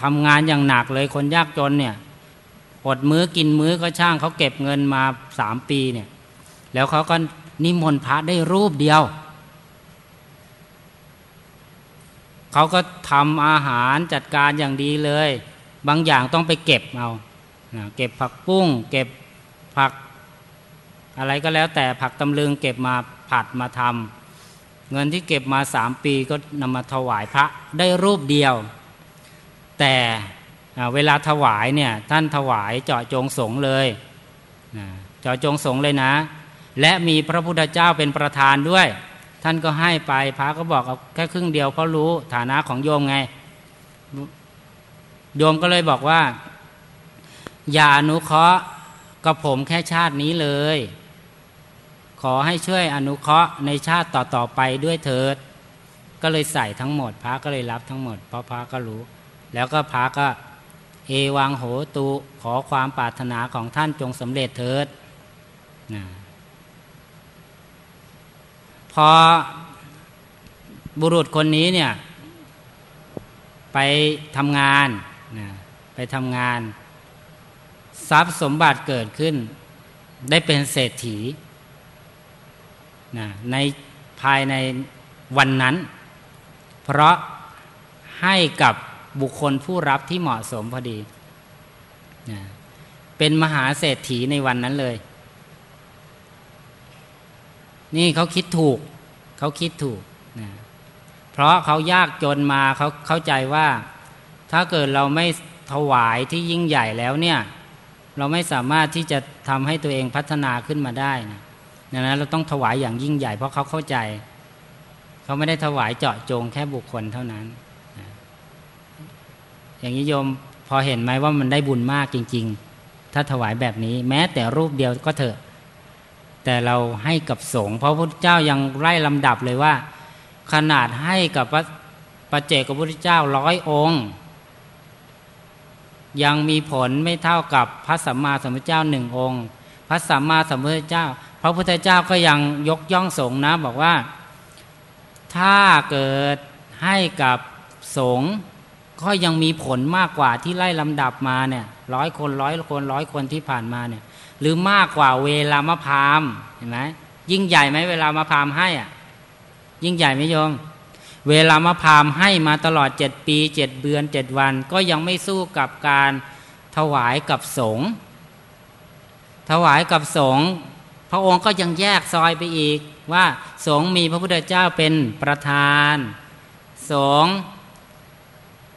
ทำงานอย่างหนักเลยคนยากจนเนี่ยอดมื้อกินมื้อก็ช่างเขาเก็บเงินมาสามปีเนี่ย แล้วเขาก็นิมนต์พระได้รูปเดียว เขาก็ทำอาหารจัดการอย่างดีเลย บางอย่างต้องไปเก็บเอาเก็บผักปุ้ง เก็บผักอะไรก็แล้วแต่ผักตำลึงเก็บมาผัดมาทำเงินที่เก็บมาสามปีก็นำมาถวายพระได้รูปเดียว แต่เวลาถวายเนี่ยท่านถวายเจาะจงสงเลยเจาะจงสงเลยนะ และมีพระพุทธเจ้าเป็นประธานด้วย ท่านก็ให้ไปพระก็บอกเอาแค่ครึ่งเดียวเพราะรู้ฐานะของโยมไง โยมก็เลยบอกว่า อย่าอนุเคราะห์กับผมแค่ชาตินี้เลย ขอให้ช่วยอนุเคราะห์ในชาติต่อๆไปด้วยเถิด ก็เลยใส่ทั้งหมดพระก็เลยรับทั้งหมด เพราะพระก็รู้ แล้วก็พระก็ เอวังโหตุขอความปรารถนาของท่านจงสำเร็จเถิดนะพอบุรุษคนนี้เนี่ย ไปทำงาน นะไปทำงาน ทรัพย์สมบัติเกิดขึ้น ได้เป็นเศรษฐีนะในภายในวันนั้น เพราะให้กับบุคคลผู้รับที่เหมาะสมพอดีเป็นมหาเศรษฐีในวันนั้นเลย นี่เขาคิดถูก เขาคิดถูกนะเพราะเขายากจนมาเขาเข้าใจว่า ถ้าเกิดเราไม่ถวายที่ยิ่งใหญ่แล้วเนี่ย เราไม่สามารถที่จะทำให้ตัวเองพัฒนาขึ้นมาได้นะดังนั้นเราต้องถวายอย่างยิ่งใหญ่ เพราะเขาเข้าใจ เขาไม่ได้ถวายเจาะจงแค่บุคคลเท่านั้น อย่างนี้โยมพอเห็นไหมว่ามันได้บุญมากจริง ๆ ถ้าถวายแบบนี้ แม้แต่รูปเดียวก็เถอะ แต่เราให้กับสงฆ์เพราะพระพุทธเจ้ายังไล่ลำดับเลยว่า ขนาดให้กับพระปเจกพระพุทธเจ้าร้อยองค์ ยังมีผลไม่เท่ากับพระสัมมาสัมพุทธเจ้าหนึ่งองค์ พระสัมมาสัมพุทธเจ้า พระพุทธเจ้าก็ยังยกย่องสงฆ์นะบอกว่า ถ้าเกิดให้กับสงฆ์ก็ยังมีผลมากกว่าที่ไล่ลำดับมาเนี่ยร้อยคนร้อยคนร้อยคนที่ผ่านมาเนี่ยหรือมากกว่าเวลามะพามเห็นไหมยิ่งใหญ่ไหมเวลามะพามให้อะยิ่งใหญ่ไหมโยม เวลามะพามให้มาตลอดเจ็ดปีเจ็ดเดือนเจ็ดวัน ก็ยังไม่สู้กับการถวายกับสงฆ์ถวายกับสงฆ์พระองค์ก็ยังแยกซอยไปอีกว่าสงฆ์มีพระพุทธเจ้าเป็นประธานสงฆ์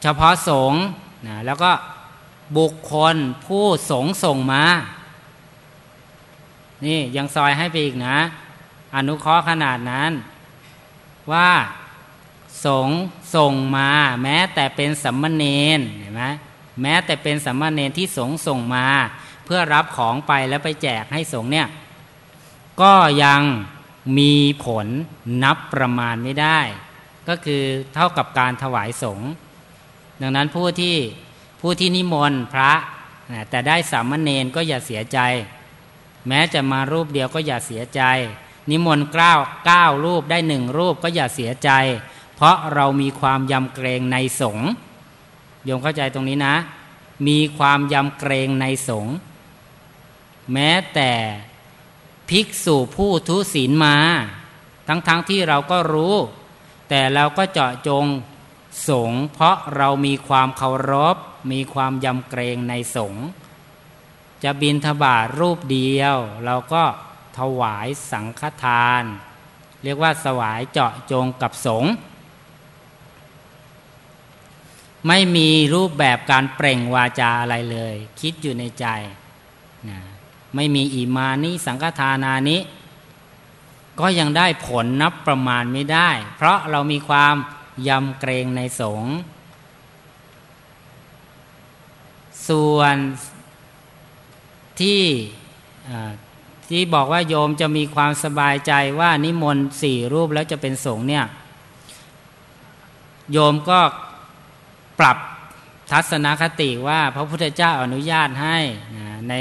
เฉพาะสงฆ์นะแล้วก็บุคคลผู้สงฆ์ส่งมา นี่ยังซอยให้ไปอีกนะ อนุเคราะห์ขนาดนั้น ว่า สงส่งมา แม้แต่เป็นสัมมเนนเห็นไหมแม้แต่เป็นสัมมาเนนที่สงส่งมา เพื่อรับของไปแล้วไปแจกให้สงเนี่ยก็ยังมีผลนับประมาณไม่ได้ ก็คือเท่ากับการถวายสงฆ์ดังนั้นผู้ที่ผู้ที่นิมนต์พระแต่ได้สามเณรก็อย่าเสียใจ แม้จะมารูปเดียวก็อย่าเสียใจ นิมนต์เก้าเก้ารูปได้หนึ่งรูปก็อย่าเสียใจ เพราะเรามีความยำเกรงในสงฆ์โยมเข้าใจตรงนี้นะ มีความยำเกรงในสงฆ์แม้แต่ภิกษุผู้ทุศีลมา ทั้งๆทที่เราก็รู้ แต่เราก็เจาะจงสงฆ์เพราะเรามีความเคารพ มีความยำเกรงในสงฆ์จะบินทบาทรูปเดียว เราก็ถวายสังฆทาน เรียกว่าสวายเจาะจงกับสงฆ์ ไม่มีรูปแบบการเปล่งวาจาอะไรเลย คิดอยู่ในใจนะไม่มีอีมานิสังฆทานานิก็ยังได้ผลนับประมาณไม่ได้ เพราะเรามีความยำเกรงในสงฆ์ส่วนที่ที่บอกว่าโยมจะมีความสบายใจว่านิมนต์สี่รูปแล้วจะเป็นสงฆ์เนี่ย โยมก็ ปรับทัศนคติว่าพระพุทธเจ้าอนุญาตให้ใน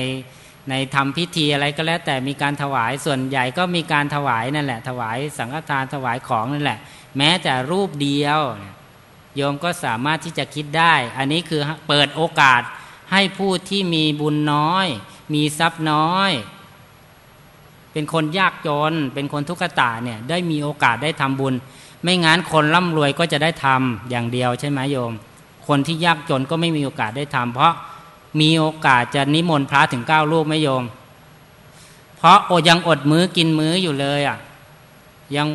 ในทำพิธีอะไรก็แล้ว แต่มีการถวายส่วนใหญ่ก็มีการถวายนั่นแหละ ถวายสังฆทานถวายของนั่นแหละ แม้แต่รูปเดียวโยมก็สามารถที่จะคิดได้ อันนี้คือเปิดโอกาสให้ผู้ที่มีบุญน้อย มีทรัพย์น้อย เป็นคนยากจน เป็นคนทุกขตาเนี่ยได้มีโอกาสได้ทำบุญ ไม่งั้นคนร่ำรวยก็จะได้ทำอย่างเดียวใช่ไหมโยม คนที่ยากจนก็ไม่มีโอกาสได้ทำเพราะมีโอกาสจะนิมนต์พระถึงเก้ารูปไม่โยม เพราะอยังอดมื้อกินมื้ออยู่เลยอะยัง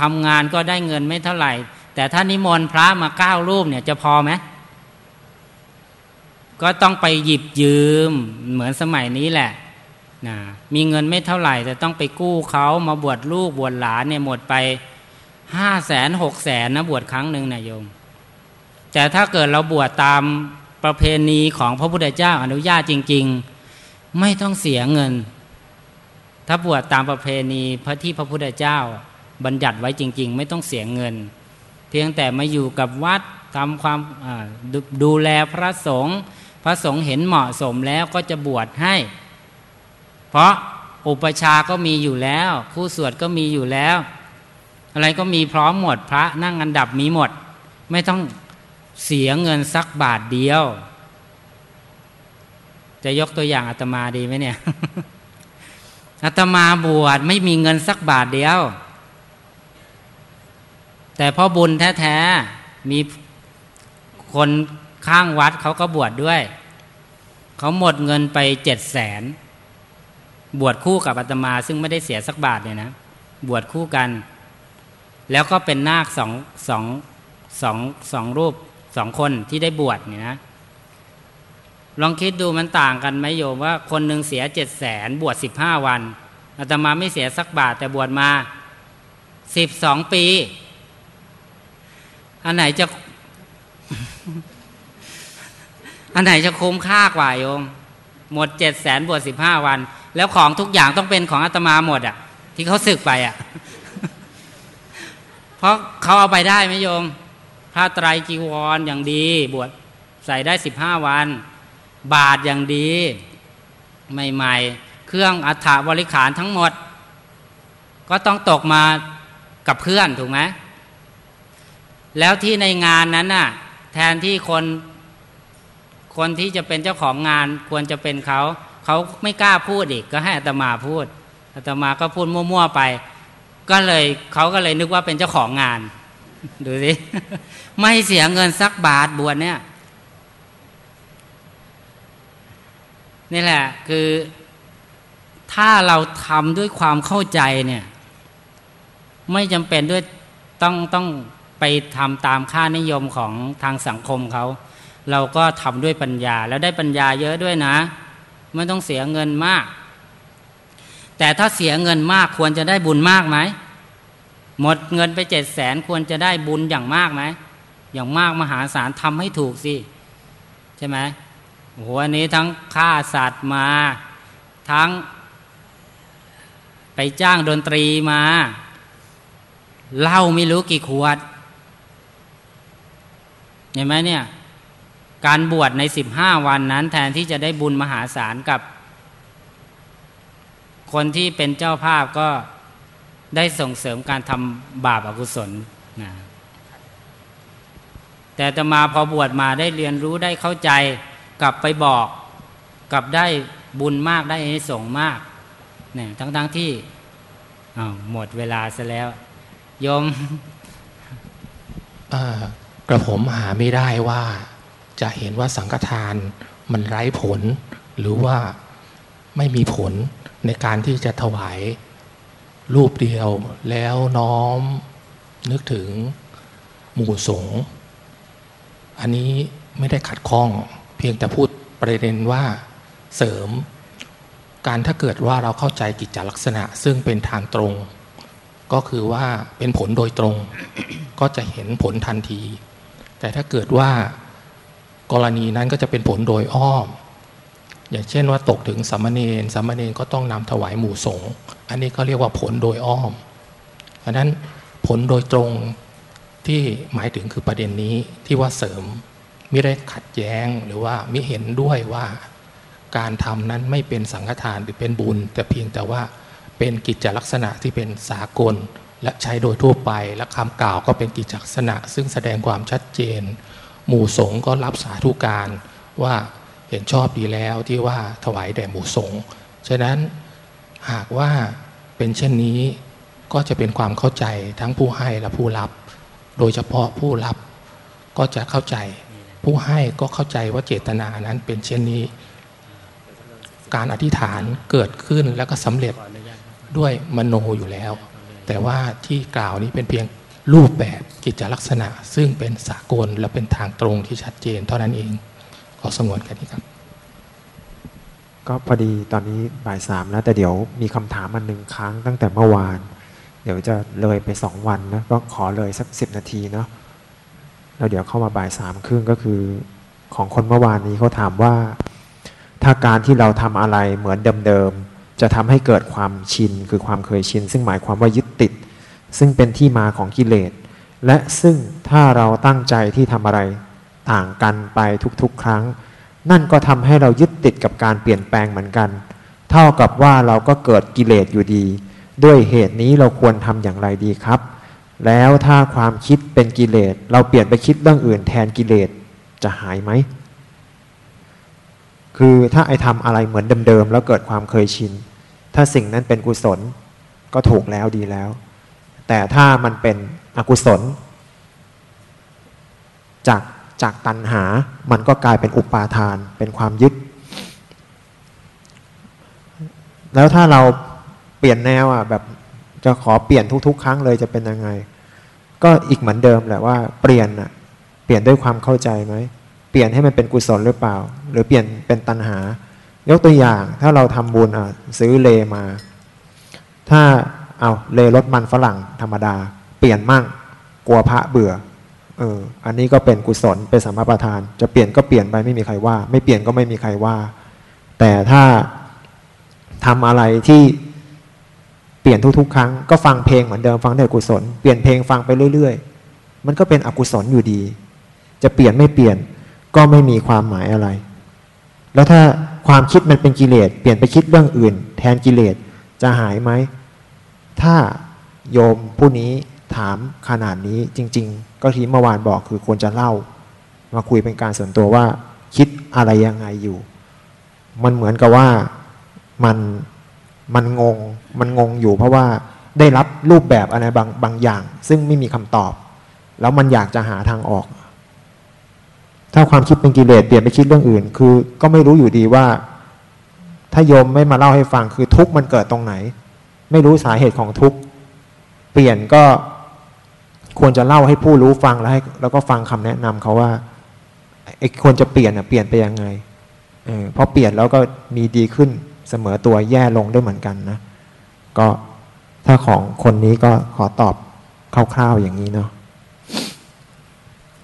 ทำงานก็ได้เงินไม่เท่าไหร่ แต่ถ้านิมนต์พระมาเก้ารูปเนี่ยจะพอไหมก็ต้องไปหยิบยืมเหมือนสมัยนี้แหละนะมีเงินไม่เท่าไหร่ แต่ต้องไปกู้เขามาบวชลูกบวชหลานเนี่ยหมดไปห้าแสนหกแสนนะบวชครั้งหนึ่งนะโยม แต่ถ้าเกิดเราบวชตามประเพณีของพระพุทธเจ้าอนุญาตจริง ๆ ไม่ต้องเสียเงิน ถ้าบวชตามประเพณีพระที่พระพุทธเจ้าบัญญัติไว้จริง ๆ ไม่ต้องเสียเงิน เพียงแต่มาอยู่กับวัดทำความดดูแลพระสงฆ์พระสงฆ์เห็นเหมาะสมแล้วก็จะบวชให้ เพราะอุปชาก็มีอยู่แล้วผู้สวดก็มีอยู่แล้ว อะไรก็มีพร้อมหมดพระนั่งอันดับมีหมด ไม่ต้อง เสียเงินสักบาทเดียว จะยกตัวอย่างอาตมาดีไหมเนี่ยอาตมาบวชไม่มีเงินสักบาทเดียว แต่พ่อบุญแท้ๆมีคนข้างวัดเขาก็บวชดด้วย เขาหมดเงินไปเจ็ดแสนบวชคู่กับอาตมาซึ่งไม่ได้เสียสักบาทเลยนะบวชคู่กัน แล้วก็เป็นนาคสองสองสองสองรูป สองคนที่ได้บวชเนี่ยนะ ลองคิดดูมันต่างกันไหมโยมว่า คนหนึ่งเสียเจ็ดแสนบวชสิบห้าวันอาตมาไม่เสียสักบาทแต่บวชมาสิบสองปี อันไหนจะ อันไหนจะคุ้มค่ากว่าโยม หมดเจ็ดแสนบวชสิบห้าวัน แล้วของทุกอย่างต้องเป็นของอาตมาหมด อะ ที่เขาสึกไปอะ เพราะเขาเอาไปได้ไหมโยม ผ้าไตรจีวรอย่างดี บวชใส่ได้สิบห้าวัน บาทอย่างดี ใหม่ๆ เครื่องอัฐบริขารทั้งหมด ก็ต้องตกมากับเพื่อนถูกไหมแล้วที่ในงานนั้นน่ะ แทนที่คนคนที่จะเป็นเจ้าของงานควรจะเป็นเขาเขาไม่กล้าพูดอีกก็ให้อัตมาพูดอัตมาก็พูดมั่วๆไป ก็เลยเขาก็เลยนึกว่าเป็นเจ้าของงาน ดูสิไม่เสียเงินสักบาทบวชเนี่ย นี่แหละ คือถ้าเราทำด้วยความเข้าใจเนี่ย ไม่จำเป็นด้วยต้องต้องไปทำตามค่านิยมของทางสังคมเขา เราก็ทำด้วยปัญญา แล้วได้ปัญญาเยอะด้วยนะ ไม่ต้องเสียเงินมาก แต่ถ้าเสียเงินมากควรจะได้บุญมากไหม หมดเงินไปเจ็ดแสนควรจะได้บุญอย่างมากไหมอย่างมากมหาศาลทำให้ถูกสิใช่ไหมโอ้โหอันนี้ทั้งฆ่าสัตว์มา ทั้ง ไปจ้างดนตรีมาเหล้าไม่รู้กี่ขวดเห็นไหมเนี่ยการบวชในสิบห้าวันนั้น แทนที่จะได้บุญมหาศาลกับ คนที่เป็นเจ้าภาพก็ ได้ส่งเสริมการทำบาปอากุศลนะแต่จะมาพอบวชมาได้เรียนรู้ได้เข้าใจกลับไปบอกกลับได้บุญมากได้อนิสงส์มากเนี่ยทั้งๆทที่หมดเวลาซะแล้วโยมกระผมหาไม่ได้ว่าจะเห็นว่าสังฆทานมันไร้ผล หรือว่าไม่มีผลในการที่จะถวาย รูปเดียวแล้วน้อมนึกถึงหมู่สงฆ์อันนี้ไม่ได้ขัดข้องเพียงแต่พูดประเด็นว่าเสริม การถ้าเกิดว่าเราเข้าใจกิจจลักษณะ ซึ่งเป็นทางตรง ก็คือว่าเป็นผลโดยตรง ก็จะเห็นผลทันที แต่ถ้าเกิดว่ากรณีนั้นก็จะเป็นผลโดยอ้อม อย่างเช่นว่าตกถึงสัมเนรสัมเนรก็ต้องนำถวายหมู่สงฆ์อันนี้ก็เรียกว่าผลโดยอ้อมเพราะนั้นผลโดยตรงที่หมายถึงคือประเด็นนี้ที่ว่าเสริมไม่ได้ขัดแย้งหรือว่าไม่เห็นด้วยว่าการทำนั้นไม่เป็นสังฆทานหรือเป็นบุญ แต่เพียงแต่ว่าเป็นกิจลักษณะที่เป็นสากล และใช้โดยทั่วไป และคำกล่าวก็เป็นกิจลักษณะ ซึ่งแสดงความชัดเจน หมู่สงฆ์ก็รับสาธุการว่า เห็นชอบดีแล้วที่ว่าถวายแด่หมู่สงฆ์ฉะนั้นหากว่าเป็นเช่นนี้ก็จะเป็นความเข้าใจทั้งผู้ให้และผู้รับ โดยเฉพาะผู้รับก็จะเข้าใจ ผู้ให้ก็เข้าใจว่าเจตนานั้นเป็นเช่นนี้ การอธิษฐานเกิดขึ้นแล้วก็สำเร็จด้วยมโนอยู่แล้ว แต่ว่าที่กล่าวนี้เป็นเพียงรูปแบบกิจลักษณะ ซึ่งเป็นสากลและเป็นทางตรงที่ชัดเจนเท่านั้นเอง ขอสงวนกันนี้ครับ ก็พอดีตอนนี้บ่ายสามแล้วแต่เดี๋ยวมีคำถามมันหนึ่งครั้งตั้งแต่เมื่อวาน เดี๋ยวจะเลยไปสองวันนะก็ขอเลยสักสิบนาทีเนาะแล้วเดี๋ยวเข้ามาบ่ายสามครึ่งก็คือของคนเมื่อวานนี้เขาถามว่า ถ้าการที่เราทำอะไรเหมือนเดิมๆจะทำให้เกิดความชินคือความเคยชิน ซึ่งหมายความว่ายึดติด ซึ่งเป็นที่มาของกิเลสและซึ่งถ้าเราตั้งใจที่ทำอะไร ต่างกันไปทุกๆ ครั้ง นั่นก็ทำให้เรายึดติดกับการเปลี่ยนแปลงเหมือนกัน เท่ากับว่าเราก็เกิดกิเลสอยู่ดี ด้วยเหตุนี้เราควรทำอย่างไรดีครับ แล้วถ้าความคิดเป็นกิเลส เราเปลี่ยนไปคิดเรื่องอื่นแทนกิเลสจะหายไหมคือถ้าไอทำอะไรเหมือนเดิมๆแล้วเกิดความเคยชิน ถ้าสิ่งนั้นเป็นกุศลก็ถูกแล้วดีแล้ว แต่ถ้ามันเป็นอกุศลจาก จากตัณหา มันก็กลายเป็นอุปาทาน เป็นความยึด แล้วถ้าเราเปลี่ยนแนวอะแบบจะขอเปลี่ยนทุก ๆ ครั้งเลยจะเป็นยังไง ก็อีกเหมือนเดิมแหละว่าเปลี่ยนอะเปลี่ยนด้วยความเข้าใจไหมเปลี่ยนให้มันเป็นกุศลหรือเปล่า หรือเปลี่ยนเป็นตัณหา ยกตัวอย่างถ้าเราทำบุญอะซื้อเลมา ถ้าเอาเลรถมันฝรั่งธรรมดา เปลี่ยนมั่งกลัวพระเบื่อ เออ อันนี้ก็เป็นกุศลเป็นสัมมาประธาน จะเปลี่ยนก็เปลี่ยนไปไม่มีใครว่า ไม่เปลี่ยนก็ไม่มีใครว่า แต่ถ้าทำอะไรที่เปลี่ยนทุกๆ ครั้งก็ฟังเพลงเหมือนเดิมฟังแต่กุศลเปลี่ยนเพลงฟังไปเรื่อยๆ มันก็เป็นอกุศลอยู่ดี จะเปลี่ยนไม่เปลี่ยนก็ไม่มีความหมายอะไร แล้วถ้าความคิดมันเป็นกิเลสเปลี่ยนไปคิดเรื่องอื่น แทนกิเลสจะหายไหมถ้าโยมผู้นี้ถามขนาดนี้จริง ๆ ก็ที่เมื่อวานบอกคือควรจะเล่า มาคุยเป็นการส่วนตัวว่า คิดอะไรยังไงอยู่ มันเหมือนกับว่ามันมันงงมันงงอยู่ เพราะว่าได้รับรูปแบบอะไรบางบางอย่าง ซึ่งไม่มีคำตอบ แล้วมันอยากจะหาทางออก ถ้าความคิดเป็นกิเลสเปลี่ยนไปคิดเรื่องอื่น คือ ก็ไม่รู้อยู่ดีว่า ถ้าโยมไม่มาเล่าให้ฟังคือทุกข์มันเกิดตรงไหน ไม่รู้สาเหตุของทุกข์เปลี่ยนก็ ควรจะเล่าให้ผู้รู้ฟังแล้วให้แล้วก็ฟังคำแนะนำเขาว่าไอ้ควรจะเปลี่ยนอะเปลี่ยนไปยังไงเออพอเปลี่ยนแล้วก็มีดีขึ้นเสมอตัวแย่ลงด้วยเหมือนกันนะ ก็ถ้าของคนนี้ก็ขอตอบคร่าวๆอย่างนี้เนาะ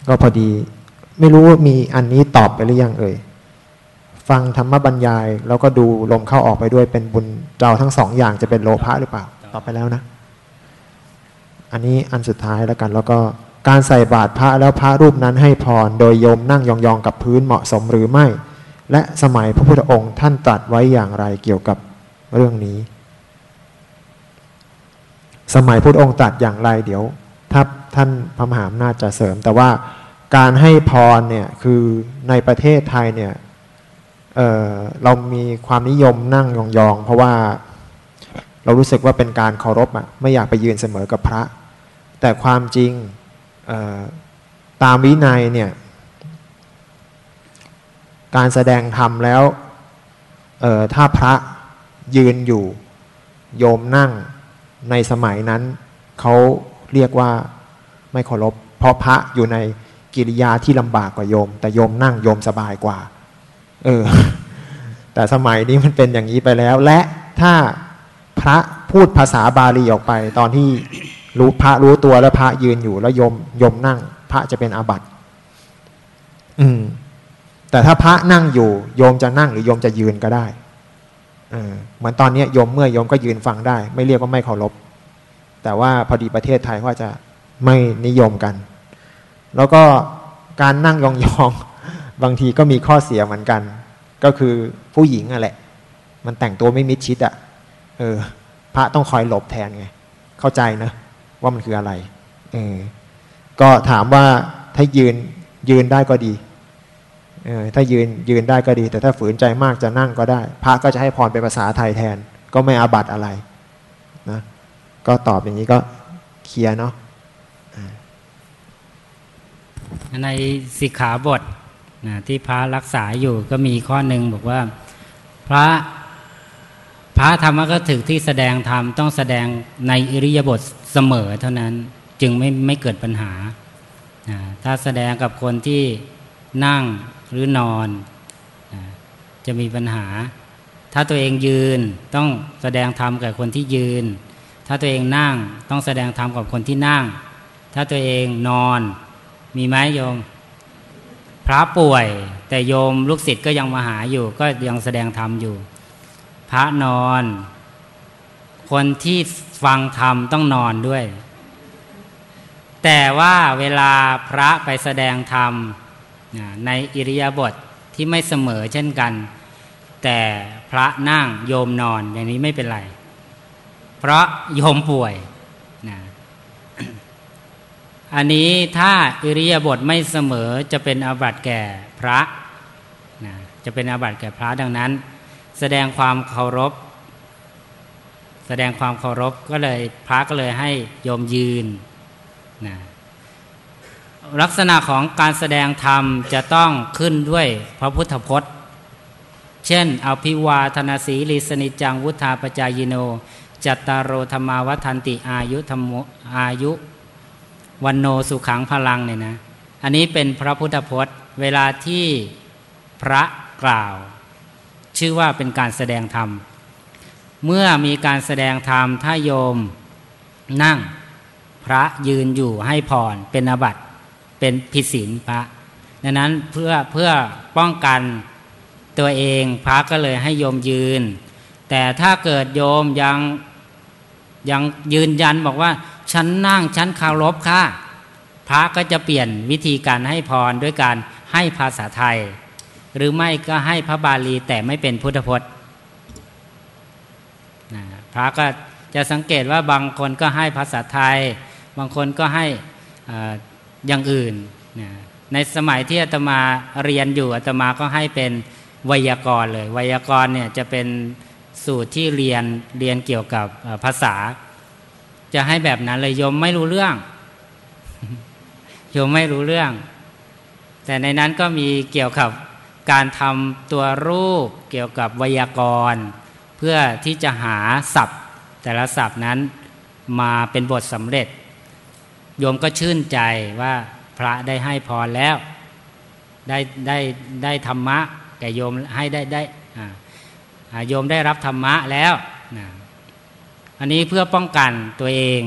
ก็พอดีไม่รู้ว่ามีอันนี้ตอบไปหรือยังเอ่ยฟังธรรมบรรยาย แล้วก็ดูลมเข้าออกไปด้วยเป็นบุญเราทั้งสองอย่างจะเป็นโลภะหรือเปล่า ตอบไปแล้วนะ อันนี้อันสุดท้ายแล้วกัน แล้วก็การใส่บาตรพระแล้วพระรูปนั้นให้พร โดยโยมนั่งยองๆกับพื้นเหมาะสมหรือไม่ และสมัยพระพุทธองค์ท่านตรัสไว้อย่างไรเกี่ยวกับเรื่องนี้ สมัยพุทธองค์ตรัสอย่างไรเดี๋ยวถ้าท่านพระมหาอำนาจจะเสริม แต่ว่าการให้พรเนี่ยคือในประเทศไทยเนี่ยเเรามีความนิยมนั่งยองๆ เพราะว่า เรารู้สึกว่าเป็นการเคารพอะไม่อยากไปยืนเสมอกับพระ แต่ความจริงตามวินัยเนี่ยการแสดงธรรมแล้วถ้าพระยืนอยู่โยมนั่งในสมัยนั้นเขาเรียกว่าไม่เคารพเพราะพระอยู่ในกิริยาที่ลำบากกว่าโยม แต่โยมนั่งโยมสบายกว่า เออ แต่สมัยนี้มันเป็นอย่างนี้ไปแล้ว และถ้า พระพูดภาษาบาลีออกไป ตอนที่รู้พระรู้ตัวแล้วพระยืนอยู่แล้วยมยมนั่ง พระจะเป็นอาบัติอืม แต่ถ้าพระนั่งอยู่ โยมจะนั่งหรือโยมจะยืนก็ได้เหมือนตอนนี้โยมเมื่อโยมก็ยืนฟังได้ ไม่เรียกว่าไม่เคารพ แต่ว่าพอดีประเทศไทยก็จะไม่นิยมกัน แล้วก็การนั่งยองๆ บางทีก็มีข้อเสียเหมือนกัน ก็คือผู้หญิงอะแหละ มันแต่งตัวไม่มิดชิดอะ เออ พระต้องคอยหลบแทนไง เข้าใจนะ ว่ามันคืออะไรเออก็ถามว่าถ้ายืนยืนได้ก็ดีเออถ้ายืนยืนได้ก็ดี แต่ถ้าฝืนใจมากจะนั่งก็ได้ พระก็จะให้พรเป็นภาษาไทยแทน ก็ไม่อาบัตอะไรนะก็ตอบอย่างนี้ก็เคลียร์เนาะในสิกขาบทนะที่พระรักษาอยู่ก็มีข้อหนึ่งบอกว่า พระ พระธรรมก็ถึกที่แสดงธรรมต้องแสดงในอิริยาบถเสมอเท่านั้นจึงไม่ไม่เกิดปัญหา ถ้าแสดงกับคนที่นั่งหรือนอน จะมีปัญหา ถ้าตัวเองยืนต้องแสดงธรรมกับคนที่ยืน ถ้าตัวเองนั่งต้องแสดงธรรมกับคนที่นั่ง ถ้าตัวเองนอน มีไหมโยม พระป่วย แต่โยมลูกศิษย์ก็ยังมาหาอยู่ ก็ยังแสดงธรรมอยู่ พระนอน คนที่ฟังธรรมต้องนอนด้วย แต่ว่าเวลาพระไปแสดงธรรมในอิริยาบถทที่ไม่เสมอเช่นกัน แต่พระนั่งโยมนอนอย่างนี้ไม่เป็นไร เพราะโยมป่วยนะอันนี้ถ้าอิริยาบถไม่เสมอจะเป็นอาบัติแก่พระนะจะเป็นอาบัติแก่พระดังนั้น แสดงความเคารพ แสดงความเคารพก็เลยพระก็เลยให้โยมยืนนะลักษณะของการแสดงธรรมจะต้องขึ้นด้วยพระพุทธพจน์ เช่นอาพิวาธนาสีลิสนิจังวุธาปจายโน จัตตารโรธรรมาวัฒนติอายุธรรมอายุวันโนสุขังพลังเนี่ยนะ อันนี้เป็นพระพุทธพจน์ เวลาที่พระกล่าว ชื่อว่าเป็นการแสดงธรรม เมื่อมีการแสดงธรรมถ้าโยมนั่งพระยืนอยู่ให้พรเป็นอบัตเป็นผิดศีลพระดังนั้นเพื่อเพื่อป้องกันตัวเองพระก็เลยให้โยมยืน แต่ถ้าเกิดโยมยังยังยืนยันบอกว่า ฉันนั่งฉันคารพค่ะ พระก็จะเปลี่ยนวิธีการให้พรด้วยการให้ภาษาไทย หรือไม่ก็ให้พระบาลีแต่ไม่เป็นพุทธพจน์พระก็จะสังเกตว่าบางคนก็ให้ภาษาไทย บางคนก็ให้อย่างอื่น ในสมัยที่อาตมาเรียนอยู่อาตมาก็ให้เป็นไวยากรณ์เลยไวยากรณ์เนี่ยจะเป็นสูตรที่เรียนเรียนเกี่ยวกับภาษา จะให้แบบนั้นเลยโยมไม่รู้เรื่องโยมไม่รู้เรื่อง แต่ในนั้นก็มีเกี่ยวกับ การทำตัวรูปเกี่ยวกับไวยากรณ์ เพื่อที่จะหาศัพท์ แต่ละศัพท์นั้นมาเป็นบทสำเร็จ โยมก็ชื่นใจว่าพระได้ให้พรแล้ว ได้ได้ได้ธรรมะแก่โยมให้ได้ได้โยมได้รับธรรมะแล้วนะอันนี้เพื่อป้องกันตัวเอง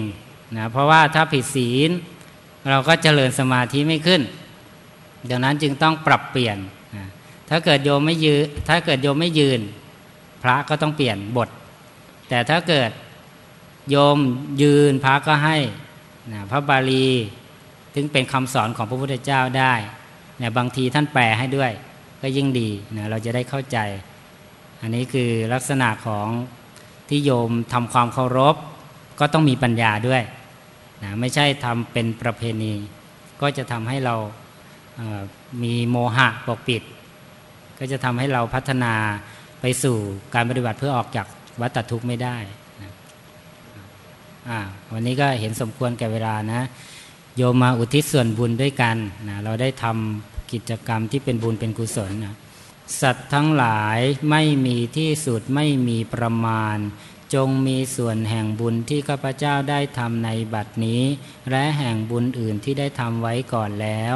นะเพราะว่าถ้าผิดศีล เราก็เจริญสมาธิไม่ขึ้น ดังนั้นจึงต้องปรับเปลี่ยน ถ้าเกิดโยมไม่ยืนถ้าเกิดโยมไม่ยืน พระก็ต้องเปลี่ยนบท แต่ถ้าเกิดโยมยืนพระก็ให้นะพระบาลีถึงเป็นคำสอนของพระพุทธเจ้าได้นี่ยบางทีท่านแปลให้ด้วย ก็ยิ่งดีนะเราจะได้เข้าใจ อันนี้คือลักษณะของที่โยมทำความเคารพ ก็ต้องมีปัญญาด้วยนะไม่ใช่ทำเป็นประเพณี ก็จะทำให้เรามีโมหะปกปิด ก็จะทำให้เราพัฒนาไปสู่การปฏิบัติเพื่อออกจากวัฏทุกข์ไม่ได้นะวันนี้ก็เห็นสมควรแก่เวลานะ โยมมาอุทิศส่วนบุญด้วยกันนะเราได้ทำกิจกรรมที่เป็นบุญเป็นกุศลนะสัตว์ทั้งหลายไม่มีที่สุดไม่มีประมาณ จงมีส่วนแห่งบุญที่ข้าพเจ้าได้ทำในบัดนี้ และแห่งบุญอื่นที่ได้ทำไว้ก่อนแล้ว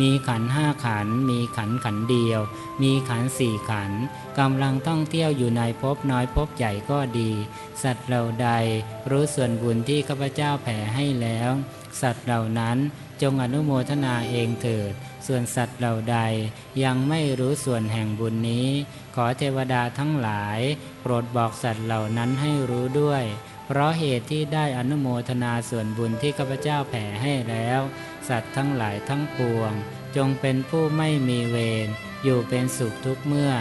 มีขันห้าขัน มีขันขันเดียว มีขันสี่ขันกำลังต้องเที่ยวอยู่ในภพน้อยภพใหญ่ก็ดี สัตว์เหล่าใด รู้ส่วนบุญที่ข้าพเจ้าแผ่ให้แล้ว สัตว์เหล่านั้นจงอนุโมทนาเองเถิด ส่วนสัตว์เหล่าใดยังไม่รู้ส่วนแห่งบุญนี้ ขอเทวดาทั้งหลาย โปรดบอกสัตว์เหล่านั้นให้รู้ด้วย เพราะเหตุที่ได้อนุโมทนาส่วนบุญที่ข้าพเจ้าแผ่ให้แล้ว สัตว์ทั้งหลายทั้งปวง จงเป็นผู้ไม่มีเวรอยู่เป็นสุขทุกเมื่อ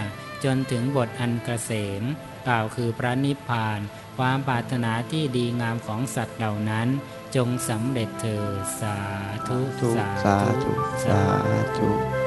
จนถึงบทอันกเกษมกล่าวคือพระนิพพาน ความปรารถนาที่ดีงามของสัตว์เหล่านั้น จงสำเร็จเถิดสาธุ สาธุ สาธุ